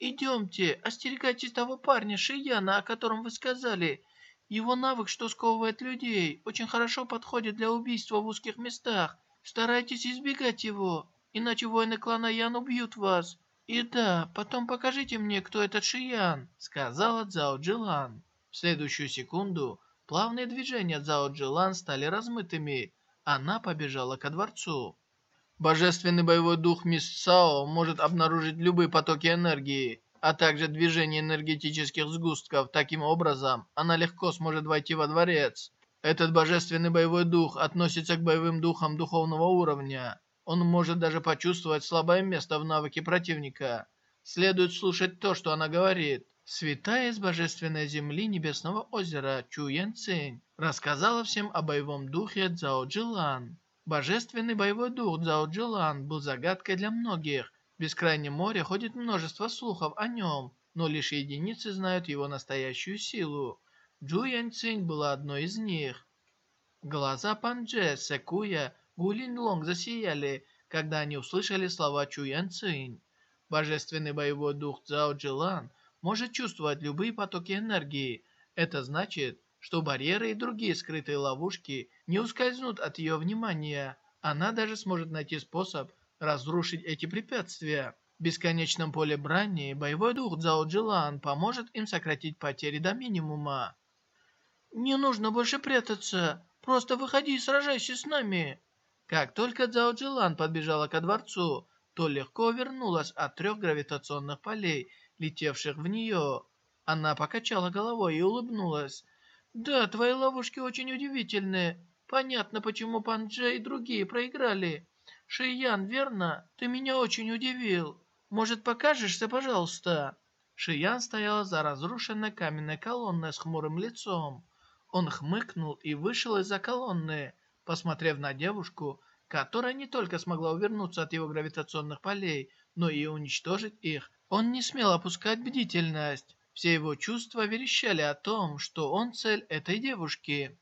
«Идемте, остерегайтесь того парня Шияна, о котором вы сказали. Его навык, что сковывает людей, очень хорошо подходит для убийства в узких местах. Старайтесь избегать его, иначе воины клана Ян убьют вас. И да, потом покажите мне, кто этот Шиян», — сказала Цао Джилан. В следующую секунду плавные движения Цао Джилан стали размытыми. Она побежала ко дворцу. Божественный боевой дух Мисс Сао может обнаружить любые потоки энергии, а также движение энергетических сгустков. Таким образом, она легко сможет войти во дворец. Этот божественный боевой дух относится к боевым духам духовного уровня. Он может даже почувствовать слабое место в навыке противника. Следует слушать то, что она говорит. Святая из божественной земли Небесного озера Чу Ян Цинь рассказала всем о боевом духе Цао Джилан. Божественный боевой дух Цао Джилан был загадкой для многих. В бескрайнем море ходит множество слухов о нем, но лишь единицы знают его настоящую силу. Джу Яньцинь была одной из них. Глаза Панже, Секуя, Гулин Лонг засияли, когда они услышали слова Чу Яньцинь. Божественный боевой дух Цао Джилан может чувствовать любые потоки энергии. Это значит, что барьеры и другие скрытые ловушки не ускользнут от ее внимания. Она даже сможет найти способ разрушить эти препятствия. В бесконечном поле брани боевой дух Цао Джилан поможет им сократить потери до минимума. «Не нужно больше прятаться, просто выходи и сражайся с нами!» Как только Цао Джилан подбежала ко дворцу, то легко вернулась от трех гравитационных полей, летевших в нее. Она покачала головой и улыбнулась. «Да, твои ловушки очень удивительные. Понятно, почему Пан Джей и другие проиграли. Шиян, верно? Ты меня очень удивил. Может, покажешься, пожалуйста?» Шиян стояла за разрушенной каменной колонной с хмурым лицом. Он хмыкнул и вышел из-за колонны, посмотрев на девушку, которая не только смогла увернуться от его гравитационных полей, но и уничтожить их. Он не смел опускать бдительность. Все его чувства верещали о том, что он цель этой девушки.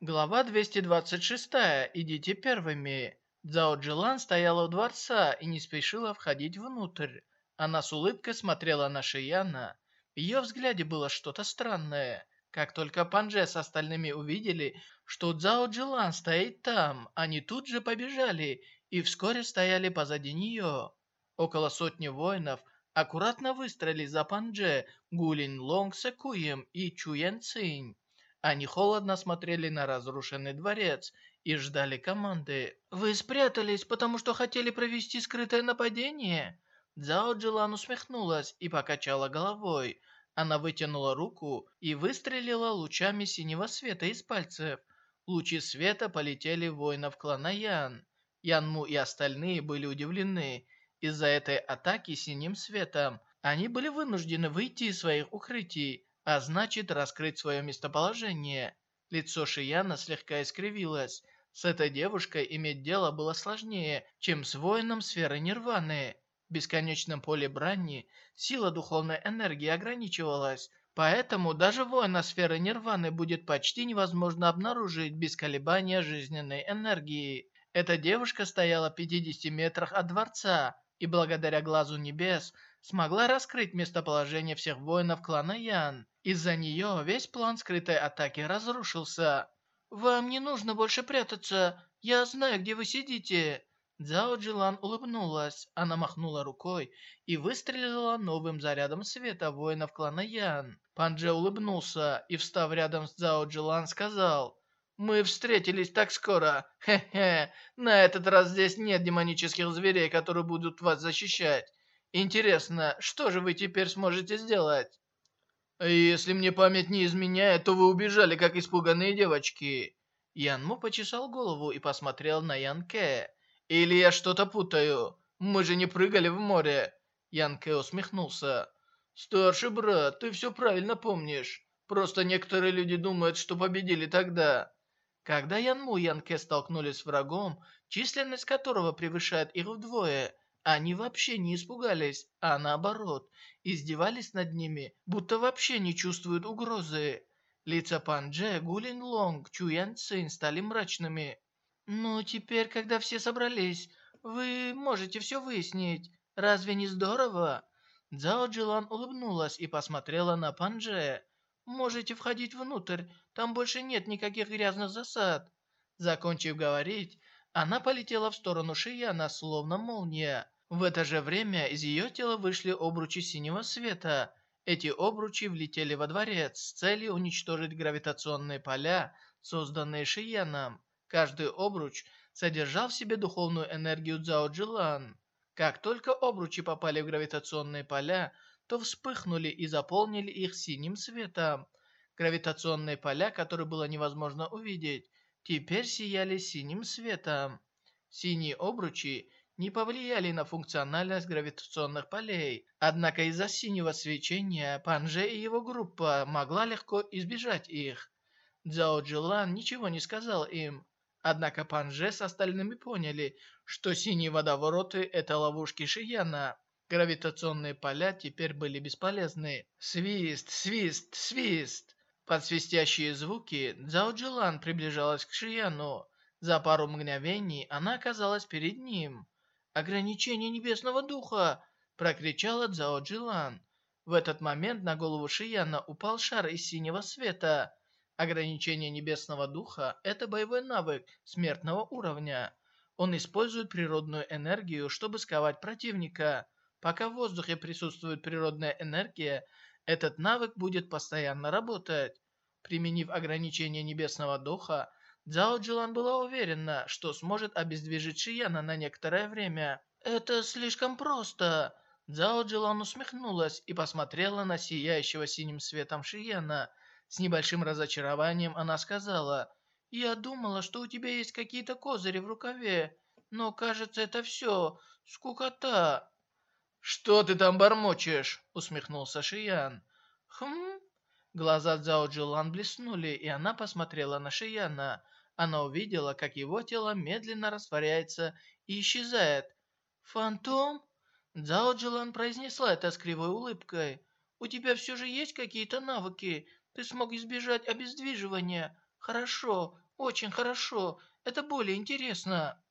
Глава 226. Идите первыми. Цао Джилан стояла у дворца и не спешила входить внутрь. Она с улыбкой смотрела на Шияна. В ее взгляде было что-то странное. Как только Панже с остальными увидели, что Цао Джилан стоит там, они тут же побежали и вскоре стояли позади нее. Около сотни воинов аккуратно выстроились за Панже, Гулин Лонг Секуем и Чуян Цинь. Они холодно смотрели на разрушенный дворец и ждали команды. «Вы спрятались, потому что хотели провести скрытое нападение?» Цао Джилан усмехнулась и покачала головой. Она вытянула руку и выстрелила лучами синего света из пальцев. Лучи света полетели воинов клана Ян. Янму и остальные были удивлены из-за этой атаки синим светом они были вынуждены выйти из своих укрытий, а значит раскрыть свое местоположение. Лицо Шияна слегка искривилось. С этой девушкой иметь дело было сложнее, чем с воином сферы Нирваны. В бесконечном поле брани сила духовной энергии ограничивалась, поэтому даже воина сферы Нирваны будет почти невозможно обнаружить без колебания жизненной энергии. Эта девушка стояла в 50 метрах от дворца, и благодаря глазу небес смогла раскрыть местоположение всех воинов клана Ян. Из-за нее весь план скрытой атаки разрушился. «Вам не нужно больше прятаться. Я знаю, где вы сидите». Цзао Джилан улыбнулась. Она махнула рукой и выстрелила новым зарядом света воинов клана Ян. Пан Дже улыбнулся и, встав рядом с Цзао Джилан, сказал... «Мы встретились так скоро. Хе-хе. На этот раз здесь нет демонических зверей, которые будут вас защищать. Интересно, что же вы теперь сможете сделать?» «Если мне память не изменяет, то вы убежали, как испуганные девочки». Ян Му почесал голову и посмотрел на Ян Кэ. «Или я что-то путаю? Мы же не прыгали в море». Ян Кэ усмехнулся. «Старший брат, ты все правильно помнишь. Просто некоторые люди думают, что победили тогда». Когда Ян Му и Ян Кэ столкнулись с врагом, численность которого превышает их вдвое, они вообще не испугались, а наоборот, издевались над ними, будто вообще не чувствуют угрозы. Лица Пан Дже, Гулин Лонг, Чу Ян Цин стали мрачными. «Ну, теперь, когда все собрались, вы можете все выяснить. Разве не здорово?» Цзао Джилан улыбнулась и посмотрела на Пан Дже. «Можете входить внутрь, там больше нет никаких грязных засад». Закончив говорить, она полетела в сторону Шияна, словно молния. В это же время из ее тела вышли обручи синего света. Эти обручи влетели во дворец с целью уничтожить гравитационные поля, созданные Шияном. Каждый обруч содержал в себе духовную энергию Цзао Джилан. Как только обручи попали в гравитационные поля, то вспыхнули и заполнили их синим светом. Гравитационные поля, которые было невозможно увидеть, теперь сияли синим светом. Синие обручи не повлияли на функциональность гравитационных полей, однако из-за синего свечения Панже и его группа могла легко избежать их. Цзао Джилан ничего не сказал им, однако Панже с остальными поняли, что синие водовороты – это ловушки Шияна. Гравитационные поля теперь были бесполезны. Свист, свист, свист! Под свистящие звуки Цзао Джилан приближалась к Шияну. За пару мгновений она оказалась перед ним. «Ограничение Небесного Духа!» – прокричала Цзао Джилан. В этот момент на голову Шияна упал шар из синего света. Ограничение Небесного Духа – это боевой навык смертного уровня. Он использует природную энергию, чтобы сковать противника. Пока в воздухе присутствует природная энергия – этот навык будет постоянно работать. Применив ограничение Небесного Духа, Цзао Джилан была уверена, что сможет обездвижить Шияна на некоторое время. «Это слишком просто!» Цзао Джилан усмехнулась и посмотрела на сияющего синим светом Шияна. С небольшим разочарованием она сказала, «Я думала, что у тебя есть какие-то козыри в рукаве, но, кажется, это все. Скукота!» «Что ты там бормочешь?» — усмехнулся Шиян. «Хм?» Глаза Цзао Джилан блеснули, и она посмотрела на Шияна. Она увидела, как его тело медленно растворяется и исчезает. «Фантом?» Цзао Джилан произнесла это с кривой улыбкой. «У тебя все же есть какие-то навыки? Ты смог избежать обездвиживания. Хорошо, очень хорошо. Это более интересно».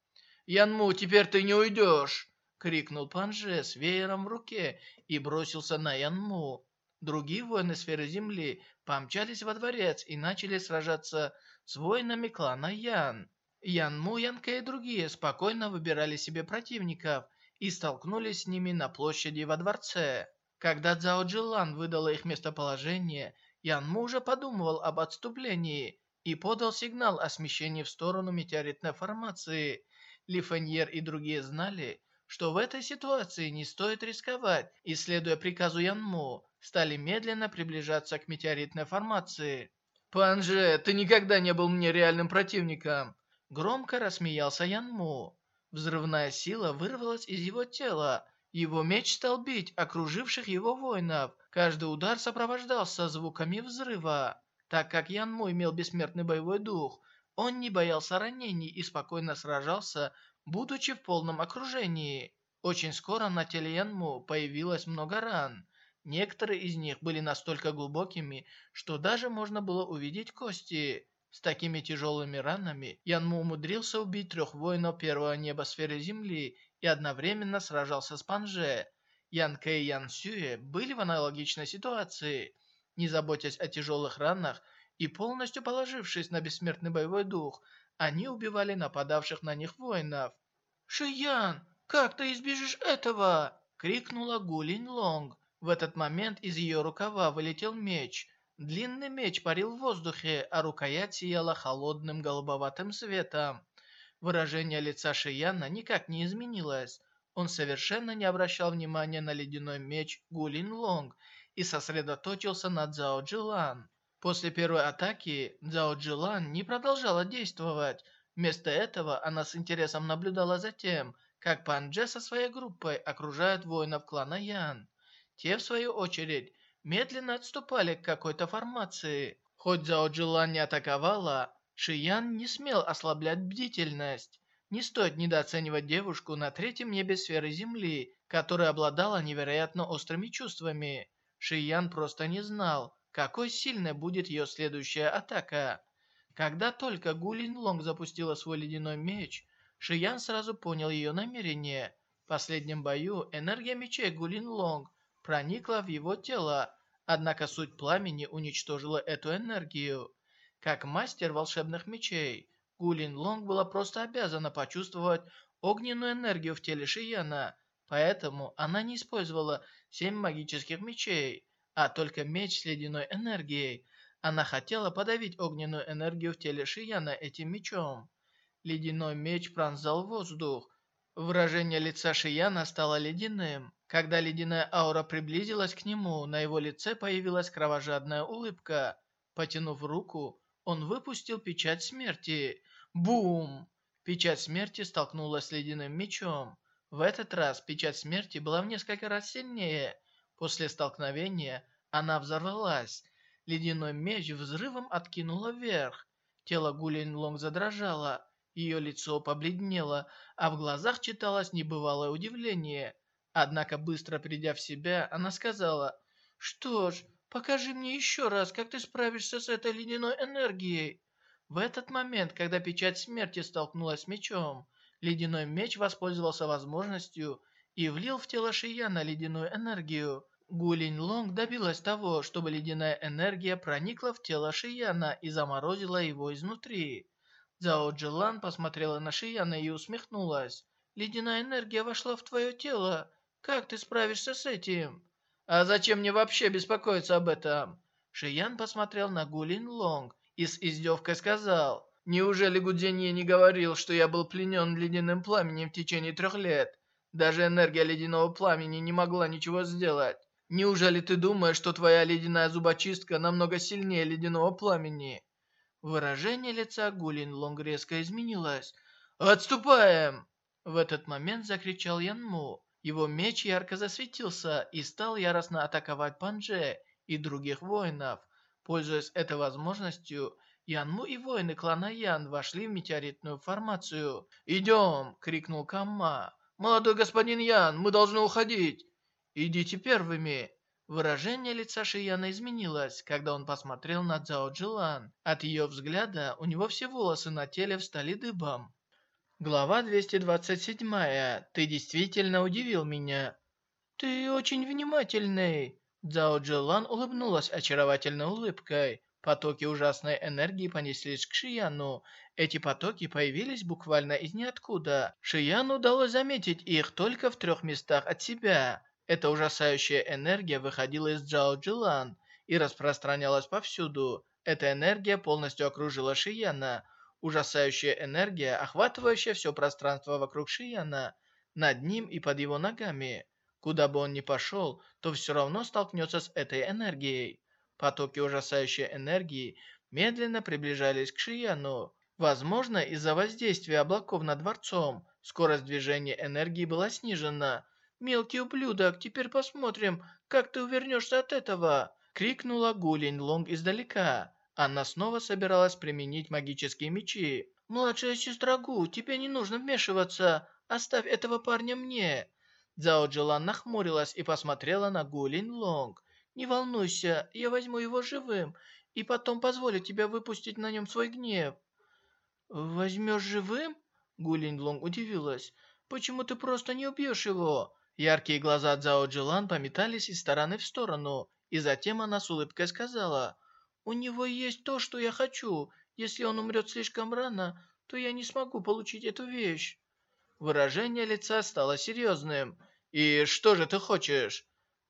«Янму, теперь ты не уйдешь!» крикнул Панже с веером в руке и бросился на Янму. Другие воины сферы земли помчались во дворец и начали сражаться с воинами клана Ян. Янму, Янка и другие спокойно выбирали себе противников и столкнулись с ними на площади во дворце. Когда Цзао Джилан выдала их местоположение, Янму уже подумывал об отступлении и подал сигнал о смещении в сторону метеоритной формации. Ли Феньер и другие знали, что в этой ситуации не стоит рисковать, и, следуя приказу Янму, стали медленно приближаться к метеоритной формации. «Панже, ты никогда не был мне реальным противником!» Громко рассмеялся Янму. Взрывная сила вырвалась из его тела. Его меч стал бить окруживших его воинов. Каждый удар сопровождался звуками взрыва. Так как Янму имел бессмертный боевой дух, он не боялся ранений и спокойно сражался будучи в полном окружении. Очень скоро на теле Янму появилось много ран. Некоторые из них были настолько глубокими, что даже можно было увидеть кости. С такими тяжелыми ранами Янму умудрился убить трех воинов первого неба сферы Земли и одновременно сражался с Панже. Ян Кэй и Ян Сюэ были в аналогичной ситуации. Не заботясь о тяжелых ранах, и полностью положившись на бессмертный боевой дух, они убивали нападавших на них воинов. «Шиян, как ты избежишь этого?» — крикнула Гулин Лонг. В этот момент из ее рукава вылетел меч. Длинный меч парил в воздухе, а рукоять сияла холодным голубоватым светом. Выражение лица Шияна никак не изменилось. Он совершенно не обращал внимания на ледяной меч Гулин Лонг и сосредоточился на Цзао Джилан. После первой атаки Цзао Джилан не продолжала действовать. Вместо этого она с интересом наблюдала за тем, как Пан Дже со своей группой окружают воинов клана Ян. Те, в свою очередь, медленно отступали к какой-то формации. Хоть Цзао Джилан не атаковала, Шиян не смел ослаблять бдительность. Не стоит недооценивать девушку на третьем небе сферы Земли, которая обладала невероятно острыми чувствами. Шиян просто не знал, какой сильной будет ее следующая атака. Когда только Гулин Лонг запустила свой ледяной меч, Шиян сразу понял ее намерение. В последнем бою энергия мечей Гулин Лонг проникла в его тело, однако суть пламени уничтожила эту энергию. Как мастер волшебных мечей, Гулин Лонг была просто обязана почувствовать огненную энергию в теле Шияна, поэтому она не использовала семь магических мечей, а только меч с ледяной энергией. Она хотела подавить огненную энергию в теле Шияна этим мечом. Ледяной меч пронзал воздух. Выражение лица Шияна стало ледяным. Когда ледяная аура приблизилась к нему, на его лице появилась кровожадная улыбка. Потянув руку, он выпустил печать смерти. Бум! Печать смерти столкнулась с ледяным мечом. В этот раз печать смерти была в несколько раз сильнее. После столкновения она взорвалась. Ледяной меч взрывом откинуло вверх. Тело Гулин Лонг задрожало. Ее лицо побледнело, а в глазах читалось небывалое удивление. Однако, быстро придя в себя, она сказала, «Что ж, Покажи мне еще раз, как ты справишься с этой ледяной энергией. В этот момент, когда печать смерти столкнулась с мечом, ледяной меч воспользовался возможностью и влил в тело Шияна ледяную энергию. Гулинь Лонг добилась того, чтобы ледяная энергия проникла в тело Шияна и заморозила его изнутри. Цао Джилан посмотрела на Шияна и усмехнулась. «Ледяная энергия вошла в твое тело. Как ты справишься с этим?» «А зачем мне вообще беспокоиться об этом?» Шиян посмотрел на Гулин Лонг и с издевкой сказал, «Неужели Гудзенье не говорил, что я был пленен ледяным пламенем в течение трех лет? Даже энергия ледяного пламени не могла ничего сделать. Неужели ты думаешь, что твоя ледяная зубочистка намного сильнее ледяного пламени?» Выражение лица Гулин Лонг резко изменилось. «Отступаем!» В этот момент закричал Ян Му. Его меч ярко засветился и стал яростно атаковать Панже и других воинов. Пользуясь этой возможностью, Янму и воины клана Ян вошли в метеоритную формацию. «Идем!» — крикнул Камма. «Молодой господин Ян, мы должны уходить!» «Идите первыми!» Выражение лица Шияна изменилось, когда он посмотрел на Цао Джилан. От ее взгляда у него все волосы на теле встали дыбом. Глава 227. Ты действительно удивил меня. Ты очень внимательный. Цзао Джилан улыбнулась очаровательной улыбкой. Потоки ужасной энергии понеслись к Шияну. Эти потоки появились буквально из ниоткуда. Шияну удалось заметить их только в трех местах от себя. Эта ужасающая энергия выходила из Цзао Джилан и распространялась повсюду. Эта энергия полностью окружила Шияна. Ужасающая энергия, охватывающая все пространство вокруг Шияна, над ним и под его ногами. Куда бы он ни пошел, то все равно столкнется с этой энергией. Потоки ужасающей энергии медленно приближались к Шияну. Возможно, из-за воздействия облаков над дворцом скорость движения энергии была снижена. «Мелкий ублюдок, теперь посмотрим, как ты увернешься от этого!» — крикнула Гулинь Лонг издалека. Она снова собиралась применить магические мечи. «Младшая сестра Гу, тебе не нужно вмешиваться. Оставь этого парня мне». Цзао Джилан нахмурилась и посмотрела на Гу Линь Лонг. «Не волнуйся, я возьму его живым и потом позволю тебе выпустить на нем свой гнев». «Возьмешь живым?» Гу Линь Лонг удивилась. «Почему ты просто не убьешь его?» Яркие глаза Цзао Джилан пометались из стороны в сторону, и затем она с улыбкой сказала... У него есть то, что я хочу. Если он умрет слишком рано, то я не смогу получить эту вещь». Выражение лица стало серьезным. «И что же ты хочешь?»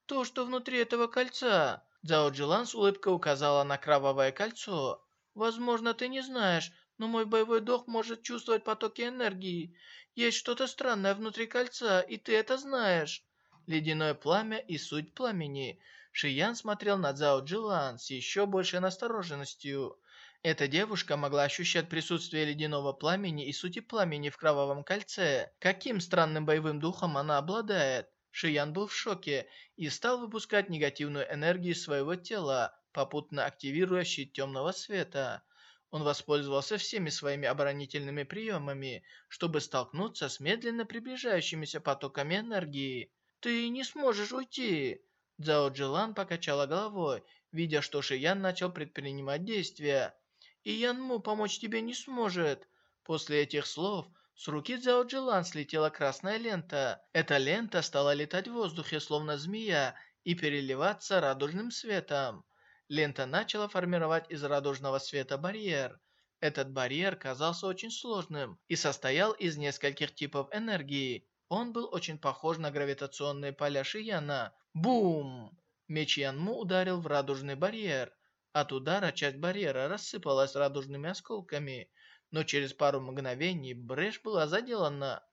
«То, что внутри этого кольца». Цзао Джилан с улыбкой указала на кровавое кольцо. «Возможно, ты не знаешь, но мой боевой дух может чувствовать потоки энергии. Есть что-то странное внутри кольца, и ты это знаешь». Ледяное пламя и суть пламени. Шиян смотрел на Цзао Джилан с еще большей настороженностью. Эта девушка могла ощущать присутствие ледяного пламени и сути пламени в кровавом кольце. Каким странным боевым духом она обладает? Шиян был в шоке и стал выпускать негативную энергию из своего тела, попутно активируя щит темного света. Он воспользовался всеми своими оборонительными приемами, чтобы столкнуться с медленно приближающимися потоками энергии. «Ты не сможешь уйти!» Цзао Джилан покачала головой, видя, что Шиян начал предпринимать действия и Янму помочь тебе не сможет». После этих слов с руки Цзао Джилан слетела красная лента. Эта лента стала летать в воздухе, словно змея, и переливаться радужным светом. Лента начала формировать из радужного света барьер. Этот барьер казался очень сложным и состоял из нескольких типов энергии. Он был очень похож на гравитационные поля Шияна. Бум! Меч Янму ударил в радужный барьер. От удара часть барьера рассыпалась радужными осколками, но через пару мгновений брешь была заделана.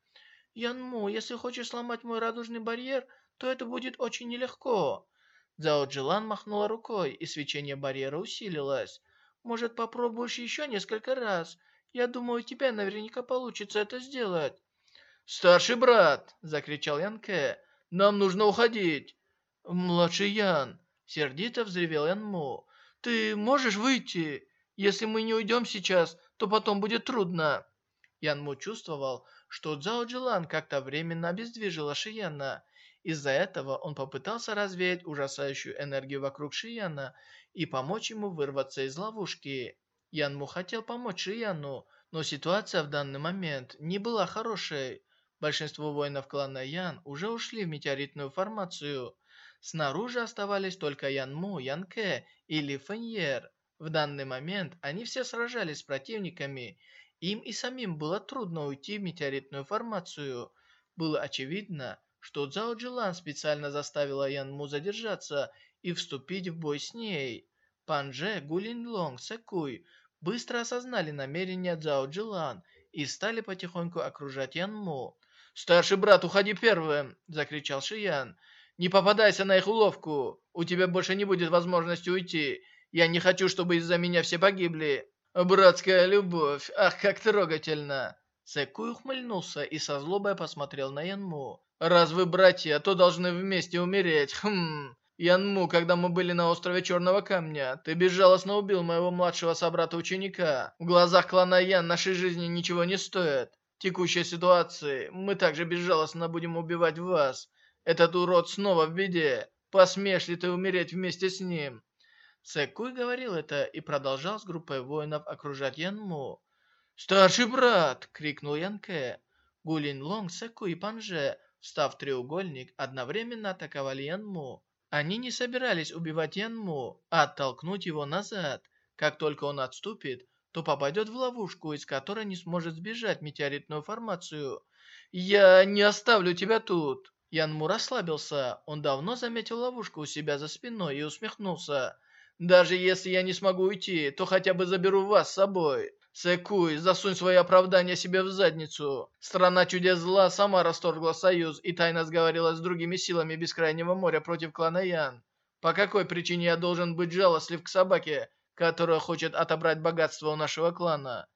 «Янму, если хочешь сломать мой радужный барьер, то это будет очень нелегко». Цзао Джилан махнула рукой, и свечение барьера усилилось. «Может, попробуешь еще несколько раз? Я думаю, у тебя наверняка получится это сделать». «Старший брат!» – закричал Ян Кэ. «Нам нужно уходить!» «Младший Ян!» – сердито взревел Ян Му. «Ты можешь выйти? Если мы не уйдем сейчас, то потом будет трудно». Ян Му чувствовал, что Цзао Джилан как-то временно обездвижила Шияна. Из-за этого он попытался развеять ужасающую энергию вокруг Шияна и помочь ему вырваться из ловушки. Ян Му хотел помочь Шияну, но ситуация в данный момент не была хорошей. Большинство воинов клана Ян уже ушли в метеоритную формацию. Снаружи оставались только Ян Му, Ян Кэ и Ли Фэньер. В данный момент они все сражались с противниками. Им и самим было трудно уйти в метеоритную формацию. Было очевидно, что Цзао Джилан специально заставила Ян Му задержаться и вступить в бой с ней. Пан Дже, Гулин Лонг, Сэкуй быстро осознали намерения Цзао Джилан и стали потихоньку окружать Ян Му. «Старший брат, уходи первым!» – закричал Шиян. Не попадайся на их уловку. У тебя больше не будет возможности уйти. Я не хочу, чтобы из-за меня все погибли. Братская любовь. Ах, как трогательно. Сэкуй ухмыльнулся и со злобой посмотрел на Янму. «Раз вы братья, то должны вместе умереть. Хм. Янму, когда мы были на острове Черного Камня, ты безжалостно убил моего младшего собрата-ученика. В глазах клана Ян нашей жизни ничего не стоит. В текущей ситуации мы также безжалостно будем убивать вас. Этот урод снова в беде. Посмеешь ли ты умереть вместе с ним?» Сэкуй говорил это и продолжал с группой воинов окружать Янму. «Старший брат!» — крикнул Янке. Гулин Лонг, Сэкуй и Панже, встав в треугольник, одновременно атаковали Янму. Они не собирались убивать Янму, а оттолкнуть его назад. Как только он отступит, то попадет в ловушку, из которой не сможет сбежать метеоритную формацию. «Я не оставлю тебя тут!» Янму расслабился. Он давно заметил ловушку у себя за спиной и усмехнулся. «Даже если я не смогу уйти, то хотя бы заберу вас с собой. Сэкуй, засунь свои оправдания себе в задницу. Страна чудес зла сама расторгла союз и тайно сговорилась с другими силами Бескрайнего моря против клана Ян. По какой причине я должен быть жалостлив к собаке, которая хочет отобрать богатство у нашего клана?»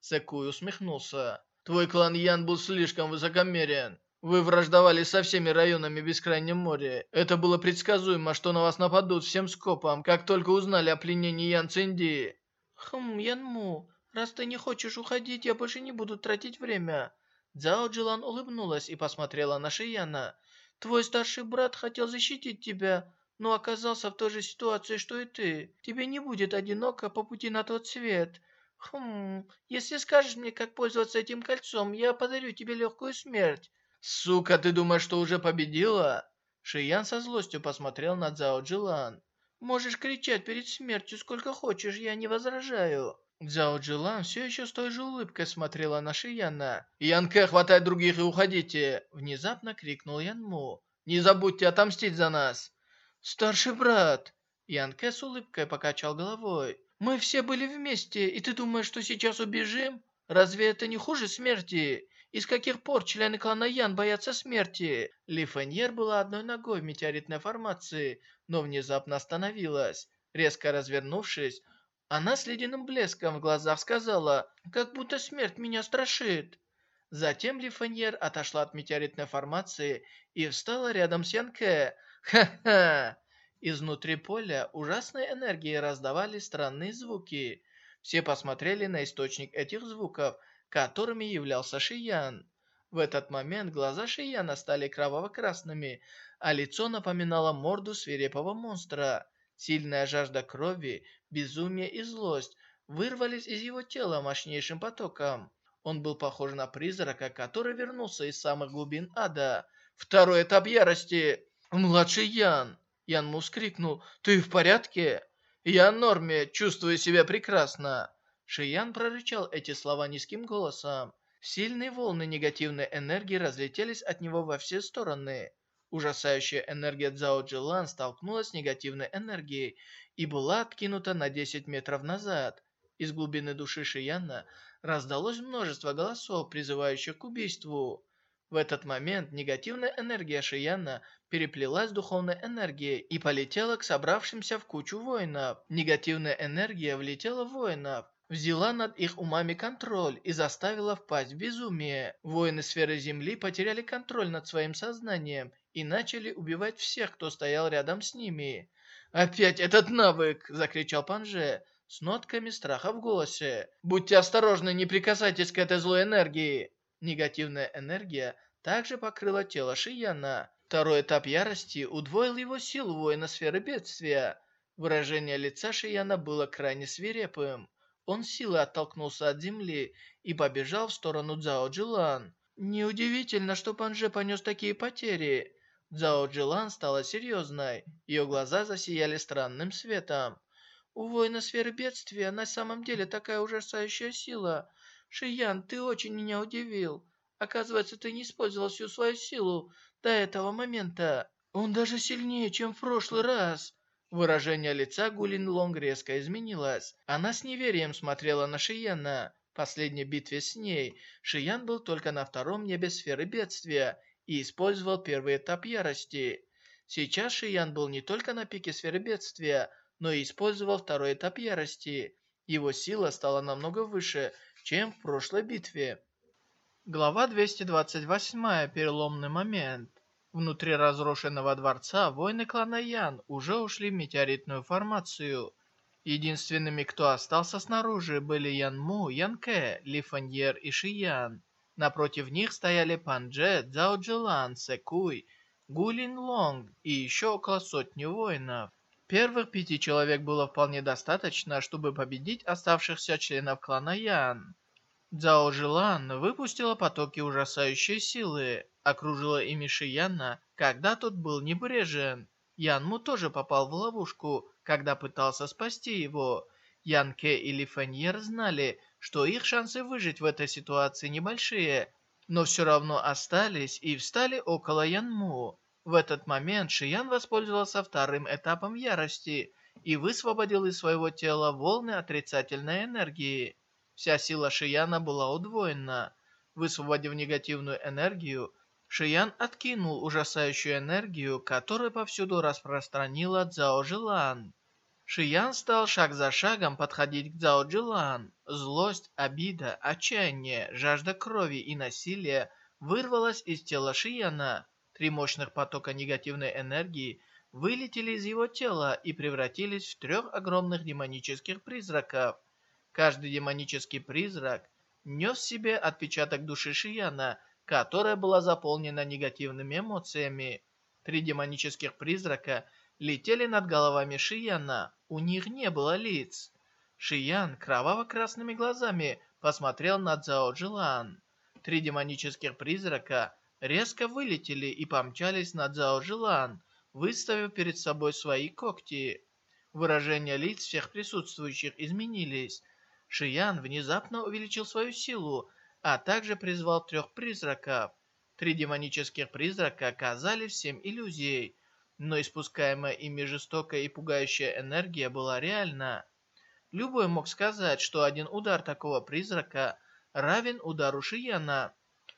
Сэкуй усмехнулся. «Твой клан Ян был слишком высокомерен. Вы враждовали со всеми районами Бескрайнего моря. Это было предсказуемо, что на вас нападут всем скопом, как только узнали о пленении Ян Цинди. Хм, Янму, раз ты не хочешь уходить, я больше не буду тратить время. Цзао Джилан улыбнулась и посмотрела на Шияна. Твой старший брат хотел защитить тебя, но оказался в той же ситуации, что и ты. Тебе не будет одиноко по пути на тот свет. Хм, если скажешь мне, как пользоваться этим кольцом, я подарю тебе легкую смерть. «Сука, ты думаешь, что уже победила?» Шиян со злостью посмотрел на Цзао Джилан. Можешь кричать перед смертью сколько хочешь, я не возражаю». Цзао Джилан все еще с той же улыбкой смотрела на Шияна. «Янке, хватай других и уходите!» Внезапно крикнул Янму. «Не забудьте отомстить за нас!» «Старший брат!» Янке с улыбкой покачал головой. «Мы все были вместе, и ты думаешь, что сейчас убежим? Разве это не хуже смерти? И с каких пор члены клана Ян боятся смерти? Ли Феньер была одной ногой в метеоритной формации, но внезапно остановилась. Резко развернувшись, она с ледяным блеском в глазах сказала, «Как будто смерть меня страшит». Затем Ли Феньер отошла от метеоритной формации и встала рядом с Янке. «Ха-ха!» Изнутри поля ужасной энергии раздавались странные звуки. Все посмотрели на источник этих звуков – которыми являлся Шиян. В этот момент глаза Шияна стали кроваво-красными, а лицо напоминало морду свирепого монстра. Сильная жажда крови, безумие и злость вырвались из его тела мощнейшим потоком. Он был похож на призрака, который вернулся из самых глубин ада. Второй этап ярости. «Младший Ян!» Ян Мус крикнул. «Ты в порядке?» «Я в норме, чувствую себя прекрасно». Шиян прорычал эти слова низким голосом. Сильные волны негативной энергии разлетелись от него во все стороны. Ужасающая энергия Цзао Джилан столкнулась с негативной энергией и была откинута на 10 метров назад. Из глубины души Шияна раздалось множество голосов, призывающих к убийству. В этот момент негативная энергия Шияна переплелась с духовной энергией и полетела к собравшимся в кучу воинов. Негативная энергия влетела в воинов, взяла над их умами контроль и заставила впасть в безумие. Воины сферы Земли потеряли контроль над своим сознанием и начали убивать всех, кто стоял рядом с ними. «Опять этот навык!» – закричал Панже с нотками страха в голосе. «Будьте осторожны, не прикасайтесь к этой злой энергии!» Негативная энергия также покрыла тело Шияна. Второй этап ярости удвоил его силу воина сферы бедствия. Выражение лица Шияна было крайне свирепым. Он силой оттолкнулся от земли и побежал в сторону Цзао Джилан. Неудивительно, что Панже понес такие потери. Цзао Джилан стала серьезной. Ее глаза засияли странным светом. У воина сферы бедствия на самом деле такая ужасающая сила. Шиян, ты очень меня удивил. Оказывается, ты не использовал всю свою силу до этого момента. Он даже сильнее, чем в прошлый раз. Выражение лица Гулин Лонг резко изменилось. Она с неверием смотрела на Шияна. В последней битве с ней Шиян был только на втором небе сферы бедствия и использовал первый этап ярости. Сейчас Шиян был не только на пике сферы бедствия, но и использовал второй этап ярости. Его сила стала намного выше, чем в прошлой битве. Глава 228. Переломный момент. Внутри разрушенного дворца воины клана Ян уже ушли в метеоритную формацию. Единственными, кто остался снаружи, были Ян Му, Ян Кэ, Ли Фаньер и Ши Ян. Напротив них стояли Пан Дже, Цзао Джилан, Секуй, Гулин Лонг и еще около сотни воинов. Первых пяти человек было вполне достаточно, чтобы победить оставшихся членов клана Ян. Цзао Жилан выпустила потоки ужасающей силы, окружила ими Шияна, когда тот был небрежен. Янму тоже попал в ловушку, когда пытался спасти его. Янке и Ли Феньер знали, что их шансы выжить в этой ситуации небольшие, но все равно остались и встали около Янму. В этот момент Шиян воспользовался вторым этапом ярости и высвободил из своего тела волны отрицательной энергии. Вся сила Шияна была удвоена. Высвободив негативную энергию, Шиян откинул ужасающую энергию, которую повсюду распространила Цзао Джилан. Шиян стал шаг за шагом подходить к Цзао Джилан. Злость, обида, отчаяние, жажда крови и насилия вырвалась из тела Шияна. Три мощных потока негативной энергии вылетели из его тела и превратились в трех огромных демонических призраков. Каждый демонический призрак нес в себе отпечаток души Шияна, которая была заполнена негативными эмоциями. Три демонических призрака летели над головами Шияна, у них не было лиц. Шиян кроваво-красными глазами посмотрел на Цао Джилан. Три демонических призрака резко вылетели и помчались на Цао Джилан, выставив перед собой свои когти. Выражения лиц всех присутствующих изменились. Шиян внезапно увеличил свою силу, а также призвал трех призраков. Три демонических призрака оказались всем иллюзией, но испускаемая ими жестокая и пугающая энергия была реальна. Любой мог сказать, что один удар такого призрака равен удару Шияна.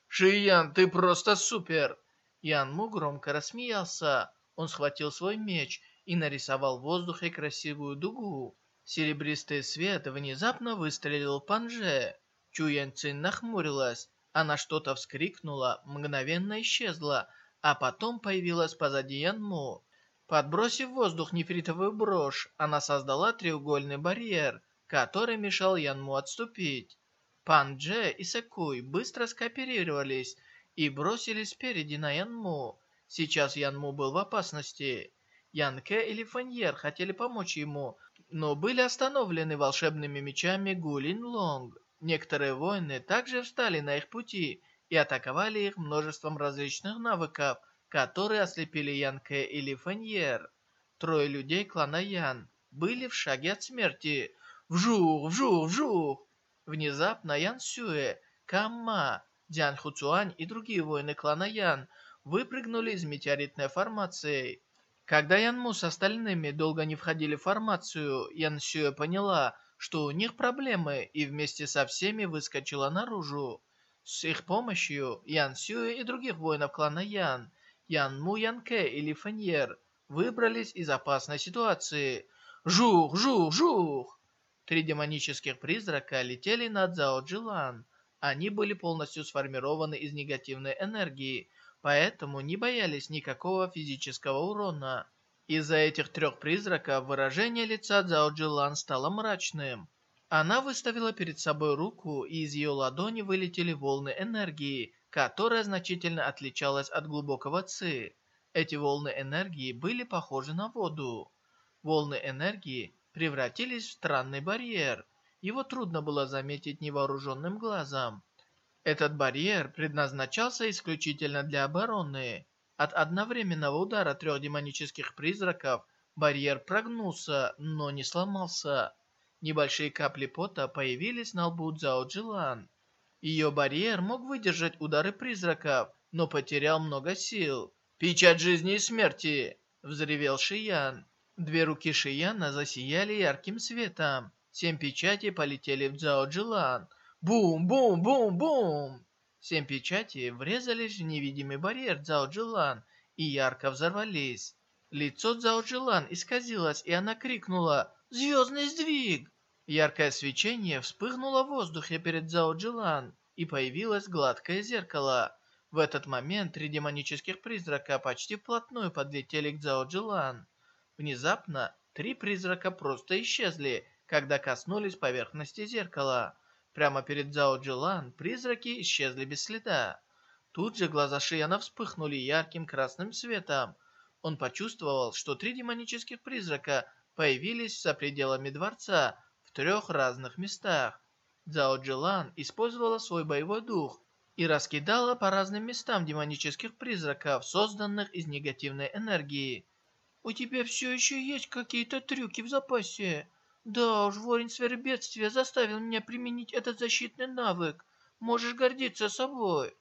«Шиян, ты просто супер!» Ян Му громко рассмеялся. Он схватил свой меч и нарисовал в воздухе красивую дугу. Серебристый свет внезапно выстрелил в Панже. Чу Ян Цин нахмурилась. Она что-то вскрикнула, мгновенно исчезла, а потом появилась позади Янму. Подбросив в воздух нефритовую брошь, она создала треугольный барьер, который мешал Янму отступить. Пан Дже и Секуй быстро скооперировались и бросились впереди на Янму. Сейчас Янму был в опасности. Янке или Фаньер хотели помочь ему, но были остановлены волшебными мечами Гулин Лонг. Некоторые воины также встали на их пути и атаковали их множеством различных навыков, которые ослепили Янке или Фаньер. Трое людей клана Ян были в шаге от смерти. Вжух, вжух, вжух! Внезапно Ян Сюэ, Камма, Дзян Хуцуань и другие воины клана Ян выпрыгнули из метеоритной формации. Когда Ян Му с остальными долго не входили в формацию, Ян Сюэ поняла, что у них проблемы, и вместе со всеми выскочила наружу. С их помощью Ян Сюэ и других воинов клана Ян, Ян Му, Ян Кэ или Фаньер выбрались из опасной ситуации. Жух, жух, жух! Три демонических призрака летели над Цао Джилан. Они были полностью сформированы из негативной энергии, поэтому не боялись никакого физического урона. Из-за этих трех призраков выражение лица Цао Джилан стало мрачным. Она выставила перед собой руку, и из ее ладони вылетели волны энергии, которая значительно отличалась от глубокого ци. Эти волны энергии были похожи на воду. Волны энергии превратились в странный барьер. Его трудно было заметить невооруженным глазом. Этот барьер предназначался исключительно для обороны. От одновременного удара трех демонических призраков барьер прогнулся, но не сломался. Небольшие капли пота появились на лбу Цао Джилан. Ее барьер мог выдержать удары призраков, но потерял много сил. «Печать жизни и смерти!» — взревел Шиян. Две руки Шияна засияли ярким светом. Семь печатей полетели в Цао Джилан. Бум-бум-бум-бум! Семь печатей врезались в невидимый барьер Цао Джилан и ярко взорвались. Лицо Цао Джилан исказилось, и она крикнула «Звездный сдвиг!». Яркое свечение вспыхнуло в воздухе перед Цао Джилан, и появилось гладкое зеркало. В этот момент три демонических призрака почти вплотную подлетели к Цао Джилан. Внезапно три призрака просто исчезли, когда коснулись поверхности зеркала. Прямо перед Цао Джилан призраки исчезли без следа. Тут же глаза Шияна вспыхнули ярким красным светом. Он почувствовал, что три демонических призрака появились за пределами дворца в трех разных местах. Цао Джилан использовала свой боевой дух и раскидала по разным местам демонических призраков, созданных из негативной энергии. «У тебя все еще есть какие-то трюки в запасе?» Да уж, ворень сверхбедствия заставил меня применить этот защитный навык. Можешь гордиться собой.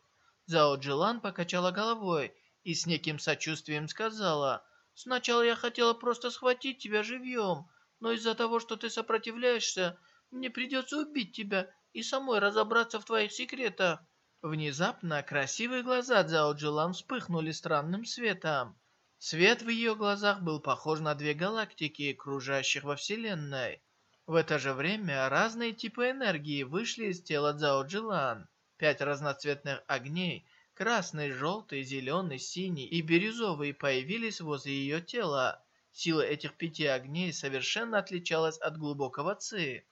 Зао Джилан покачала головой и с неким сочувствием сказала, «Сначала я хотела просто схватить тебя живьем, но из-за того, что ты сопротивляешься, мне придется убить тебя и самой разобраться в твоих секретах». Внезапно красивые глаза Цао Джилан вспыхнули странным светом. Свет в ее глазах был похож на две галактики, кружащих во Вселенной. В это же время разные типы энергии вышли из тела Цао Джилан. Пять разноцветных огней – красный, желтый, зеленый, синий и бирюзовый – появились возле ее тела. Сила этих пяти огней совершенно отличалась от глубокого ци.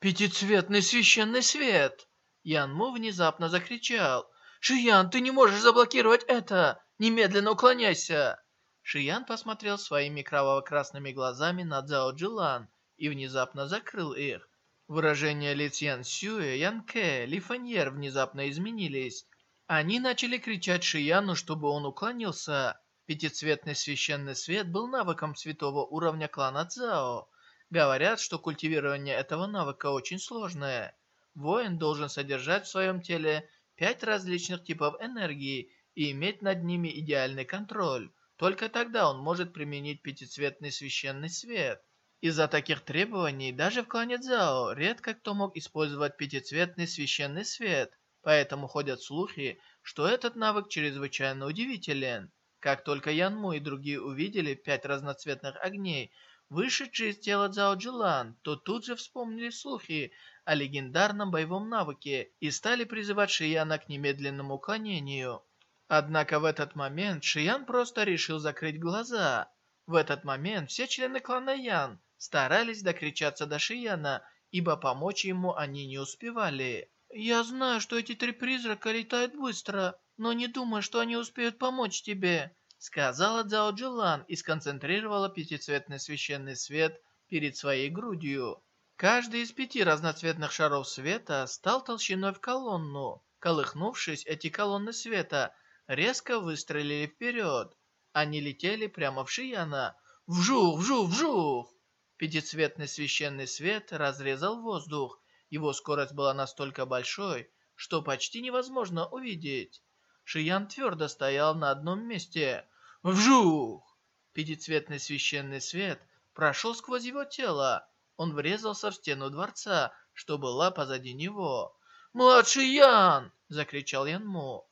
«Пятицветный священный свет!» Ян Му внезапно закричал. «Шиян, ты не можешь заблокировать это! Немедленно уклоняйся!» Шиян посмотрел своими кроваво-красными глазами на Цао Джилан и внезапно закрыл их. Выражения лиц Ян Сюэ, Ян Кэ, Ли Фаньер внезапно изменились. Они начали кричать Шияну, чтобы он уклонился. Пятицветный священный свет был навыком святого уровня клана Цао. Говорят, что культивирование этого навыка очень сложное. Воин должен содержать в своем теле пять различных типов энергии и иметь над ними идеальный контроль. Только тогда он может применить пятицветный священный свет. Из-за таких требований даже в клане Цзао редко кто мог использовать пятицветный священный свет, поэтому ходят слухи, что этот навык чрезвычайно удивителен. Как только Янму и другие увидели пять разноцветных огней, вышедшие из тела Цао Джилан, то тут же вспомнили слухи о легендарном боевом навыке и стали призывать Шияна к немедленному уклонению. Однако в этот момент Шиян просто решил закрыть глаза. В этот момент все члены клана Ян старались докричаться до Шияна, ибо помочь ему они не успевали. «Я знаю, что эти три призрака летают быстро, но не думаю, что они успеют помочь тебе», сказала Цао Джилан и сконцентрировала пятицветный священный свет перед своей грудью. Каждый из пяти разноцветных шаров света стал толщиной в колонну. Колыхнувшись, эти колонны света резко выстрелили вперед. Они летели прямо в Шияна. Вжух, вжух, вжух! Пятицветный священный свет разрезал воздух. Его скорость была настолько большой, что почти невозможно увидеть. Шиян твердо стоял на одном месте. Вжух! Пятицветный священный свет прошел сквозь его тело. Он врезался в стену дворца, что была позади него. «Младший Ян!» — закричал Янму.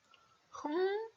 «Хм?»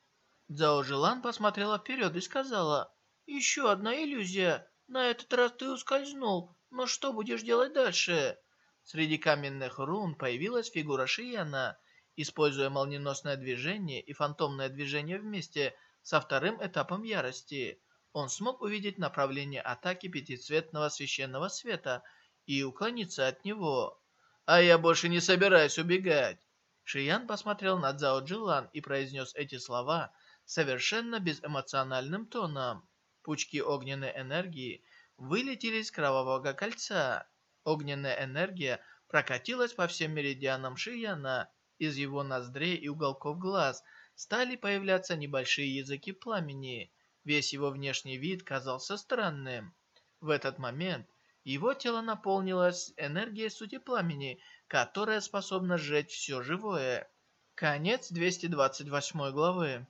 Цао Жилан посмотрела вперед и сказала, «Еще одна иллюзия. На этот раз ты ускользнул, но что будешь делать дальше?» Среди каменных рун появилась фигура Шияна. Используя молниеносное движение и фантомное движение вместе со вторым этапом ярости, он смог увидеть направление атаки пятицветного священного света и уклониться от него. «А я больше не собираюсь убегать!» Шиян посмотрел на Цао Джилан и произнес эти слова совершенно безэмоциональным тоном. Пучки огненной энергии вылетели из кровавого кольца. Огненная энергия прокатилась по всем меридианам Шияна. Из его ноздрей и уголков глаз стали появляться небольшие языки пламени. Весь его внешний вид казался странным. В этот момент его тело наполнилось энергией сути пламени, которая способна сжечь все живое. Конец 228 главы.